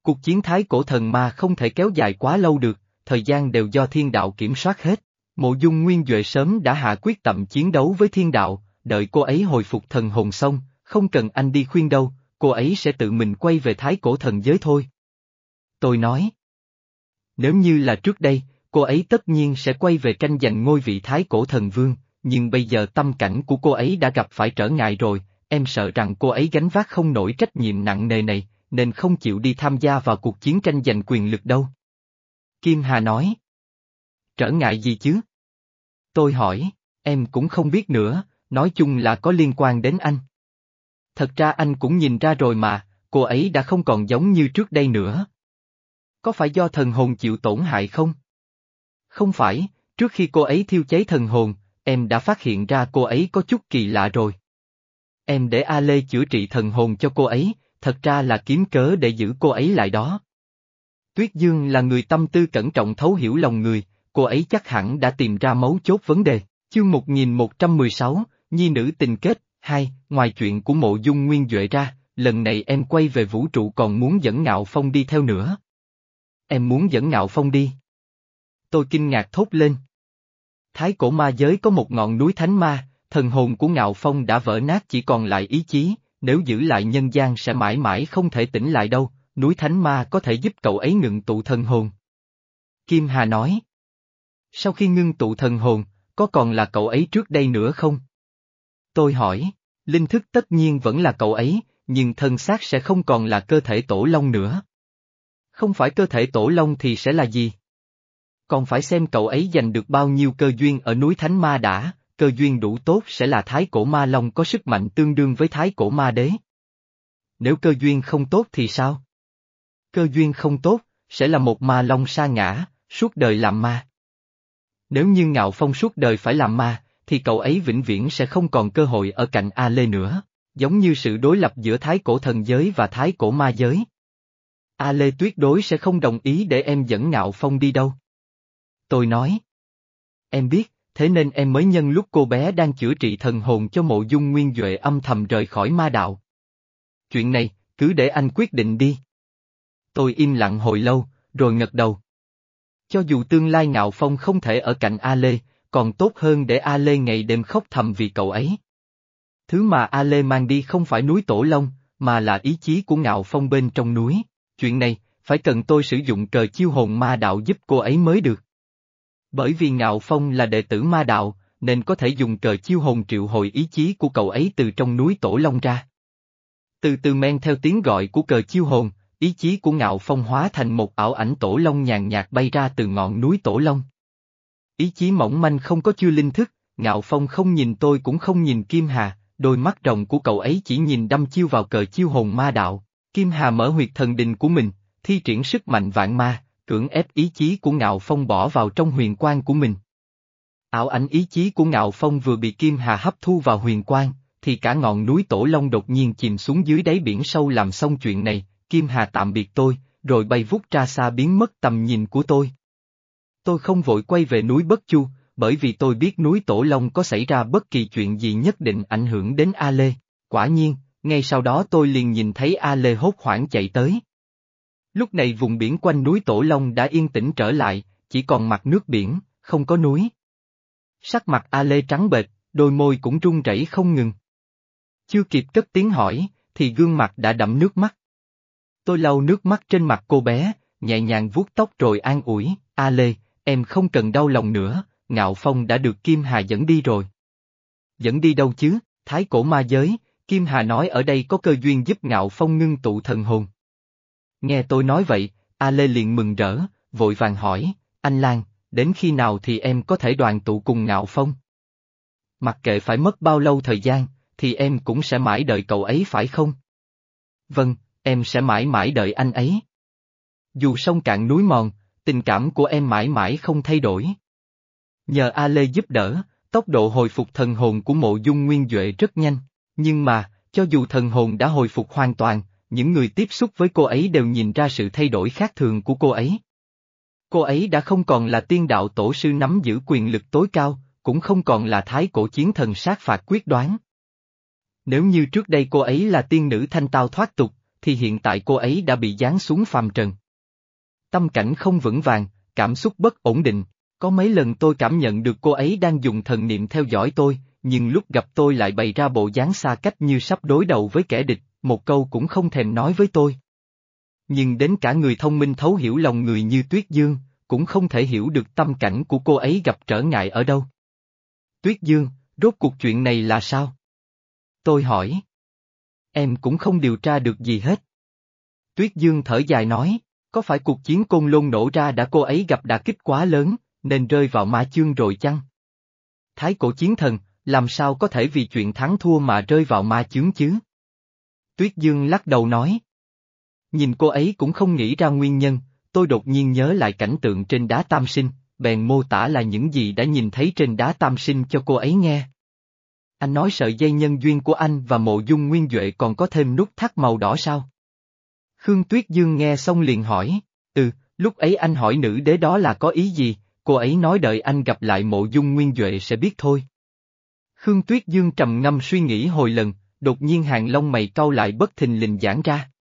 Cuộc chiến thái cổ thần ma không thể kéo dài quá lâu được, thời gian đều do thiên đạo kiểm soát hết. Mộ dung nguyên Duệ sớm đã hạ quyết tâm chiến đấu với thiên đạo, đợi cô ấy hồi phục thần hồn xong, không cần anh đi khuyên đâu, cô ấy sẽ tự mình quay về thái cổ thần giới thôi. Tôi nói. Nếu như là trước đây, cô ấy tất nhiên sẽ quay về tranh giành ngôi vị thái cổ thần vương, nhưng bây giờ tâm cảnh của cô ấy đã gặp phải trở ngại rồi, em sợ rằng cô ấy gánh vác không nổi trách nhiệm nặng nề này, nên không chịu đi tham gia vào cuộc chiến tranh giành quyền lực đâu. Kim Hà nói. Trở ngại gì chứ? Tôi hỏi, em cũng không biết nữa, nói chung là có liên quan đến anh. Thật ra anh cũng nhìn ra rồi mà, cô ấy đã không còn giống như trước đây nữa. Có phải do thần hồn chịu tổn hại không? Không phải, trước khi cô ấy thiêu cháy thần hồn, em đã phát hiện ra cô ấy có chút kỳ lạ rồi. Em để A Lê chữa trị thần hồn cho cô ấy, thật ra là kiếm cớ để giữ cô ấy lại đó. Tuyết Dương là người tâm tư cẩn trọng thấu hiểu lòng người, cô ấy chắc hẳn đã tìm ra mấu chốt vấn đề. Chương 1116, Nhi nữ tình kết, hai, ngoài chuyện của mộ dung nguyên Duệ ra, lần này em quay về vũ trụ còn muốn dẫn Ngạo Phong đi theo nữa. Em muốn dẫn Ngạo Phong đi. Tôi kinh ngạc thốt lên. Thái cổ ma giới có một ngọn núi thánh ma, thần hồn của Ngạo Phong đã vỡ nát chỉ còn lại ý chí, nếu giữ lại nhân gian sẽ mãi mãi không thể tỉnh lại đâu, núi thánh ma có thể giúp cậu ấy ngừng tụ thần hồn. Kim Hà nói. Sau khi ngưng tụ thần hồn, có còn là cậu ấy trước đây nữa không? Tôi hỏi, linh thức tất nhiên vẫn là cậu ấy, nhưng thân xác sẽ không còn là cơ thể tổ long nữa. Không phải cơ thể tổ long thì sẽ là gì? Còn phải xem cậu ấy giành được bao nhiêu cơ duyên ở núi Thánh Ma đã, cơ duyên đủ tốt sẽ là thái cổ ma long có sức mạnh tương đương với thái cổ ma đế. Nếu cơ duyên không tốt thì sao? Cơ duyên không tốt, sẽ là một ma long sa ngã, suốt đời làm ma. Nếu như Ngạo Phong suốt đời phải làm ma, thì cậu ấy vĩnh viễn sẽ không còn cơ hội ở cạnh A Lê nữa, giống như sự đối lập giữa thái cổ thần giới và thái cổ ma giới. A Lê tuyệt đối sẽ không đồng ý để em dẫn Ngạo Phong đi đâu. Tôi nói. Em biết, thế nên em mới nhân lúc cô bé đang chữa trị thần hồn cho mộ dung nguyên Duệ âm thầm rời khỏi ma đạo. Chuyện này, cứ để anh quyết định đi. Tôi im lặng hồi lâu, rồi ngật đầu. Cho dù tương lai Ngạo Phong không thể ở cạnh A Lê, còn tốt hơn để A Lê ngày đêm khóc thầm vì cậu ấy. Thứ mà A Lê mang đi không phải núi Tổ Long, mà là ý chí của Ngạo Phong bên trong núi. Chuyện này, phải cần tôi sử dụng cờ chiêu hồn ma đạo giúp cô ấy mới được. Bởi vì Ngạo Phong là đệ tử ma đạo, nên có thể dùng cờ chiêu hồn triệu hồi ý chí của cậu ấy từ trong núi Tổ Long ra. Từ từ men theo tiếng gọi của cờ chiêu hồn, ý chí của Ngạo Phong hóa thành một ảo ảnh Tổ Long nhàn nhạt bay ra từ ngọn núi Tổ Long. Ý chí mỏng manh không có chưa linh thức, Ngạo Phong không nhìn tôi cũng không nhìn Kim Hà, đôi mắt rồng của cậu ấy chỉ nhìn đâm chiêu vào cờ chiêu hồn ma đạo. Kim Hà mở huyệt thần đình của mình, thi triển sức mạnh vạn ma, cưỡng ép ý chí của Ngạo Phong bỏ vào trong huyền quan của mình. Ảo ảnh ý chí của Ngạo Phong vừa bị Kim Hà hấp thu vào huyền quan, thì cả ngọn núi Tổ Long đột nhiên chìm xuống dưới đáy biển sâu làm xong chuyện này, Kim Hà tạm biệt tôi, rồi bay vút ra xa biến mất tầm nhìn của tôi. Tôi không vội quay về núi Bất Chu, bởi vì tôi biết núi Tổ Long có xảy ra bất kỳ chuyện gì nhất định ảnh hưởng đến A Lê. Quả nhiên, ngay sau đó tôi liền nhìn thấy A Lê hốt hoảng chạy tới. Lúc này vùng biển quanh núi Tổ Long đã yên tĩnh trở lại, chỉ còn mặt nước biển, không có núi. Sắc mặt A Lê trắng bệch, đôi môi cũng run rẩy không ngừng. Chưa kịp cất tiếng hỏi, thì gương mặt đã đậm nước mắt. Tôi lau nước mắt trên mặt cô bé, nhẹ nhàng vuốt tóc rồi an ủi, A Lê, em không cần đau lòng nữa, Ngạo Phong đã được Kim Hà dẫn đi rồi. Dẫn đi đâu chứ, thái cổ ma giới, Kim Hà nói ở đây có cơ duyên giúp Ngạo Phong ngưng tụ thần hồn. Nghe tôi nói vậy, A Lê liền mừng rỡ, vội vàng hỏi, anh Lan, đến khi nào thì em có thể đoàn tụ cùng Ngạo Phong? Mặc kệ phải mất bao lâu thời gian, thì em cũng sẽ mãi đợi cậu ấy phải không? Vâng, em sẽ mãi mãi đợi anh ấy. Dù sông cạn núi mòn, tình cảm của em mãi mãi không thay đổi. Nhờ A Lê giúp đỡ, tốc độ hồi phục thần hồn của mộ dung nguyên Duệ rất nhanh, nhưng mà, cho dù thần hồn đã hồi phục hoàn toàn, những người tiếp xúc với cô ấy đều nhìn ra sự thay đổi khác thường của cô ấy. Cô ấy đã không còn là tiên đạo tổ sư nắm giữ quyền lực tối cao, cũng không còn là thái cổ chiến thần sát phạt quyết đoán. Nếu như trước đây cô ấy là tiên nữ thanh tao thoát tục, thì hiện tại cô ấy đã bị giáng xuống phàm trần. Tâm cảnh không vững vàng, cảm xúc bất ổn định, có mấy lần tôi cảm nhận được cô ấy đang dùng thần niệm theo dõi tôi, nhưng lúc gặp tôi lại bày ra bộ dáng xa cách như sắp đối đầu với kẻ địch, một câu cũng không thèm nói với tôi. Nhưng đến cả người thông minh thấu hiểu lòng người như Tuyết Dương, cũng không thể hiểu được tâm cảnh của cô ấy gặp trở ngại ở đâu. Tuyết Dương, rốt cuộc chuyện này là sao? Tôi hỏi. Em cũng không điều tra được gì hết. Tuyết Dương thở dài nói, có phải cuộc chiến côn lôn nổ ra đã cô ấy gặp đả kích quá lớn, nên rơi vào ma chương rồi chăng? Thái cổ chiến thần, làm sao có thể vì chuyện thắng thua mà rơi vào ma chướng chứ? Tuyết Dương lắc đầu nói. Nhìn cô ấy cũng không nghĩ ra nguyên nhân, tôi đột nhiên nhớ lại cảnh tượng trên đá tam sinh, bèn mô tả là những gì đã nhìn thấy trên đá tam sinh cho cô ấy nghe. Anh nói sợi dây nhân duyên của anh và mộ dung nguyên Duệ còn có thêm nút thắt màu đỏ sao? Khương Tuyết Dương nghe xong liền hỏi, ừ, lúc ấy anh hỏi nữ đế đó là có ý gì, cô ấy nói đợi anh gặp lại mộ dung nguyên Duệ sẽ biết thôi. Khương Tuyết Dương trầm ngâm suy nghĩ hồi lần, đột nhiên hàng lông mày cau lại bất thình lình giãn ra.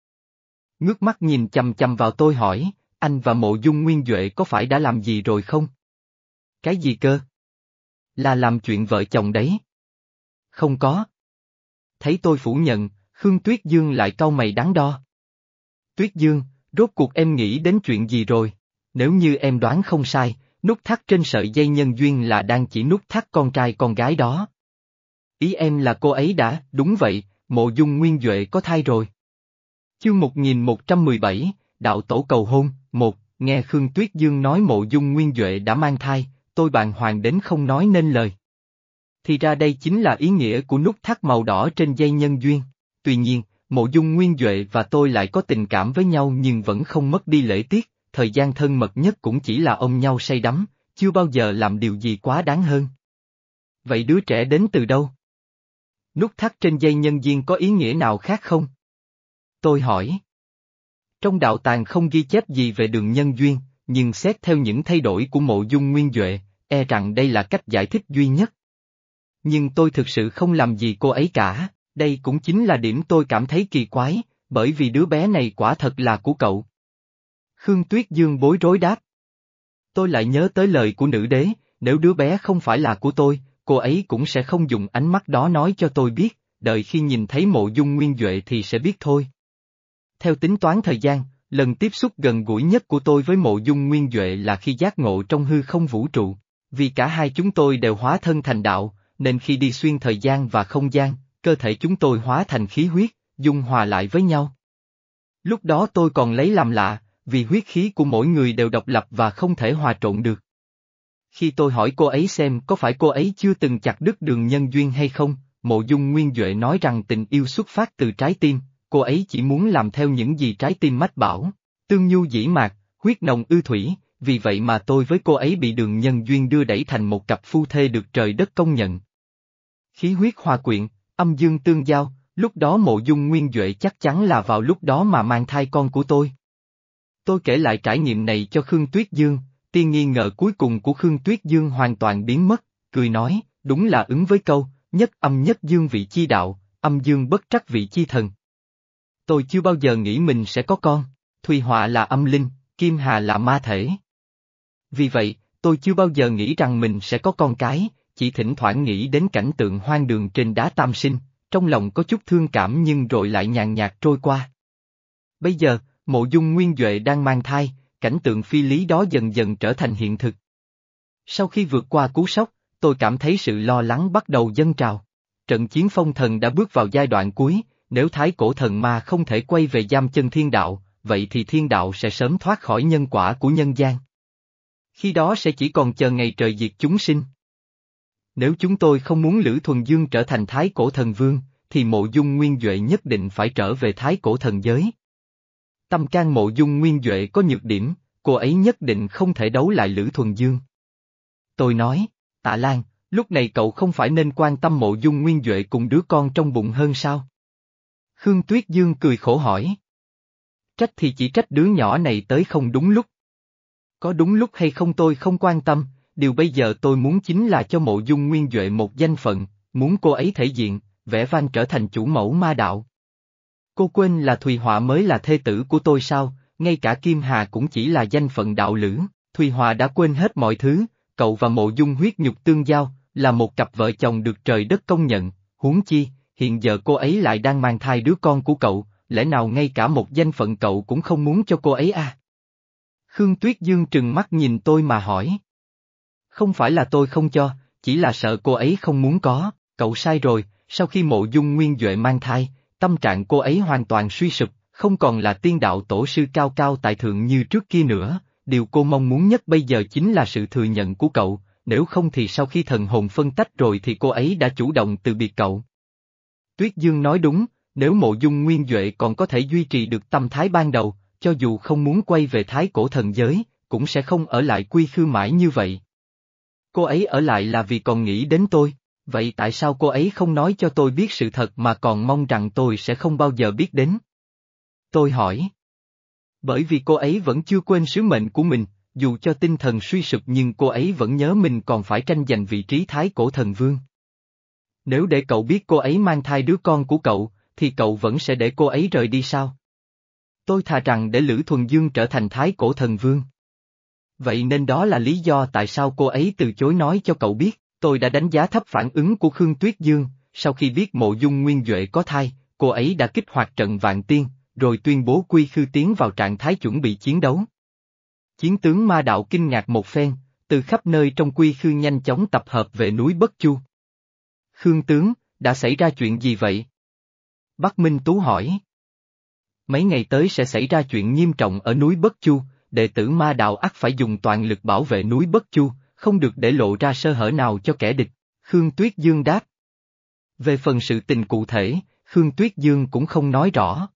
Ngước mắt nhìn chầm chầm vào tôi hỏi, anh và mộ dung nguyên Duệ có phải đã làm gì rồi không? Cái gì cơ? Là làm chuyện vợ chồng đấy. Không có. Thấy tôi phủ nhận, Khương Tuyết Dương lại cau mày đáng đo. Tuyết Dương, rốt cuộc em nghĩ đến chuyện gì rồi? Nếu như em đoán không sai, nút thắt trên sợi dây nhân duyên là đang chỉ nút thắt con trai con gái đó. Ý em là cô ấy đã, đúng vậy, mộ dung nguyên Duệ có thai rồi. Chương 1117, Đạo Tổ Cầu Hôn, một, nghe Khương Tuyết Dương nói mộ dung nguyên Duệ đã mang thai, tôi bàng hoàng đến không nói nên lời. Thì ra đây chính là ý nghĩa của nút thắt màu đỏ trên dây nhân duyên. Tuy nhiên, mộ dung nguyên Duệ và tôi lại có tình cảm với nhau nhưng vẫn không mất đi lễ tiết, thời gian thân mật nhất cũng chỉ là ôm nhau say đắm, chưa bao giờ làm điều gì quá đáng hơn. Vậy đứa trẻ đến từ đâu? Nút thắt trên dây nhân duyên có ý nghĩa nào khác không? Tôi hỏi. Trong đạo tàng không ghi chép gì về đường nhân duyên, nhưng xét theo những thay đổi của mộ dung nguyên Duệ, e rằng đây là cách giải thích duy nhất. Nhưng tôi thực sự không làm gì cô ấy cả, đây cũng chính là điểm tôi cảm thấy kỳ quái, bởi vì đứa bé này quả thật là của cậu. Khương Tuyết Dương bối rối đáp. Tôi lại nhớ tới lời của nữ đế, nếu đứa bé không phải là của tôi, cô ấy cũng sẽ không dùng ánh mắt đó nói cho tôi biết, đợi khi nhìn thấy mộ dung nguyên Duệ thì sẽ biết thôi. Theo tính toán thời gian, lần tiếp xúc gần gũi nhất của tôi với mộ dung nguyên Duệ là khi giác ngộ trong hư không vũ trụ. Vì cả hai chúng tôi đều hóa thân thành đạo, nên khi đi xuyên thời gian và không gian, cơ thể chúng tôi hóa thành khí huyết, dung hòa lại với nhau. Lúc đó tôi còn lấy làm lạ, vì huyết khí của mỗi người đều độc lập và không thể hòa trộn được. Khi tôi hỏi cô ấy xem có phải cô ấy chưa từng chặt đứt đường nhân duyên hay không, mộ dung nguyên Duệ nói rằng tình yêu xuất phát từ trái tim, cô ấy chỉ muốn làm theo những gì trái tim mách bảo, tương nhu dĩ mạc, huyết nồng ư thủy, vì vậy mà tôi với cô ấy bị đường nhân duyên đưa đẩy thành một cặp phu thê được trời đất công nhận. Khí huyết hòa quyện, âm dương tương giao, lúc đó mộ dung nguyên Duệ chắc chắn là vào lúc đó mà mang thai con của tôi. Tôi kể lại trải nghiệm này cho Khương Tuyết Dương, tiên nghi ngờ cuối cùng của Khương Tuyết Dương hoàn toàn biến mất, cười nói, đúng là ứng với câu, nhất âm nhất dương vị chi đạo, âm dương bất trắc vị chi thần. Tôi chưa bao giờ nghĩ mình sẽ có con, Thùy Họa là âm linh, Kim Hà là ma thể. Vì vậy, tôi chưa bao giờ nghĩ rằng mình sẽ có con cái, chỉ thỉnh thoảng nghĩ đến cảnh tượng hoang đường trên đá tam sinh, trong lòng có chút thương cảm nhưng rồi lại nhàn nhạt trôi qua. Bây giờ, mộ dung nguyên Duệ đang mang thai, cảnh tượng phi lý đó dần dần trở thành hiện thực. Sau khi vượt qua cú sốc, tôi cảm thấy sự lo lắng bắt đầu dâng trào. Trận chiến phong thần đã bước vào giai đoạn cuối, nếu thái cổ thần ma không thể quay về giam chân thiên đạo, vậy thì thiên đạo sẽ sớm thoát khỏi nhân quả của nhân gian. Khi đó sẽ chỉ còn chờ ngày trời diệt chúng sinh. Nếu chúng tôi không muốn Lữ Thuần Dương trở thành thái cổ thần vương, thì mộ dung nguyên Duệ nhất định phải trở về thái cổ thần giới. Tâm can mộ dung nguyên Duệ có nhược điểm, cô ấy nhất định không thể đấu lại Lữ Thuần Dương. Tôi nói, tạ Lan, lúc này cậu không phải nên quan tâm mộ dung nguyên Duệ cùng đứa con trong bụng hơn sao? Khương Tuyết Dương cười khổ hỏi. Trách thì chỉ trách đứa nhỏ này tới không đúng lúc. Có đúng lúc hay không tôi không quan tâm, điều bây giờ tôi muốn chính là cho mộ dung nguyên Duệ một danh phận, muốn cô ấy thể diện, vẽ vang trở thành chủ mẫu ma đạo. Cô quên là Thùy Họa mới là thê tử của tôi sao, ngay cả Kim Hà cũng chỉ là danh phận đạo lữ, Thùy Họa đã quên hết mọi thứ, cậu và mộ dung huyết nhục tương giao, là một cặp vợ chồng được trời đất công nhận, huống chi, hiện giờ cô ấy lại đang mang thai đứa con của cậu, lẽ nào ngay cả một danh phận cậu cũng không muốn cho cô ấy à? Khương Tuyết Dương trừng mắt nhìn tôi mà hỏi. Không phải là tôi không cho, chỉ là sợ cô ấy không muốn có, cậu sai rồi, sau khi mộ dung nguyên Duệ mang thai, tâm trạng cô ấy hoàn toàn suy sụp, không còn là tiên đạo tổ sư cao cao tại thượng như trước kia nữa, điều cô mong muốn nhất bây giờ chính là sự thừa nhận của cậu, nếu không thì sau khi thần hồn phân tách rồi thì cô ấy đã chủ động từ biệt cậu. Tuyết Dương nói đúng, nếu mộ dung nguyên Duệ còn có thể duy trì được tâm thái ban đầu, cho dù không muốn quay về thái cổ thần giới, cũng sẽ không ở lại quy khư mãi như vậy. Cô ấy ở lại là vì còn nghĩ đến tôi, vậy tại sao cô ấy không nói cho tôi biết sự thật mà còn mong rằng tôi sẽ không bao giờ biết đến? Tôi hỏi. Bởi vì cô ấy vẫn chưa quên sứ mệnh của mình, dù cho tinh thần suy sụp nhưng cô ấy vẫn nhớ mình còn phải tranh giành vị trí thái cổ thần vương. Nếu để cậu biết cô ấy mang thai đứa con của cậu, thì cậu vẫn sẽ để cô ấy rời đi sao? Tôi thà rằng để Lữ Thuần Dương trở thành thái cổ thần vương. Vậy nên đó là lý do tại sao cô ấy từ chối nói cho cậu biết, tôi đã đánh giá thấp phản ứng của Khương Tuyết Dương, sau khi biết mộ dung nguyên Duệ có thai, cô ấy đã kích hoạt trận vạn tiên, rồi tuyên bố quy khư tiến vào trạng thái chuẩn bị chiến đấu. Chiến tướng ma đạo kinh ngạc một phen, từ khắp nơi trong quy khư nhanh chóng tập hợp về núi Bất Chu. Khương tướng, đã xảy ra chuyện gì vậy? Bắc Minh Tú hỏi. Mấy ngày tới sẽ xảy ra chuyện nghiêm trọng ở núi Bất Chu, đệ tử ma đạo ắt phải dùng toàn lực bảo vệ núi Bất Chu, không được để lộ ra sơ hở nào cho kẻ địch, Khương Tuyết Dương đáp. Về phần sự tình cụ thể, Khương Tuyết Dương cũng không nói rõ.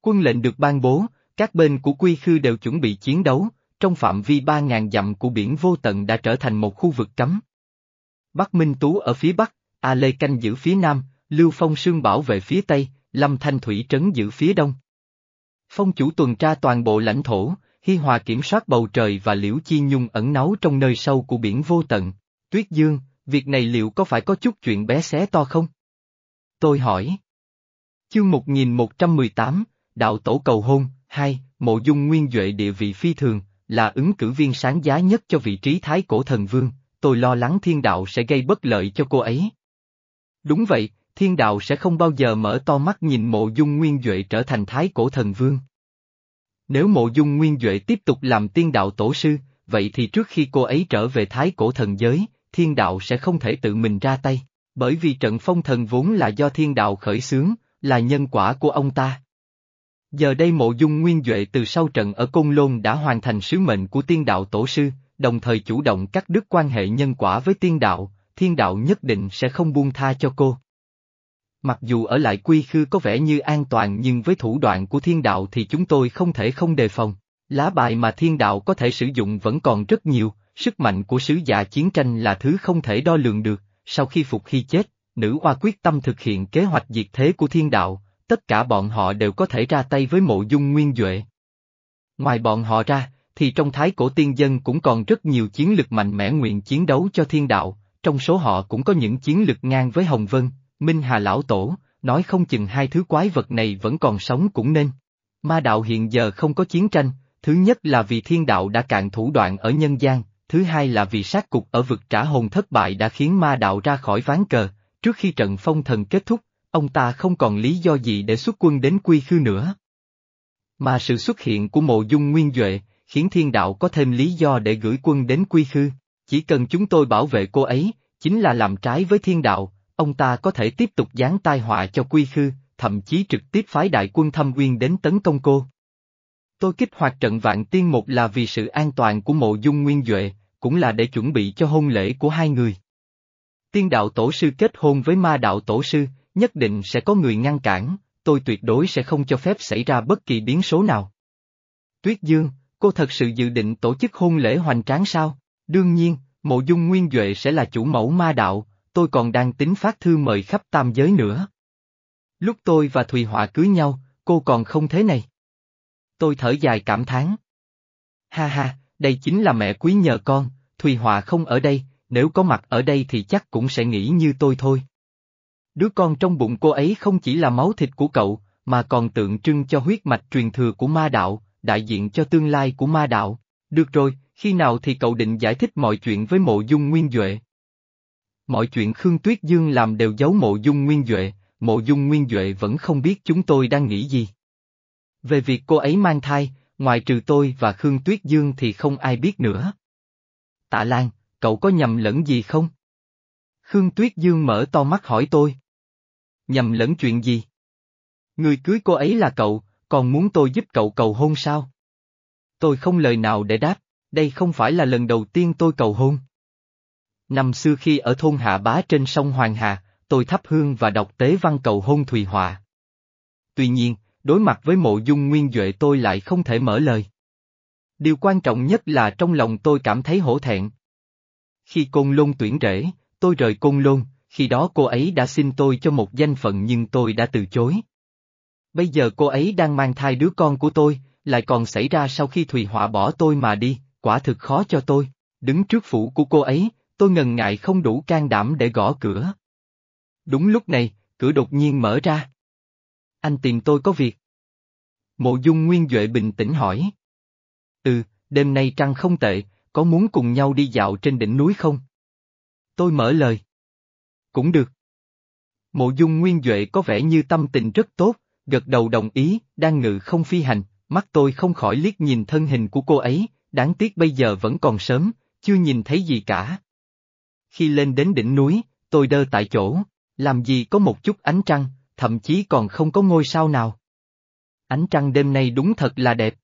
Quân lệnh được ban bố, các bên của Quy Khư đều chuẩn bị chiến đấu, trong phạm vi 3.000 dặm của biển vô tận đã trở thành một khu vực cấm. Bắc Minh Tú ở phía bắc, A Lê canh giữ phía nam, Lưu Phong Sương bảo vệ phía tây, Lâm Thanh Thủy trấn giữ phía đông. Phong chủ tuần tra toàn bộ lãnh thổ, Hi Hòa kiểm soát bầu trời và Liễu Chi Nhung ẩn náu trong nơi sâu của biển vô tận. Tuyết Dương, việc này liệu có phải có chút chuyện bé xé to không? Tôi hỏi. Chương 1118, Đạo Tổ Cầu Hôn, 2, Mộ Dung Nguyên Duệ địa vị phi thường, là ứng cử viên sáng giá nhất cho vị trí Thái Cổ Thần Vương, tôi lo lắng thiên đạo sẽ gây bất lợi cho cô ấy. Đúng vậy, thiên đạo sẽ không bao giờ mở to mắt nhìn mộ dung nguyên Duệ trở thành Thái Cổ Thần Vương. Nếu mộ dung nguyên Duệ tiếp tục làm tiên đạo tổ sư, vậy thì trước khi cô ấy trở về Thái Cổ Thần Giới, thiên đạo sẽ không thể tự mình ra tay, bởi vì trận phong thần vốn là do thiên đạo khởi xướng, là nhân quả của ông ta. Giờ đây mộ dung nguyên Duệ từ sau trận ở Côn Lôn đã hoàn thành sứ mệnh của tiên đạo tổ sư, đồng thời chủ động cắt đứt quan hệ nhân quả với tiên đạo, thiên đạo nhất định sẽ không buông tha cho cô. Mặc dù ở lại quy khư có vẻ như an toàn nhưng với thủ đoạn của thiên đạo thì chúng tôi không thể không đề phòng. Lá bài mà thiên đạo có thể sử dụng vẫn còn rất nhiều, sức mạnh của sứ giả chiến tranh là thứ không thể đo lường được, sau khi phục khi chết, nữ oa quyết tâm thực hiện kế hoạch diệt thế của thiên đạo, tất cả bọn họ đều có thể ra tay với mộ dung nguyên Duệ. Ngoài bọn họ ra, thì trong thái cổ tiên dân cũng còn rất nhiều chiến lực mạnh mẽ nguyện chiến đấu cho thiên đạo, trong số họ cũng có những chiến lực ngang với Hồng Vân, Minh Hà Lão Tổ, nói không chừng hai thứ quái vật này vẫn còn sống cũng nên. Ma đạo hiện giờ không có chiến tranh, thứ nhất là vì thiên đạo đã cạn thủ đoạn ở nhân gian, thứ hai là vì sát cục ở vực trả hồn thất bại đã khiến ma đạo ra khỏi ván cờ, trước khi trận phong thần kết thúc, ông ta không còn lý do gì để xuất quân đến quy khư nữa. Mà sự xuất hiện của mộ dung nguyên Duệ, khiến thiên đạo có thêm lý do để gửi quân đến quy khư, chỉ cần chúng tôi bảo vệ cô ấy, chính là làm trái với thiên đạo, ông ta có thể tiếp tục giáng tai họa cho quy khư, thậm chí trực tiếp phái đại quân thâm uyên đến tấn công cô. Tôi kích hoạt trận vạn tiên một là vì sự an toàn của mộ dung nguyên Duệ, cũng là để chuẩn bị cho hôn lễ của hai người. Tiên đạo tổ sư kết hôn với ma đạo tổ sư, nhất định sẽ có người ngăn cản, tôi tuyệt đối sẽ không cho phép xảy ra bất kỳ biến số nào. Tuyết Dương, cô thật sự dự định tổ chức hôn lễ hoành tráng sao? Đương nhiên, mộ dung nguyên Duệ sẽ là chủ mẫu ma đạo, tôi còn đang tính phát thư mời khắp tam giới nữa. Lúc tôi và Thùy Họa cưới nhau, cô còn không thế này. Tôi thở dài cảm thán. Ha ha, đây chính là mẹ quý nhờ con, Thùy Họa không ở đây, nếu có mặt ở đây thì chắc cũng sẽ nghĩ như tôi thôi. Đứa con trong bụng cô ấy không chỉ là máu thịt của cậu, mà còn tượng trưng cho huyết mạch truyền thừa của ma đạo, đại diện cho tương lai của ma đạo. Được rồi, khi nào thì cậu định giải thích mọi chuyện với mộ dung nguyên Duệ? Mọi chuyện Khương Tuyết Dương làm đều giấu mộ dung nguyên Duệ, mộ dung nguyên Duệ vẫn không biết chúng tôi đang nghĩ gì. Về việc cô ấy mang thai, ngoài trừ tôi và Khương Tuyết Dương thì không ai biết nữa. Tạ Lan, cậu có nhầm lẫn gì không? Khương Tuyết Dương mở to mắt hỏi tôi. Nhầm lẫn chuyện gì? Người cưới cô ấy là cậu, còn muốn tôi giúp cậu cầu hôn sao? Tôi không lời nào để đáp, đây không phải là lần đầu tiên tôi cầu hôn. Năm xưa khi ở thôn Hạ Bá trên sông Hoàng Hà, tôi thắp hương và đọc tế văn cầu hôn Thùy Họa. Tuy nhiên, đối mặt với mộ dung nguyên Duệ tôi lại không thể mở lời. Điều quan trọng nhất là trong lòng tôi cảm thấy hổ thẹn. Khi Côn Lôn tuyển rễ, tôi rời Côn Lôn, khi đó cô ấy đã xin tôi cho một danh phận nhưng tôi đã từ chối. Bây giờ cô ấy đang mang thai đứa con của tôi, lại còn xảy ra sau khi Thùy Họa bỏ tôi mà đi, quả thực khó cho tôi. Đứng trước phủ của cô ấy, tôi ngần ngại không đủ can đảm để gõ cửa. Đúng lúc này, cửa đột nhiên mở ra. Anh tìm tôi có việc. Mộ dung Nguyên Duệ bình tĩnh hỏi. Ừ, đêm nay trăng không tệ, có muốn cùng nhau đi dạo trên đỉnh núi không? Tôi mở lời. Cũng được. Mộ dung Nguyên Duệ có vẻ như tâm tình rất tốt, gật đầu đồng ý, đang ngự không phi hành, mắt tôi không khỏi liếc nhìn thân hình của cô ấy, đáng tiếc bây giờ vẫn còn sớm, chưa nhìn thấy gì cả. Khi lên đến đỉnh núi, tôi đơ tại chỗ, làm gì có một chút ánh trăng, thậm chí còn không có ngôi sao nào. Ánh trăng đêm nay đúng thật là đẹp.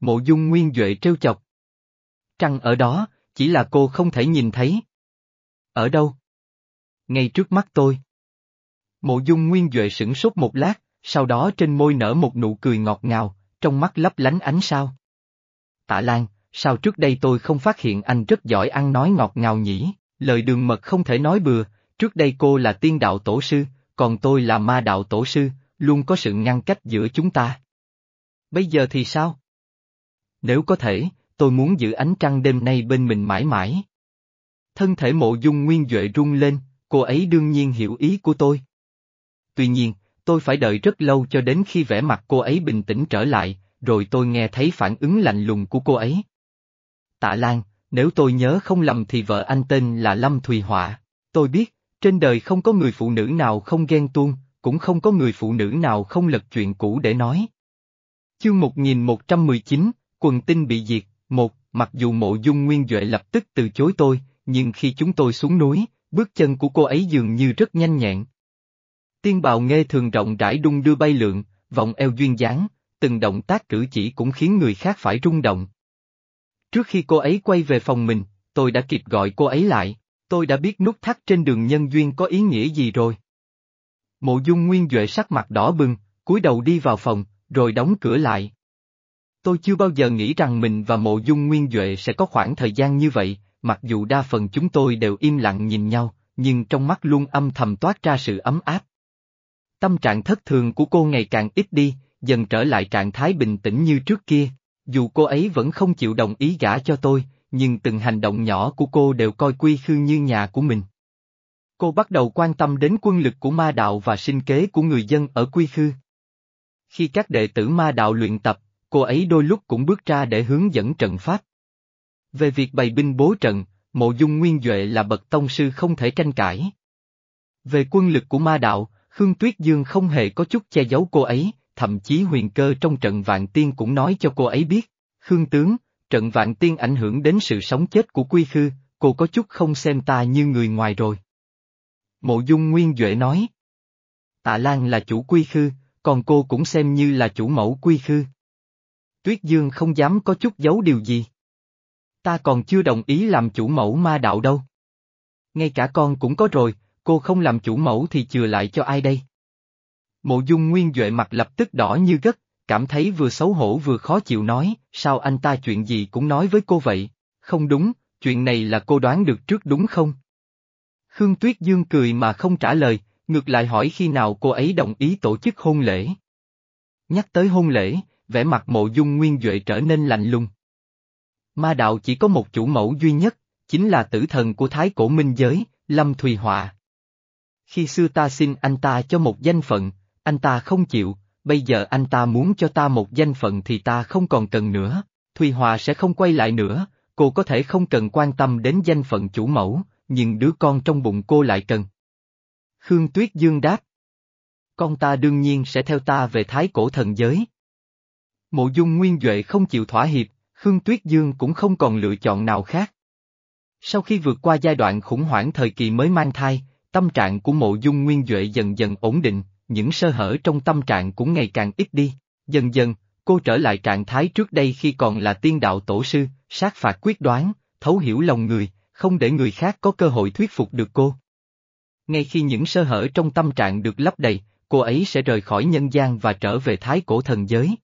Mộ dung nguyên Duệ trêu chọc. Trăng ở đó, chỉ là cô không thể nhìn thấy. Ở đâu? Ngay trước mắt tôi. Mộ dung nguyên Duệ sửng sốt một lát, sau đó trên môi nở một nụ cười ngọt ngào, trong mắt lấp lánh ánh sao. Tạ Lan, sao trước đây tôi không phát hiện anh rất giỏi ăn nói ngọt ngào nhỉ, lời đường mật không thể nói bừa, trước đây cô là tiên đạo tổ sư, còn tôi là ma đạo tổ sư, luôn có sự ngăn cách giữa chúng ta. Bây giờ thì sao? Nếu có thể, tôi muốn giữ ánh trăng đêm nay bên mình mãi mãi. Thân thể mộ dung nguyên Duệ rung lên, cô ấy đương nhiên hiểu ý của tôi. Tuy nhiên, tôi phải đợi rất lâu cho đến khi vẻ mặt cô ấy bình tĩnh trở lại, rồi tôi nghe thấy phản ứng lạnh lùng của cô ấy. Tạ Lan, nếu tôi nhớ không lầm thì vợ anh tên là Lâm Thùy Họa. Tôi biết, trên đời không có người phụ nữ nào không ghen tuông, cũng không có người phụ nữ nào không lật chuyện cũ để nói. Chương 1119, quần tinh bị diệt, một, mặc dù mộ dung nguyên Duệ lập tức từ chối tôi, nhưng khi chúng tôi xuống núi, bước chân của cô ấy dường như rất nhanh nhẹn. Tiên bào nghe thường rộng rãi đung đưa bay lượn, vòng eo duyên dáng, từng động tác cử chỉ cũng khiến người khác phải rung động. Trước khi cô ấy quay về phòng mình, tôi đã kịp gọi cô ấy lại, tôi đã biết nút thắt trên đường nhân duyên có ý nghĩa gì rồi. Mộ dung nguyên Duệ sắc mặt đỏ bừng, cúi đầu đi vào phòng, rồi đóng cửa lại. Tôi chưa bao giờ nghĩ rằng mình và mộ dung nguyên Duệ sẽ có khoảng thời gian như vậy, mặc dù đa phần chúng tôi đều im lặng nhìn nhau, nhưng trong mắt luôn âm thầm toát ra sự ấm áp. Tâm trạng thất thường của cô ngày càng ít đi, dần trở lại trạng thái bình tĩnh như trước kia. Dù cô ấy vẫn không chịu đồng ý gả cho tôi, nhưng từng hành động nhỏ của cô đều coi quy khư như nhà của mình. Cô bắt đầu quan tâm đến quân lực của ma đạo và sinh kế của người dân ở quy khư. Khi các đệ tử ma đạo luyện tập, cô ấy đôi lúc cũng bước ra để hướng dẫn trận pháp. Về việc bày binh bố trận, mộ dung nguyên Duệ là bậc tông sư không thể tranh cãi. Về quân lực của ma đạo, Khương Tuyết Dương không hề có chút che giấu cô ấy, thậm chí huyền cơ trong trận vạn tiên cũng nói cho cô ấy biết. Khương tướng, trận vạn tiên ảnh hưởng đến sự sống chết của Quy Khư, cô có chút không xem ta như người ngoài rồi. Mộ Dung Nguyên Duệ nói. Tạ Lan là chủ Quy Khư, còn cô cũng xem như là chủ mẫu Quy Khư. Tuyết Dương không dám có chút giấu điều gì. Ta còn chưa đồng ý làm chủ mẫu ma đạo đâu. Ngay cả con cũng có rồi, cô không làm chủ mẫu thì chừa lại cho ai đây? Mộ dung nguyên Duệ mặt lập tức đỏ như gất, cảm thấy vừa xấu hổ vừa khó chịu nói, sao anh ta chuyện gì cũng nói với cô vậy? Không đúng, chuyện này là cô đoán được trước đúng không? Khương Tuyết Dương cười mà không trả lời, ngược lại hỏi khi nào cô ấy đồng ý tổ chức hôn lễ. Nhắc tới hôn lễ, vẻ mặt mộ dung nguyên Duệ trở nên lạnh lùng. Ma đạo chỉ có một chủ mẫu duy nhất, chính là tử thần của Thái Cổ Minh Giới, Lâm Thùy Họa. Khi xưa ta xin anh ta cho một danh phận, anh ta không chịu, bây giờ anh ta muốn cho ta một danh phận thì ta không còn cần nữa, Thùy Hòa sẽ không quay lại nữa, cô có thể không cần quan tâm đến danh phận chủ mẫu, nhưng đứa con trong bụng cô lại cần. Khương Tuyết Dương đáp. Con ta đương nhiên sẽ theo ta về thái cổ thần giới. Mộ dung nguyên Duệ không chịu thỏa hiệp, Khương Tuyết Dương cũng không còn lựa chọn nào khác. Sau khi vượt qua giai đoạn khủng hoảng thời kỳ mới mang thai, tâm trạng của mộ dung nguyên Duệ dần dần ổn định, những sơ hở trong tâm trạng cũng ngày càng ít đi. Dần dần, cô trở lại trạng thái trước đây khi còn là tiên đạo tổ sư, sát phạt quyết đoán, thấu hiểu lòng người, không để người khác có cơ hội thuyết phục được cô. Ngay khi những sơ hở trong tâm trạng được lấp đầy, cô ấy sẽ rời khỏi nhân gian và trở về thái cổ thần giới.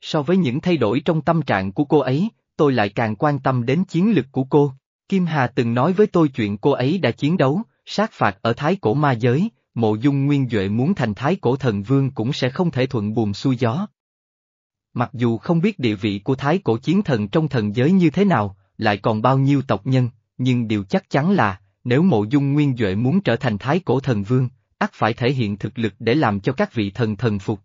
So với những thay đổi trong tâm trạng của cô ấy, tôi lại càng quan tâm đến chiến lực của cô. Kim Hà từng nói với tôi chuyện cô ấy đã chiến đấu, sát phạt ở thái cổ ma giới, mộ dung nguyên Duệ muốn thành thái cổ thần vương cũng sẽ không thể thuận buồm xuôi gió. Mặc dù không biết địa vị của thái cổ chiến thần trong thần giới như thế nào, lại còn bao nhiêu tộc nhân, nhưng điều chắc chắn là, nếu mộ dung nguyên Duệ muốn trở thành thái cổ thần vương, ắt phải thể hiện thực lực để làm cho các vị thần thần phục.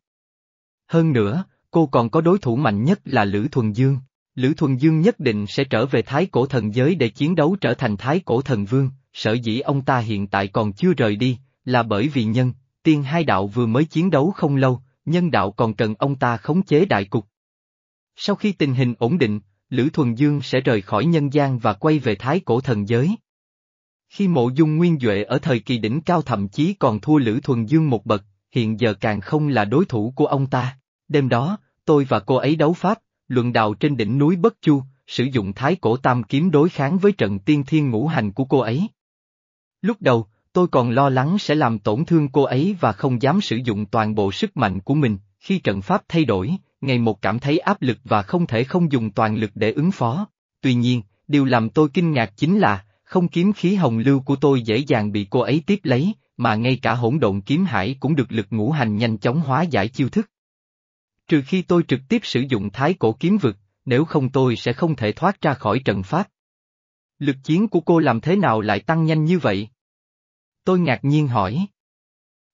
Hơn nữa, cô còn có đối thủ mạnh nhất là Lữ Thuần Dương. Lữ Thuần Dương nhất định sẽ trở về thái cổ thần giới để chiến đấu trở thành thái cổ thần vương, sở dĩ ông ta hiện tại còn chưa rời đi, là bởi vì nhân, tiên hai đạo vừa mới chiến đấu không lâu, nhân đạo còn cần ông ta khống chế đại cục. Sau khi tình hình ổn định, Lữ Thuần Dương sẽ rời khỏi nhân gian và quay về thái cổ thần giới. Khi mộ dung nguyên Duệ ở thời kỳ đỉnh cao thậm chí còn thua Lữ Thuần Dương một bậc, hiện giờ càng không là đối thủ của ông ta. Đêm đó, tôi và cô ấy đấu pháp, luận đạo trên đỉnh núi Bất Chu, sử dụng thái cổ tam kiếm đối kháng với trận tiên thiên ngũ hành của cô ấy. Lúc đầu, tôi còn lo lắng sẽ làm tổn thương cô ấy và không dám sử dụng toàn bộ sức mạnh của mình, khi trận pháp thay đổi, ngày một cảm thấy áp lực và không thể không dùng toàn lực để ứng phó. Tuy nhiên, điều làm tôi kinh ngạc chính là, không kiếm khí hồng lưu của tôi dễ dàng bị cô ấy tiếp lấy, mà ngay cả hỗn độn kiếm hải cũng được lực ngũ hành nhanh chóng hóa giải chiêu thức. Trừ khi tôi trực tiếp sử dụng thái cổ kiếm vực, nếu không tôi sẽ không thể thoát ra khỏi trận pháp. Lực chiến của cô làm thế nào lại tăng nhanh như vậy? Tôi ngạc nhiên hỏi.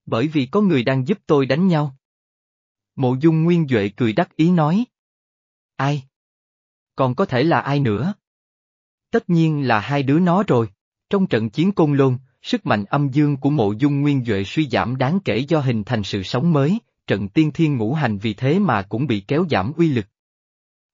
Bởi vì có người đang giúp tôi đánh nhau. Mộ dung nguyên Duệ cười đắc ý nói. Ai? Còn có thể là ai nữa? Tất nhiên là hai đứa nó rồi. Trong trận chiến côn lôn, sức mạnh âm dương của mộ dung nguyên Duệ suy giảm đáng kể do hình thành sự sống mới, trận tiên thiên ngũ hành vì thế mà cũng bị kéo giảm uy lực.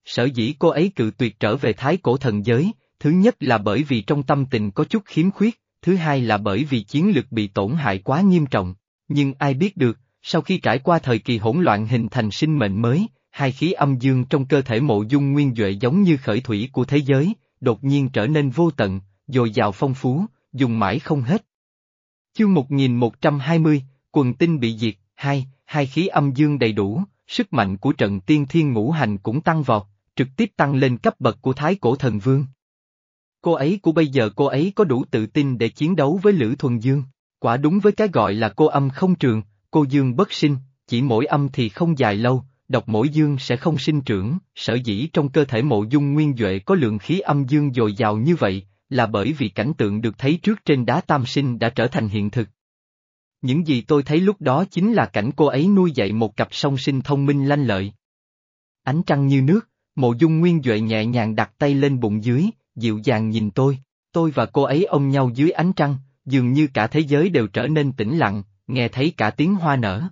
Sở dĩ cô ấy cự tuyệt trở về thái cổ thần giới, thứ nhất là bởi vì trong tâm tình có chút khiếm khuyết, thứ hai là bởi vì chiến lực bị tổn hại quá nghiêm trọng. Nhưng ai biết được, sau khi trải qua thời kỳ hỗn loạn hình thành sinh mệnh mới, hai khí âm dương trong cơ thể mộ dung nguyên Duệ giống như khởi thủy của thế giới, đột nhiên trở nên vô tận, dồi dào phong phú, dùng mãi không hết. Chương 1120, quần tinh bị diệt, hai, hai khí âm dương đầy đủ, sức mạnh của trận tiên thiên ngũ hành cũng tăng vọt, trực tiếp tăng lên cấp bậc của thái cổ thần vương. Cô ấy của bây giờ cô ấy có đủ tự tin để chiến đấu với Lữ Thuần Dương, quả đúng với cái gọi là cô âm không trường, cô dương bất sinh, chỉ mỗi âm thì không dài lâu, độc mỗi dương sẽ không sinh trưởng, sở dĩ trong cơ thể mộ dung nguyên Duệ có lượng khí âm dương dồi dào như vậy, là bởi vì cảnh tượng được thấy trước trên đá tam sinh đã trở thành hiện thực. Những gì tôi thấy lúc đó chính là cảnh cô ấy nuôi dạy một cặp song sinh thông minh lanh lợi. Ánh trăng như nước, mộ dung nguyên Duệ nhẹ nhàng đặt tay lên bụng dưới, dịu dàng nhìn tôi, tôi và cô ấy ôm nhau dưới ánh trăng, dường như cả thế giới đều trở nên tĩnh lặng, nghe thấy cả tiếng hoa nở.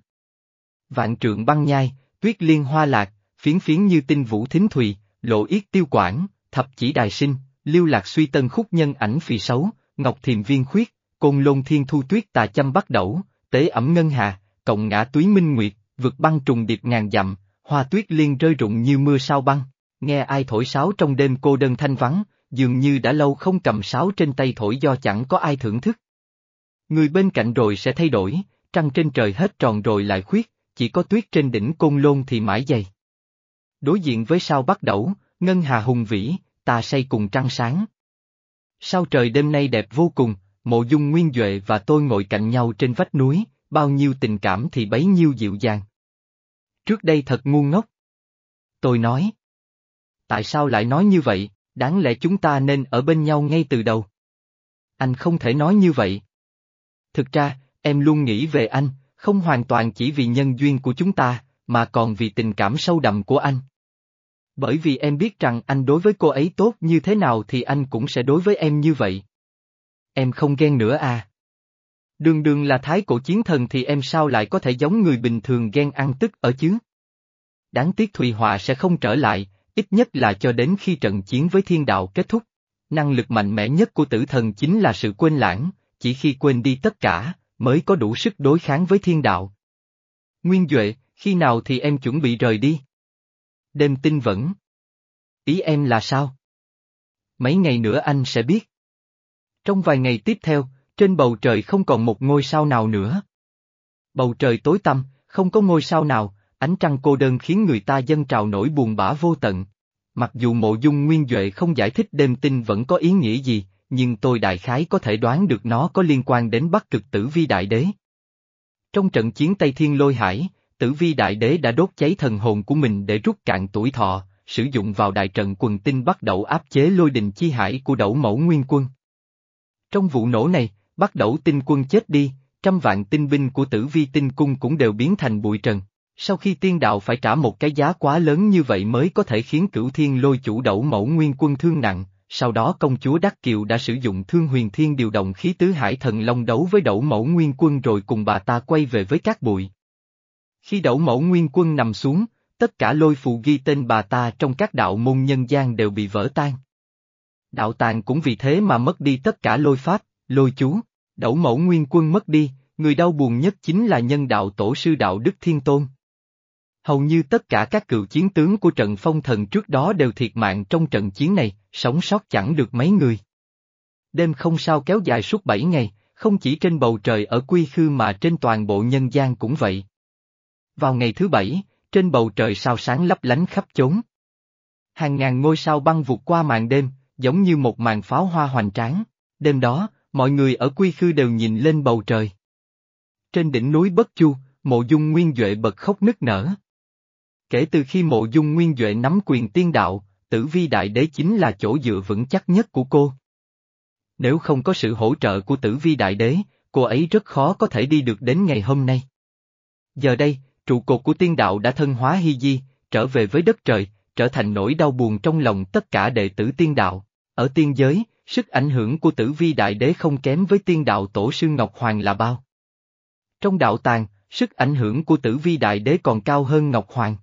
Vạn trượng băng nhai, tuyết liên hoa lạc, phiến phiến như tinh vũ thính thùy, lộ yết tiêu quản, thập chỉ đài sinh, lưu lạc suy tân khúc nhân ảnh phì xấu, ngọc thiềm viên khuyết, côn lôn thiên thu tuyết tà châm bắt đẩu, tế ẩm ngân hà, cộng ngã túy minh nguyệt, vượt băng trùng điệp ngàn dặm, hoa tuyết liên rơi rụng như mưa sao băng, nghe ai thổi sáo trong đêm cô đơn thanh vắng, dường như đã lâu không cầm sáo trên tay thổi do chẳng có ai thưởng thức. Người bên cạnh rồi sẽ thay đổi, trăng trên trời hết tròn rồi lại khuyết, chỉ có tuyết trên đỉnh côn lôn thì mãi dày. Đối diện với sao bắt đầu, ngân hà hùng vĩ, ta say cùng trăng sáng. Sao trời đêm nay đẹp vô cùng, mộ dung nguyên Duệ và tôi ngồi cạnh nhau trên vách núi, bao nhiêu tình cảm thì bấy nhiêu dịu dàng. Trước đây thật ngu ngốc. Tôi nói. Tại sao lại nói như vậy, đáng lẽ chúng ta nên ở bên nhau ngay từ đầu. Anh không thể nói như vậy. Thực ra, em luôn nghĩ về anh, không hoàn toàn chỉ vì nhân duyên của chúng ta, mà còn vì tình cảm sâu đậm của anh. Bởi vì em biết rằng anh đối với cô ấy tốt như thế nào thì anh cũng sẽ đối với em như vậy. Em không ghen nữa à? Đường đường là thái cổ chiến thần thì em sao lại có thể giống người bình thường ghen ăn tức ở chứ? Đáng tiếc Thùy Họa sẽ không trở lại, ít nhất là cho đến khi trận chiến với thiên đạo kết thúc. Năng lực mạnh mẽ nhất của tử thần chính là sự quên lãng, chỉ khi quên đi tất cả, mới có đủ sức đối kháng với thiên đạo. Nguyên Duệ, khi nào thì em chuẩn bị rời đi? Đêm tinh vẫn. Ý em là sao? Mấy ngày nữa anh sẽ biết. Trong vài ngày tiếp theo, trên bầu trời không còn một ngôi sao nào nữa. Bầu trời tối tăm, không có ngôi sao nào, ánh trăng cô đơn khiến người ta dâng trào nỗi buồn bã vô tận. Mặc dù mộ dung nguyên Duệ không giải thích đêm tinh vẫn có ý nghĩa gì, nhưng tôi đại khái có thể đoán được nó có liên quan đến Bắc cực tử vi đại đế. Trong trận chiến Tây Thiên Lôi Hải, tử vi đại đế đã đốt cháy thần hồn của mình để rút cạn tuổi thọ, sử dụng vào đại trận quần tinh bắt đầu áp chế lôi đình chi hải của đẩu mẫu nguyên quân. Trong vụ nổ này, bắt đầu tinh quân chết đi, trăm vạn tinh binh của tử vi tinh cung cũng đều biến thành bụi trần. Sau khi tiên đạo phải trả một cái giá quá lớn như vậy mới có thể khiến cửu thiên lôi chủ đẩu mẫu nguyên quân thương nặng, sau đó công chúa Đắc Kiều đã sử dụng thương huyền thiên điều động khí tứ hải thần long đấu với đẩu mẫu nguyên quân rồi cùng bà ta quay về với các bụi. Khi đẩu mẫu nguyên quân nằm xuống, tất cả lôi phù ghi tên bà ta trong các đạo môn nhân gian đều bị vỡ tan. Đạo tàng cũng vì thế mà mất đi tất cả lôi pháp, lôi chú, đẩu mẫu nguyên quân mất đi, người đau buồn nhất chính là nhân đạo tổ sư đạo Đức Thiên Tôn. Hầu như tất cả các cựu chiến tướng của trận phong thần trước đó đều thiệt mạng trong trận chiến này, sống sót chẳng được mấy người. Đêm không sao kéo dài suốt bảy ngày, không chỉ trên bầu trời ở Quy Khư mà trên toàn bộ nhân gian cũng vậy. Vào ngày thứ bảy, trên bầu trời sao sáng lấp lánh khắp chốn. Hàng ngàn ngôi sao băng vụt qua màn đêm, giống như một màn pháo hoa hoành tráng. Đêm đó, mọi người ở Quy Khư đều nhìn lên bầu trời. Trên đỉnh núi Bất Chu, mộ dung nguyên Duệ bật khóc nức nở. Kể từ khi mộ dung nguyên Duệ nắm quyền tiên đạo, tử vi đại đế chính là chỗ dựa vững chắc nhất của cô. Nếu không có sự hỗ trợ của tử vi đại đế, cô ấy rất khó có thể đi được đến ngày hôm nay. Giờ đây, trụ cột của tiên đạo đã thân hóa hy di, trở về với đất trời, trở thành nỗi đau buồn trong lòng tất cả đệ tử tiên đạo. Ở tiên giới, sức ảnh hưởng của tử vi đại đế không kém với tiên đạo tổ sư Ngọc Hoàng là bao. Trong đạo tàng, sức ảnh hưởng của tử vi đại đế còn cao hơn Ngọc Hoàng.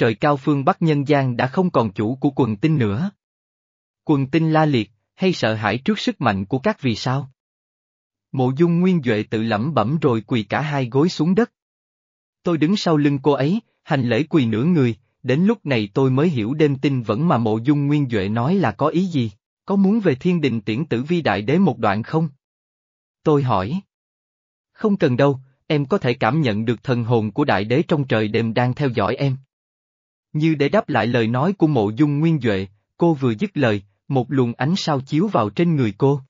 Trời cao phương Bắc nhân gian đã không còn chủ của quần tinh nữa. Quần tinh la liệt, hay sợ hãi trước sức mạnh của các vì sao? Mộ dung nguyên Duệ tự lẩm bẩm rồi quỳ cả hai gối xuống đất. Tôi đứng sau lưng cô ấy, hành lễ quỳ nửa người, đến lúc này tôi mới hiểu đêm tinh vẫn mà mộ dung nguyên Duệ nói là có ý gì, có muốn về thiên đình tiễn tử vi đại đế một đoạn không? Tôi hỏi. Không cần đâu, em có thể cảm nhận được thần hồn của đại đế trong trời đêm đang theo dõi em. Như để đáp lại lời nói của mộ dung nguyên Duệ, cô vừa dứt lời, một luồng ánh sao chiếu vào trên người cô.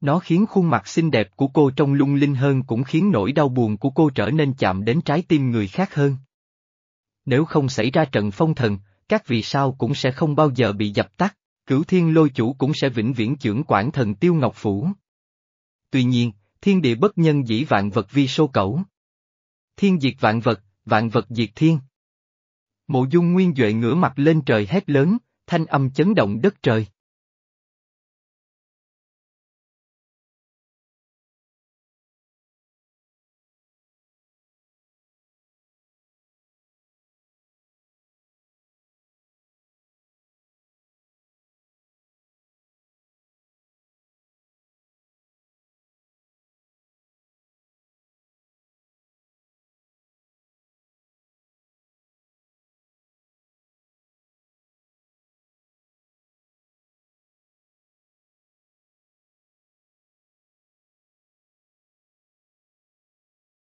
Nó khiến khuôn mặt xinh đẹp của cô trông lung linh hơn cũng khiến nỗi đau buồn của cô trở nên chạm đến trái tim người khác hơn. Nếu không xảy ra trận phong thần, các vì sao cũng sẽ không bao giờ bị dập tắt, cửu thiên lôi chủ cũng sẽ vĩnh viễn trưởng quản thần tiêu ngọc phủ. Tuy nhiên, thiên địa bất nhân dĩ vạn vật vi sô cẩu. Thiên diệt vạn vật, vạn vật diệt thiên. Mộ dung nguyên Duệ ngửa mặt lên trời hét lớn, thanh âm chấn động đất trời.